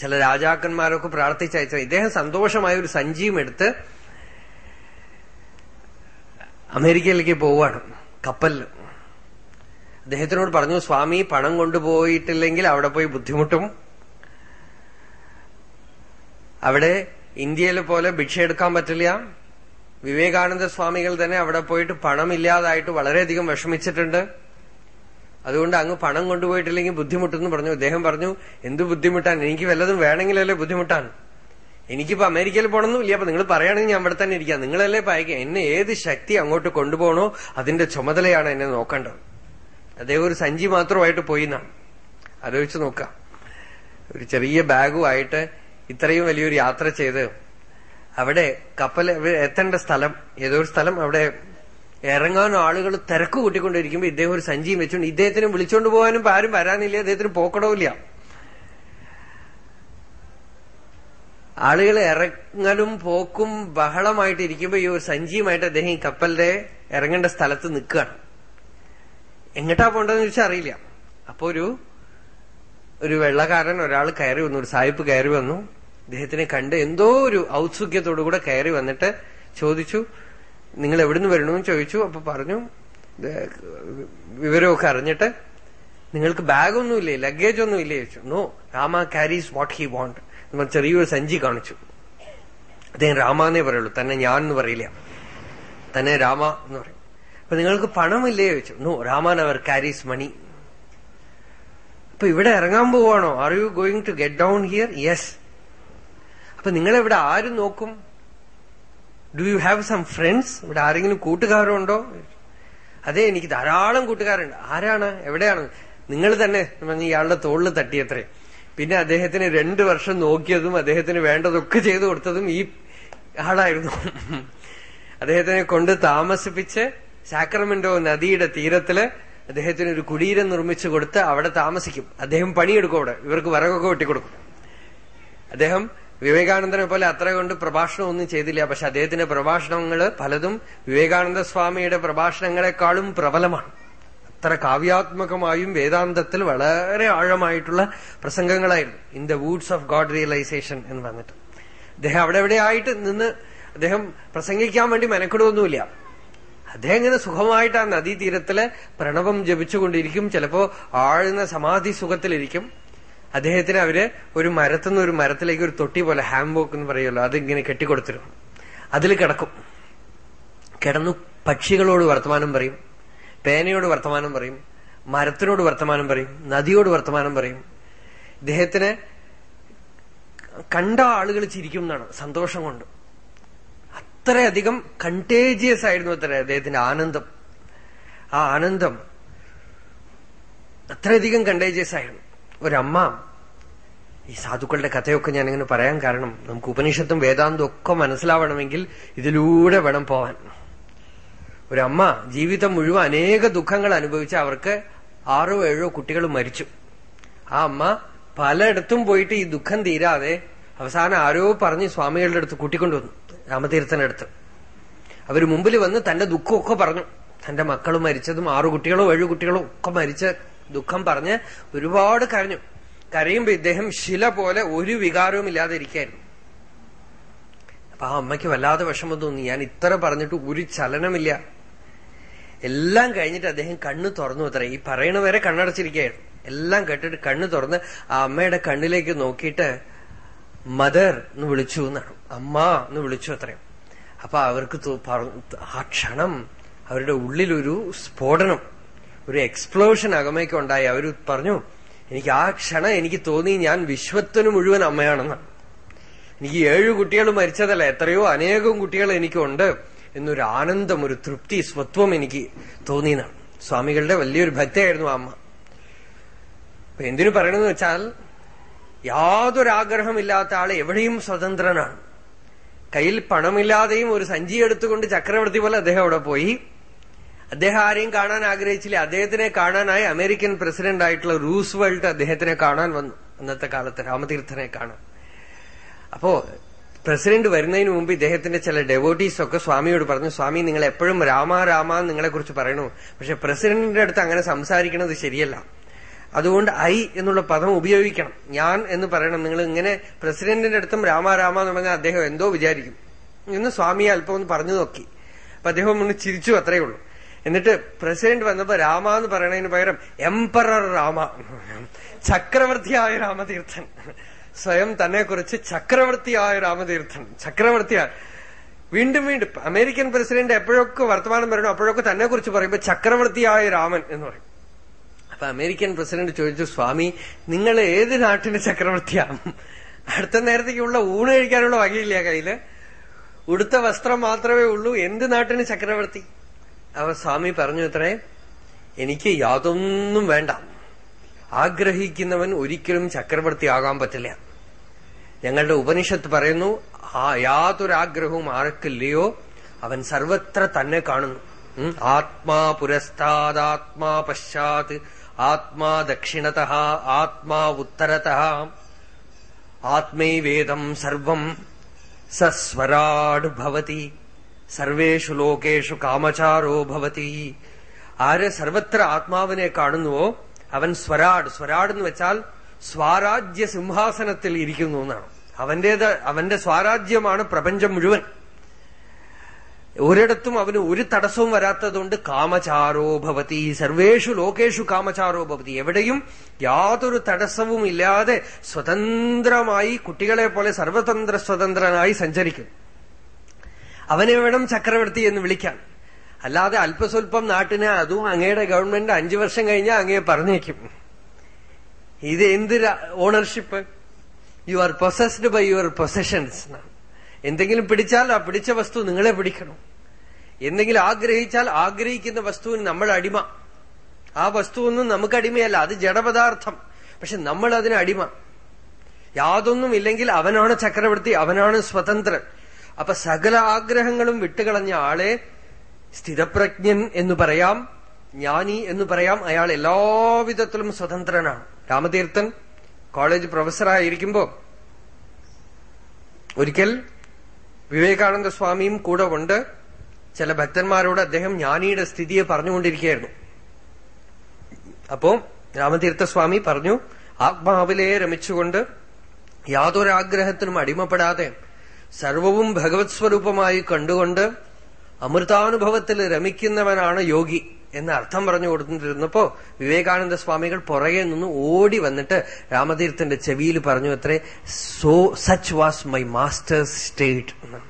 ചില രാജാക്കന്മാരൊക്കെ പ്രാർത്ഥിച്ചയച്ച ഇദ്ദേഹം സന്തോഷമായ ഒരു സഞ്ചിയും എടുത്ത് അമേരിക്കയിലേക്ക് പോവാണ് കപ്പലിൽ അദ്ദേഹത്തിനോട് പറഞ്ഞു സ്വാമി പണം കൊണ്ടുപോയിട്ടില്ലെങ്കിൽ അവിടെ പോയി ബുദ്ധിമുട്ടും. അവിടെ ഇന്ത്യയിലെ പോലെ ഭിക്ഷ എടുക്കാൻ പറ്റില്ല. വിവേകാനന്ദ സ്വാമികൾ തന്നെ അവിടെ പോയിട്ട് പണമില്ലാതായിട്ട് വളരെയധികം വിഷമിച്ചിട്ടുണ്ട്. അതുകൊണ്ട് അങ്ങ് പണം കൊണ്ടുപോയിട്ടില്ലെങ്കിൽ ബുദ്ധിമുട്ടെന്ന് പറഞ്ഞു. അദ്ദേഹം പറഞ്ഞു എന്ത് ബുദ്ധിമുട്ടാൻ എനിക്ക് വല്ലതും വേണമെങ്കിലല്ലേ ബുദ്ധിമുട്ടാൻ? എനിക്കിപ്പോ അമേരിക്കയിൽ പോകണമെന്നില്ല അപ്പൊ നിങ്ങൾ പറയുകയാണെങ്കിൽ ഞാൻ ഇവിടെ തന്നെ ഇരിക്കാം. നിങ്ങളല്ലേ പായിക്കുക എന്നെ ഏത് ശക്തി അങ്ങോട്ട് കൊണ്ടുപോകണോ അതിന്റെ ചുമതലയാണ് എന്നെ നോക്കേണ്ടത്. അദ്ദേഹം ഒരു സഞ്ചി മാത്രമായിട്ട് പോയി എന്നാണ്. ആലോചിച്ച് നോക്കാം. ഒരു ചെറിയ ബാഗുമായിട്ട് ഇത്രയും വലിയൊരു യാത്ര ചെയ്ത് അവിടെ കപ്പൽ എത്തേണ്ട സ്ഥലം ഏതോ ഒരു സ്ഥലം അവിടെ ഇറങ്ങാൻ ആളുകൾ തിരക്ക് കൂട്ടിക്കൊണ്ടിരിക്കുമ്പോൾ ഇദ്ദേഹം ഒരു സഞ്ചിയും വെച്ചുകൊണ്ട് ഇദ്ദേഹത്തിനും വിളിച്ചോണ്ട് പോകാനും ആരും വരാനില്ല. അദ്ദേഹത്തിന് പോക്കടവില്ല ആളുകൾ ഇറങ്ങലും പോക്കും ബഹളമായിട്ട് ഇരിക്കുമ്പോ ഈ ഒരു സഞ്ചിയുമായിട്ട് അദ്ദേഹം ഈ കപ്പലിന്റെ ഇറങ്ങേണ്ട സ്ഥലത്ത് നിൽക്കുകയാണ്. എങ്ങോട്ടാ പോണ്ടെന്ന് ചോദിച്ചാൽ അറിയില്ല. അപ്പൊ ഒരു ഒരു വെള്ളക്കാരൻ ഒരാൾ കയറി വന്നു ഒരു സായിപ്പ് കയറി വന്നു. അദ്ദേഹത്തിനെ കണ്ട് എന്തോ ഒരു ഔത്സുഖ്യത്തോടുകൂടെ കയറി വന്നിട്ട് ചോദിച്ചു നിങ്ങൾ എവിടുന്ന് വരണമെന്ന് ചോദിച്ചു. അപ്പൊ പറഞ്ഞു വിവരമൊക്കെ അറിഞ്ഞിട്ട് നിങ്ങൾക്ക് ബാഗൊന്നും ഇല്ലേ ലഗേജ് ഒന്നും ഇല്ലേ ചോദിച്ചു. No Rama carries what he want ചെറിയൊരു സഞ്ചി കാണിച്ചു. അദ്ദേഹം രാമാന്നേ പറയുള്ളൂ. തന്നെ ഞാൻ എന്ന് പറയില്ല. തന്നെ രാമ എന്ന് പറയും. അപ്പൊ നിങ്ങൾക്ക് പണമില്ലേ ചോദിച്ചു. നോ രാമാൻ അവർ ക്യാരീസ് മണി അപ്പൊ ഇവിടെ ഇറങ്ങാൻ പോവാണോ? Are you going to get down here yes അപ്പൊ നിങ്ങളെവിടെ ആരും നോക്കും? Do you have some friends ഇവിടെ ആരെങ്കിലും കൂട്ടുകാരുണ്ടോ? അതെ എനിക്ക് ധാരാളം കൂട്ടുകാരുണ്ട്. ആരാണ്? എവിടെയാണ്? നിങ്ങൾ തന്നെ. ഇയാളുടെ തോളിൽ തട്ടിയത്രേ. പിന്നെ അദ്ദേഹത്തിന് രണ്ടു വർഷം നോക്കിയതും അദ്ദേഹത്തിന് വേണ്ടതൊക്കെ ചെയ്തു കൊടുത്തതും ഈ ആളായിരുന്നു. അദ്ദേഹത്തിനെ കൊണ്ട് താമസിപ്പിച്ച് സാക്രമെന്റോ നദിയുടെ തീരത്തിൽ അദ്ദേഹത്തിന് ഒരു കുടീരം നിർമ്മിച്ചു കൊടുത്ത് അവിടെ താമസിക്കും. അദ്ദേഹം പണിയെടുക്കും അവിടെ. ഇവർക്ക് വരകൊക്കെ വെട്ടിക്കൊടുക്കും. അദ്ദേഹം വിവേകാനന്ദനെ പോലെ അത്ര കൊണ്ട് പ്രഭാഷണം ഒന്നും ചെയ്തില്ല. പക്ഷെ അദ്ദേഹത്തിന്റെ പ്രഭാഷണങ്ങൾ പലതും വിവേകാനന്ദ സ്വാമിയുടെ പ്രഭാഷണങ്ങളെക്കാളും പ്രബലമാണ്. അത്ര കാവ്യാത്മകമായും വേദാന്തത്തിൽ വളരെ ആഴമായിട്ടുള്ള പ്രസംഗങ്ങളായിരുന്നു. In the woods of God realization എന്ന് പറഞ്ഞിട്ട്. അദ്ദേഹം അവിടെ എവിടെ ആയിട്ട് നിന്ന് അദ്ദേഹം പ്രസംഗിക്കാൻ വേണ്ടി മെനക്കെടുവൊന്നുമില്ല. അദ്ദേഹം ഇങ്ങനെ സുഖമായിട്ട് ആ നദീതീരത്തിൽ പ്രണവം ജപിച്ചുകൊണ്ടിരിക്കും. ചിലപ്പോ ആഴുന്ന സമാധി സുഖത്തിലിരിക്കും. അദ്ദേഹത്തിന് അവർ ഒരു മരത്തുനിന്ന് ഒരു മരത്തിലേക്ക് ഒരു തൊട്ടി പോലെ ഹാംബോക്ക് എന്ന് പറയുമല്ലോ അതിങ്ങനെ കെട്ടിക്കൊടുത്തിരും അതിൽ കിടക്കും. കിടന്നു പക്ഷികളോട് വർത്തമാനം പറയും. പേനയോട് വർത്തമാനം പറയും മരത്തിനോട് വർത്തമാനം പറയും നദിയോട് വർത്തമാനം പറയും. ഇദ്ദേഹത്തിന് കണ്ട ആളുകൾ ചിരിക്കും എന്നാണ് സന്തോഷം കൊണ്ട്. അത്രയധികം കണ്ടേജിയസ് ആയിരുന്നു അത്ര അദ്ദേഹത്തിന്റെ ആനന്ദം. ആ ആനന്ദം അത്രയധികം കണ്ടേജിയസ് ആയിരുന്നു. ഒരമ്മ ഈ സാധുക്കളുടെ കഥയൊക്കെ ഞാൻ ഇങ്ങനെ പറയാൻ കാരണം നമുക്ക് ഉപനിഷത്തും വേദാന്തവും ഒക്കെ മനസ്സിലാവണമെങ്കിൽ ഇതിലൂടെ വേണം പോവാൻ. ഒരമ്മ ജീവിതം മുഴുവൻ അനേക ദുഃഖങ്ങൾ അനുഭവിച്ച് അവർക്ക് ആറോ ഏഴോ കുട്ടികൾ മരിച്ചു. ആ അമ്മ പലയിടത്തും പോയിട്ട് ഈ ദുഃഖം തീരാതെ അവസാനം ആരോ പറഞ്ഞ് സ്വാമികളുടെ അടുത്ത് കൂട്ടിക്കൊണ്ടുവന്നു രാമതീർത്ഥന്റെ അടുത്ത് അവർ മുമ്പിൽ വന്ന് തന്റെ ദുഃഖമൊക്കെ പറഞ്ഞു. തന്റെ മക്കൾ മരിച്ചതും ആറു കുട്ടികളോ ഏഴു കുട്ടികളോ ഒക്കെ മരിച്ച ദുഃഖം പറഞ്ഞ് ഒരുപാട് കരഞ്ഞു. കരയുമ്പോ ഇദ്ദേഹം ശില പോലെ ഒരു വികാരവും ഇല്ലാതെ ഇരിക്കായിരുന്നു അപ്പൊ ആ അമ്മയ്ക്ക് വല്ലാതെ വിഷമം തോന്നി. ഞാൻ ഇത്ര പറഞ്ഞിട്ട് ഒരു ചലനമില്ല. എല്ലാം കഴിഞ്ഞിട്ട് അദ്ദേഹം കണ്ണു തുറന്നു അത്ര. ഈ പറയണ വരെ കണ്ണടച്ചിരിക്കുകയായിരുന്നു. എല്ലാം കേട്ടിട്ട് കണ്ണു തുറന്ന് ആ അമ്മയുടെ കണ്ണിലേക്ക് നോക്കിയിട്ട് മദർ എന്ന് വിളിച്ചു എന്നാണ്. അമ്മ എന്ന് വിളിച്ചു അത്രയും അപ്പൊ അവർക്ക് ആ ക്ഷണം അവരുടെ ഉള്ളിലൊരു സ്ഫോടനം ഒരു എക്സ്പ്ലോഷൻ അകമയ്ക്ക് ഉണ്ടായി. അവർ പറഞ്ഞു എനിക്ക് ആ ക്ഷണം എനിക്ക് തോന്നി ഞാൻ വിശ്വത്തിന് മുഴുവൻ അമ്മയാണെന്നാണ് എനിക്ക് ഏഴു കുട്ടികൾ മരിച്ചതല്ല എത്രയോ അനേകം കുട്ടികൾ എനിക്കുണ്ട്. എന്നൊരു ആനന്ദം ഒരു തൃപ്തി സ്വത്വം എനിക്ക് തോന്നിയതാണ് സ്വാമികളുടെ വലിയൊരു ഭക്തയായിരുന്നു അമ്മ. അപ്പൊ എന്തിനു പറയണമെന്ന് വെച്ചാൽ യാതൊരാഗ്രഹമില്ലാത്ത ആൾ എവിടെയും സ്വതന്ത്രനാണ്. കയ്യിൽ പണമില്ലാതെയും ഒരു സഞ്ചി എടുത്തുകൊണ്ട് ചക്രവർത്തി പോലെ അദ്ദേഹം അവിടെ പോയി. അദ്ദേഹം ആരെയും കാണാൻ ആഗ്രഹിച്ചില്ല. അദ്ദേഹത്തിനെ കാണാനായി അമേരിക്കൻ പ്രസിഡന്റ് ആയിട്ടുള്ള റൂസ് വേൾട്ട് അദ്ദേഹത്തിനെ കാണാൻ വന്നു. അന്നത്തെ കാലത്ത് രാമതീർത്ഥനെ കാണാൻ. അപ്പോ പ്രസിഡന്റ് വരുന്നതിന് മുമ്പ് ഇദ്ദേഹത്തിന്റെ ചില ഡെവോട്ടീസ് ഒക്കെ സ്വാമിയോട് പറഞ്ഞു സ്വാമി നിങ്ങൾ എപ്പോഴും രാമ രാമ നിങ്ങളെ കുറിച്ച് പറയണു. പക്ഷെ പ്രസിഡന്റിന്റെ അടുത്ത് അങ്ങനെ സംസാരിക്കുന്നത് ശരിയല്ല. അതുകൊണ്ട് ഐ എന്നുള്ള പദം ഉപയോഗിക്കണം. ഞാൻ എന്ന് പറയണം. നിങ്ങൾ ഇങ്ങനെ പ്രസിഡന്റിന്റെ അടുത്തും രാമ രാമ എന്ന് പറഞ്ഞാൽ അദ്ദേഹം എന്തോ വിചാരിക്കും. എന്ന് സ്വാമി അല്പം ഒന്ന് പറഞ്ഞു നോക്കി. അപ്പൊ അദ്ദേഹം ഒന്ന് ചിരിച്ചു അത്രയേ ഉള്ളൂ. എന്നിട്ട് പ്രസിഡന്റ് വന്നപ്പോ രാമ എന്ന് പറയണതിന് പകരം എംപറർ രാമ. ചക്രവർത്തിയായ രാമതീർത്ഥൻ. സ്വയം തന്നെ കുറിച്ച് ചക്രവർത്തിയായ രാമതീർത്ഥൻ. ചക്രവർത്തിയായ വീണ്ടും വീണ്ടും അമേരിക്കൻ പ്രസിഡന്റ് എപ്പോഴൊക്കെ വർത്തമാനം പറയണോ അപ്പോഴൊക്കെ തന്നെ കുറിച്ച് പറയുമ്പോ ചക്രവർത്തിയായ രാമൻ എന്ന് പറയും. അപ്പൊ അമേരിക്കൻ പ്രസിഡന്റ് ചോദിച്ചു സ്വാമി നിങ്ങൾ ഏത് നാട്ടിന്റെ ചക്രവർത്തിയാണ് അടുത്ത നേരത്തേക്കുള്ള ഊണ് കഴിക്കാനുള്ള വകയില്ല കയ്യിൽ? ഉടുത്ത വസ്ത്രം മാത്രമേ ഉള്ളൂ എന്ത് നാട്ടിന് ചക്രവർത്തി? അവ സ്വാമി പറഞ്ഞു ഇത്രേ എനിക്ക് യാതൊന്നും വേണ്ട. ആഗ്രഹിക്കുന്നവൻ ഒരിക്കലും ചക്രവർത്തി ആകാൻ പറ്റില്ല. ഞങ്ങളുടെ ഉപനിഷത്ത് പറയുന്നു യാതൊരാഗ്രഹവും ആർക്കില്ലയോ അവൻ സർവത്ര തന്നെ കാണുന്നു. ആത്മാ പുരസ്താദാത്മാ പശ്ചാത്ത് ആത്മാ ദക്ഷിണത ആത്മാ ഉത്തരത. ആത്മൈവേദം സർവം സസ്വരാട് ഭവതി സർവേഷു ലോകേഷു കാമചാരോ ഭവതി. ആര് സർവത്ര ആത്മാവിനെ കാണുന്നുവോ അവൻ സ്വരാട്. സ്വരാട് എന്ന് വെച്ചാൽ സ്വാരാജ്യ സിംഹാസനത്തിൽ ഇരിക്കുന്നു എന്നാണ്. അവന്റേത് അവന്റെ സ്വാരാജ്യമാണ് പ്രപഞ്ചം മുഴുവൻ. ഒരിടത്തും അവന് ഒരു തടസ്സവും വരാത്തതുകൊണ്ട് കാമചാരോ ഭവതി. സർവേഷു ലോകേഷു കാമചാരോ ഭവതി. എവിടെയും യാതൊരു തടസ്സവും ഇല്ലാതെ സ്വതന്ത്രമായി കുട്ടികളെ പോലെ സർവതന്ത്ര സ്വതന്ത്രനായി സഞ്ചരിക്കും. അവനെ വേണം ചക്രവർത്തി എന്ന് വിളിക്കാൻ. അല്ലാതെ അല്പസ്വല്പം നാട്ടിന് അതും അങ്ങയുടെ ഗവൺമെന്റ് അഞ്ചു വർഷം കഴിഞ്ഞാൽ അങ്ങയെ പറഞ്ഞേക്കും. ഇത് എന്ത് ownership? You are possessed by your possessions എന്തെങ്കിലും പിടിച്ചാൽ ആ പിടിച്ച വസ്തു നിങ്ങളെ പിടിക്കണം. എന്തെങ്കിലും ആഗ്രഹിച്ചാൽ ആഗ്രഹിക്കുന്ന വസ്തുവിന് നമ്മൾ അടിമ. ആ വസ്തുവൊന്നും നമുക്ക് അടിമയല്ല അത് ജഡപദാർത്ഥം. പക്ഷെ നമ്മൾ അതിന് അടിമ. യാതൊന്നും ഇല്ലെങ്കിൽ അവനാണ് ചക്രവർത്തി അവനാണ് സ്വതന്ത്രൻ. അപ്പൊ സകല ആഗ്രഹങ്ങളും വിട്ടുകളഞ്ഞ ആളെ സ്ഥിതപ്രജ്ഞൻ എന്ന് പറയാം ജ്ഞാനി എന്ന് പറയാം അയാൾ എല്ലാവിധത്തിലും സ്വതന്ത്രനാണ്. രാമതീർത്ഥൻ കോളേജ് പ്രൊഫസറായിരിക്കുമ്പോ ഒരിക്കൽ വിവേകാനന്ദ സ്വാമിയും കൂടെ കൊണ്ട് ചില ഭക്തന്മാരോട് അദ്ദേഹം ജ്ഞാനിയുടെ സ്ഥിതിയെ പറഞ്ഞുകൊണ്ടിരിക്കുകയായിരുന്നു. അപ്പോ രാമതീർത്ഥസ്വാമി പറഞ്ഞു ആത്മാവിലെ രമിച്ചുകൊണ്ട് യാതൊരാഗ്രഹത്തിനും അടിമപ്പെടാതെ സർവവും ഭഗവത് സ്വരൂപമായി കണ്ടുകൊണ്ട് അമൃതാനുഭവത്തിൽ രമിക്കുന്നവനാണ് യോഗി എന്ന് അർത്ഥം പറഞ്ഞു കൊടുത്തിരുന്നപ്പോ വിവേകാനന്ദ സ്വാമികൾ പുറകെ നിന്ന് ഓടി വന്നിട്ട് രാമതീർത്ഥന്റെ ചെവിയിൽ പറഞ്ഞു അത്രേ so such was my master's state എന്നാണ്.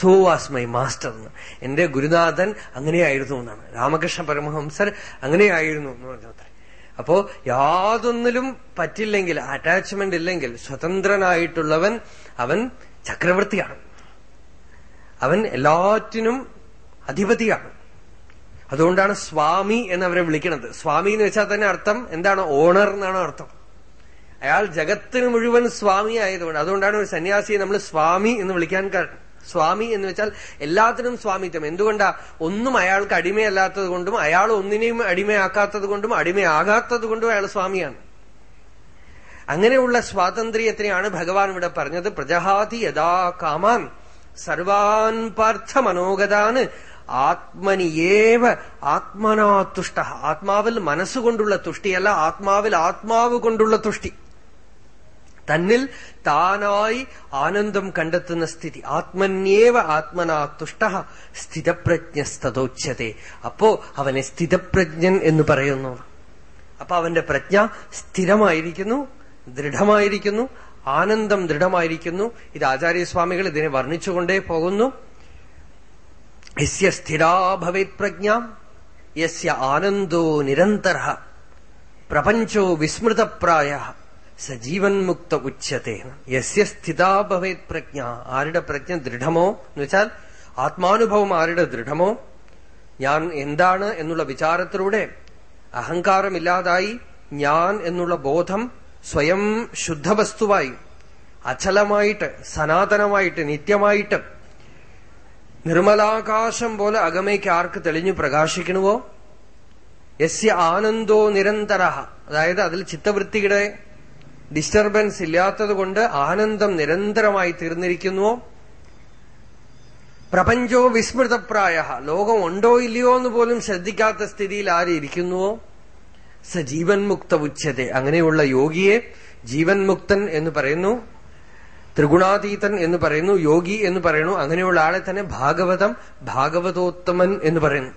സോ വാസ് മൈ മാസ്റ്റർ എന്ന്. എന്റെ ഗുരുനാഥൻ അങ്ങനെയായിരുന്നു എന്നാണ്. രാമകൃഷ്ണ പരമഹംസർ അങ്ങനെയായിരുന്നു എന്ന് പറഞ്ഞു അത്രേ. അപ്പോ യാതൊന്നിലും പറ്റില്ലെങ്കിൽ അറ്റാച്ച്മെന്റ് ഇല്ലെങ്കിൽ സ്വതന്ത്രനായിട്ടുള്ളവൻ അവൻ ചക്രവർത്തിയാണ്. അവൻ എല്ലാറ്റിനും അധിപതിയാണ്. അതുകൊണ്ടാണ് സ്വാമി എന്നവരെ വിളിക്കുന്നത്. സ്വാമി എന്ന് വെച്ചാൽ തന്നെ അർത്ഥം എന്താണ്? ഓണർ എന്നാണ് അർത്ഥം. അയാൾ ജഗത്തിന് മുഴുവൻ സ്വാമി ആയതുകൊണ്ട് അതുകൊണ്ടാണ് ഒരു സന്യാസിയെ നമ്മൾ സ്വാമി എന്ന് വിളിക്കാൻ കാരണം സ്വാമി എന്ന് വെച്ചാൽ എല്ലാത്തിനും സ്വാമിത്വം. എന്തുകൊണ്ടാ? ഒന്നും അയാൾക്ക് അടിമയല്ലാത്തത് കൊണ്ടും അയാൾ ഒന്നിനെയും അടിമയാക്കാത്തത് കൊണ്ടും അടിമയാകാത്തത് കൊണ്ടും അയാൾ സ്വാമിയാണ്. അങ്ങനെയുള്ള സ്വാതന്ത്ര്യത്തിനെയാണ് ഭഗവാൻ ഇവിടെ പറഞ്ഞത്. പ്രജഹാതി യഥാ കാമാൻ. സർവാൻ പാർത്ഥ മനോഗതാന് ആത്മനിയേവ ആത്മനാ തുഷ്ട. ആത്മാവിൽ മനസ്സുകൊണ്ടുള്ള തുഷ്ടിയല്ല ആത്മാവിൽ ആത്മാവ് കൊണ്ടുള്ള തുഷ്ടി. തന്നിൽ താനായി ആനന്ദം കണ്ടെത്തുന്ന സ്ഥിതി. ആത്മന്യേവ ആത്മനാ തുഷ്ട. സ്ഥിതപ്രജ്ഞസ്തോച്യത്തെ അപ്പോ അവനെ സ്ഥിതപ്രജ്ഞൻ എന്ന് പറയുന്നു. അപ്പൊ അവന്റെ പ്രജ്ഞ സ്ഥിരമായിരിക്കുന്നു ദൃഢമായിരിക്കുന്നു ആനന്ദം ദൃഢമായിരിക്കുന്നു. ഇത് ആചാര്യസ്വാമികൾ ഇതിനെ വർണിച്ചുകൊണ്ടേ പോകുന്നു. യസ്യ സ്ഥിരാ ഭവേത് പ്രജ്ഞ യസ്യ ആനന്ദോ നിരന്തര പ്രപഞ്ചോ വിസ്മൃതപ്രായ സജീവൻ മുക്ത ഉച്ചത്തെ യസ്യ സ്ഥിതാ ഭവേത് പ്രജ്ഞ. ആരുടെ പ്രജ്ഞ ദൃഢമോ? എന്ന് വെച്ചാൽ ആത്മാനുഭവം ആരുടെ ദൃഢമോ? ഞാൻ എന്താണ് എന്നുള്ള വിചാരത്തിലൂടെ അഹങ്കാരമില്ലാതായി ഞാൻ എന്നുള്ള ബോധം സ്വയം ശുദ്ധവസ്തുവായി അചലമായിട്ട് സനാതനമായിട്ട് നിത്യമായിട്ട് നിർമ്മലാകാശം പോലെ അകമയ്ക്ക് ആർക്ക് തെളിഞ്ഞു പ്രകാശിക്കണവോ യസ്യ ആനന്ദോ നിരന്തര അതായത് അതിൽ ചിത്തവൃത്തിയുടെ ഡിസ്റ്റർബൻസ് ഇല്ലാത്തതുകൊണ്ട് ആനന്ദം നിരന്തരമായി തീർന്നിരിക്കുന്നുവോ? പ്രപഞ്ചോ വിസ്മൃതപ്രായ ലോകം ഉണ്ടോ ഇല്ലയോ എന്ന് പോലും ശ്രദ്ധിക്കാത്ത സ്ഥിതിയിൽ ആര് ഇരിക്കുന്നുവോ? സ ജീവൻ മുക്ത ഉച്ചതെ അങ്ങനെയുള്ള യോഗിയെ ജീവൻ മുക്തൻ എന്ന് പറയുന്നു. ത്രിഗുണാതീതൻ എന്ന് പറയുന്നു യോഗി എന്ന് പറയുന്നു അങ്ങനെയുള്ള ആളെ തന്നെ ഭാഗവതം ഭാഗവതോത്തമൻ എന്ന് പറയുന്നു.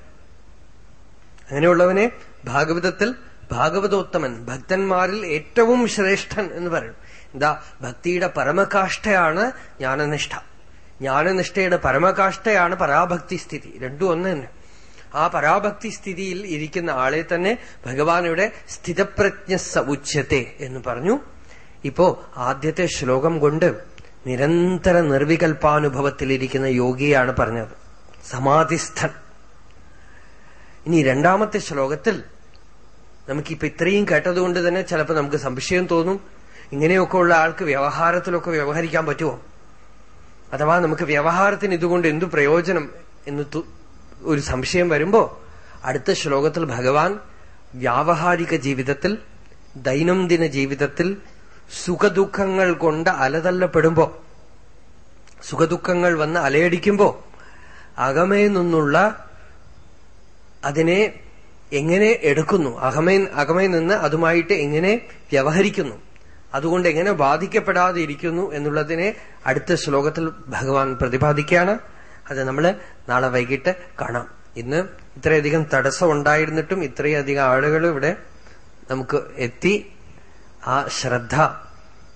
അങ്ങനെയുള്ളവനെ ഭാഗവതത്തിൽ ഭാഗവതോത്തമൻ ഭക്തന്മാരിൽ ഏറ്റവും ശ്രേഷ്ഠൻ എന്ന് പറയുന്നു. എന്താ? ഭക്തിയുടെ പരമകാഷ്ഠയാണ് ജ്ഞാനനിഷ്ഠ. ജ്ഞാനനിഷ്ഠയുടെ പരമകാഷ്ഠയാണ് പരാഭക്തി സ്ഥിതി. രണ്ടും ഒന്ന് തന്നെ. ആ പരാഭക്തി സ്ഥിതിയിൽ ഇരിക്കുന്ന ആളെ തന്നെ ഭഗവാനുടെ സ്ഥിതപ്രജ്ഞ സമുച്യത്തെ എന്ന് പറഞ്ഞു. ഇപ്പോ ആദ്യത്തെ ശ്ലോകം കൊണ്ട് നിരന്തര നിർവികൽപ്പാനുഭവത്തിലിരിക്കുന്ന യോഗിയാണ് പറഞ്ഞത്. സമാധിസ്ഥൻ. ഇനി രണ്ടാമത്തെ ശ്ലോകത്തിൽ നമുക്കിപ്പോ ഇത്രയും കേട്ടതുകൊണ്ട് തന്നെ ചിലപ്പോൾ നമുക്ക് സംശയം തോന്നും. ഇങ്ങനെയൊക്കെ ഉള്ള ആൾക്ക് വ്യവഹാരത്തിലൊക്കെ വ്യവഹരിക്കാൻ പറ്റുമോ? അഥവാ നമുക്ക് വ്യവഹാരത്തിന് ഇതുകൊണ്ട് എന്തു പ്രയോജനം എന്ന് ഒരു സംശയം വരുമ്പോ അടുത്ത ശ്ലോകത്തിൽ ഭഗവാൻ വ്യാവഹാരിക ജീവിതത്തിൽ ദൈനംദിന ജീവിതത്തിൽ സുഖദുഃഖങ്ങൾ കൊണ്ട് അലതല്ലപ്പെടുമ്പോ സുഖദുഃഖങ്ങൾ വന്ന് അലയടിക്കുമ്പോ അകമേ നിന്നുള്ള അതിനെ എങ്ങനെ എടുക്കുന്നു? അകമേ അകമേ നിന്ന് അതുമായിട്ട് എങ്ങനെ വ്യവഹരിക്കുന്നു? അതുകൊണ്ട് എങ്ങനെ ബാധിക്കപ്പെടാതെ ഇരിക്കുന്നു എന്നുള്ളതിനെ അടുത്ത ശ്ലോകത്തിൽ ഭഗവാൻ പ്രതിപാദിക്കുകയാണ്. അത് നമ്മൾ നാളെ വൈകിട്ട് കാണാം. ഇന്ന് ഇത്രയധികം തടസ്സം ഉണ്ടായിരുന്നിട്ടും ഇത്രയധികം ആളുകൾ ഇവിടെ നമുക്ക് എത്തി. ആ ശ്രദ്ധ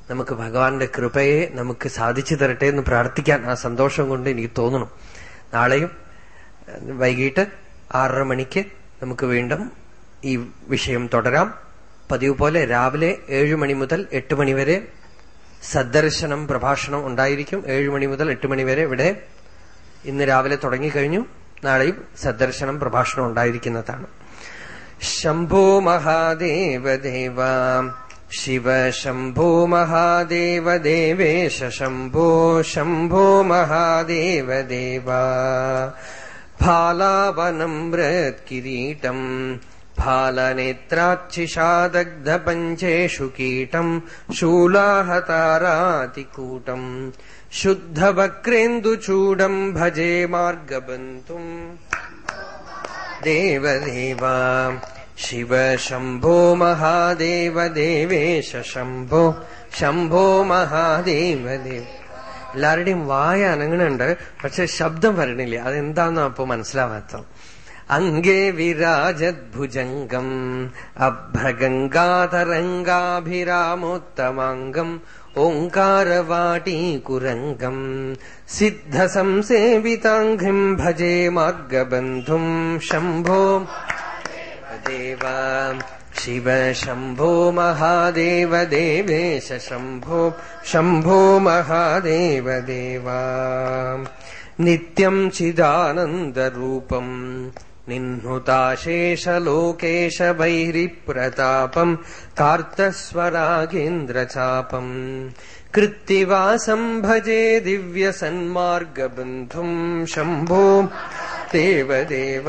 നമുക്ക് ഭഗവാന്റെ കൃപയെ നമുക്ക് സാധിച്ചു തരട്ടെ എന്ന് പ്രാർത്ഥിക്കാൻ ആ സന്തോഷം കൊണ്ട് എനിക്ക് തോന്നണം. നാളെയും വൈകിട്ട് ആറര മണിക്ക് നമുക്ക് വീണ്ടും ഈ വിഷയം തുടരാം. പതിവ് പോലെ രാവിലെ ഏഴു മണി മുതൽ എട്ട് മണി വരെ സദ്ദർശനം പ്രഭാഷണം ഉണ്ടായിരിക്കും. ഏഴു മണി മുതൽ എട്ട് മണി വരെ ഇവിടെ ഇന്ന് രാവിലെ തുടങ്ങിക്കഴിഞ്ഞു. നാളെയും സദ്ദർശനം പ്രഭാഷണം ഉണ്ടായിരിക്കുന്നതാണ്. ശംഭോ മഹാദേവ शिव शम्भो महादेव देवेश शम्भो शम्भो महादेव देवा फालावनम्रत्किरीटम् फालनेत्राक्षिषादग्धपञ्चेषु कीटम् शूलाहतारातिकूटम् शुद्धवक्रेन्दुचूडम् भजे मार्गबन्तुम् देवदेवा शिव शम्भो महादेव देवेश शम्भो ശംഭോ മഹാദേവദേവ് എല്ലാവരുടെയും വായ അനങ്ങണുണ്ട് പക്ഷെ ശബ്ദം വരണില്ല അതെന്താന്ന് അപ്പോ മനസ്സിലാവാത്ത അങ്കേ വിരാജദ്ഭുജംഗം അഭ്രഗംഗാതരംഗാഭിരാമോത്തമാംഗം ഓങ്കാരവാട്ടീകുരംഗം സിദ്ധസംസേവിതാംഘ്രിം ഭജേ മാർഗബന്ധും ശംഭോ ദേവ शिव शम्भो महादेव देवेश शम्भो शम्भो महादेव देवा नित्यम् चिदानन्दरूपम् निह्नुताशेषलोकेश वैरिप्रतापम् कार्तस्वरागेन्द्रचापम् कृत्तिवासम् भजे दिव्यसन्मार्गबन्धुम् शम्भो देवदेव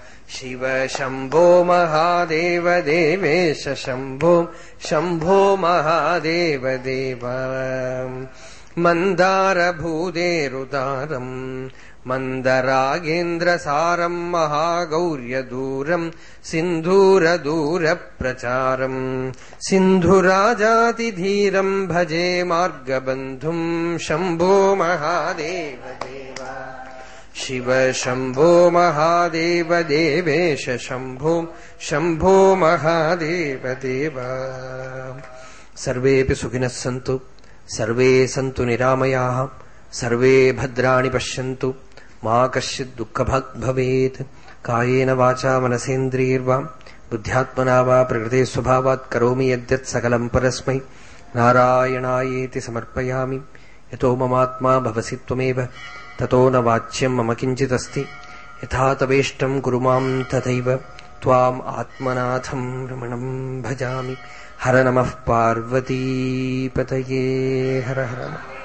शिव शम्भो महादेव देवेश शम्भो शम्भो महादेव देव मन्दारभूदेरुदारम् मन्दरागेन्द्रसारम् महागौर्यदूरम् सिन्धूरदूरप्रचारम् सिन्धुराजातिधीरम् भजे मार्गबन्धुम् शम्भो महादेव देवा शिव शम्भो महादेव देवेश शम्भो शम्भो महादेव देव सर्वेऽपि सुखिनः सन्तु सर्वे सन्तु निरामयाः सर्वे भद्राणि पश्यन्तु मा कश्चित् दुःखभाग् भवेत् कायेन वाचा मनसेन्द्रियैर्वा बुद्ध्यात्मना वा प्रकृते स्वभावात् करोमि यद्यत् सकलम् परस्मै नारायणायेति समर्पयामि यतो ममात्मा भवसि त्वमेव ततो न वाच्यम् मम किञ्चिदस्ति। यथा तवेष्टम् कुरु माम् तथैव। त्वाम् आत्मनाथम् रमणम् भजामि। हर नमः पार्वतीपतये। हर हर नमः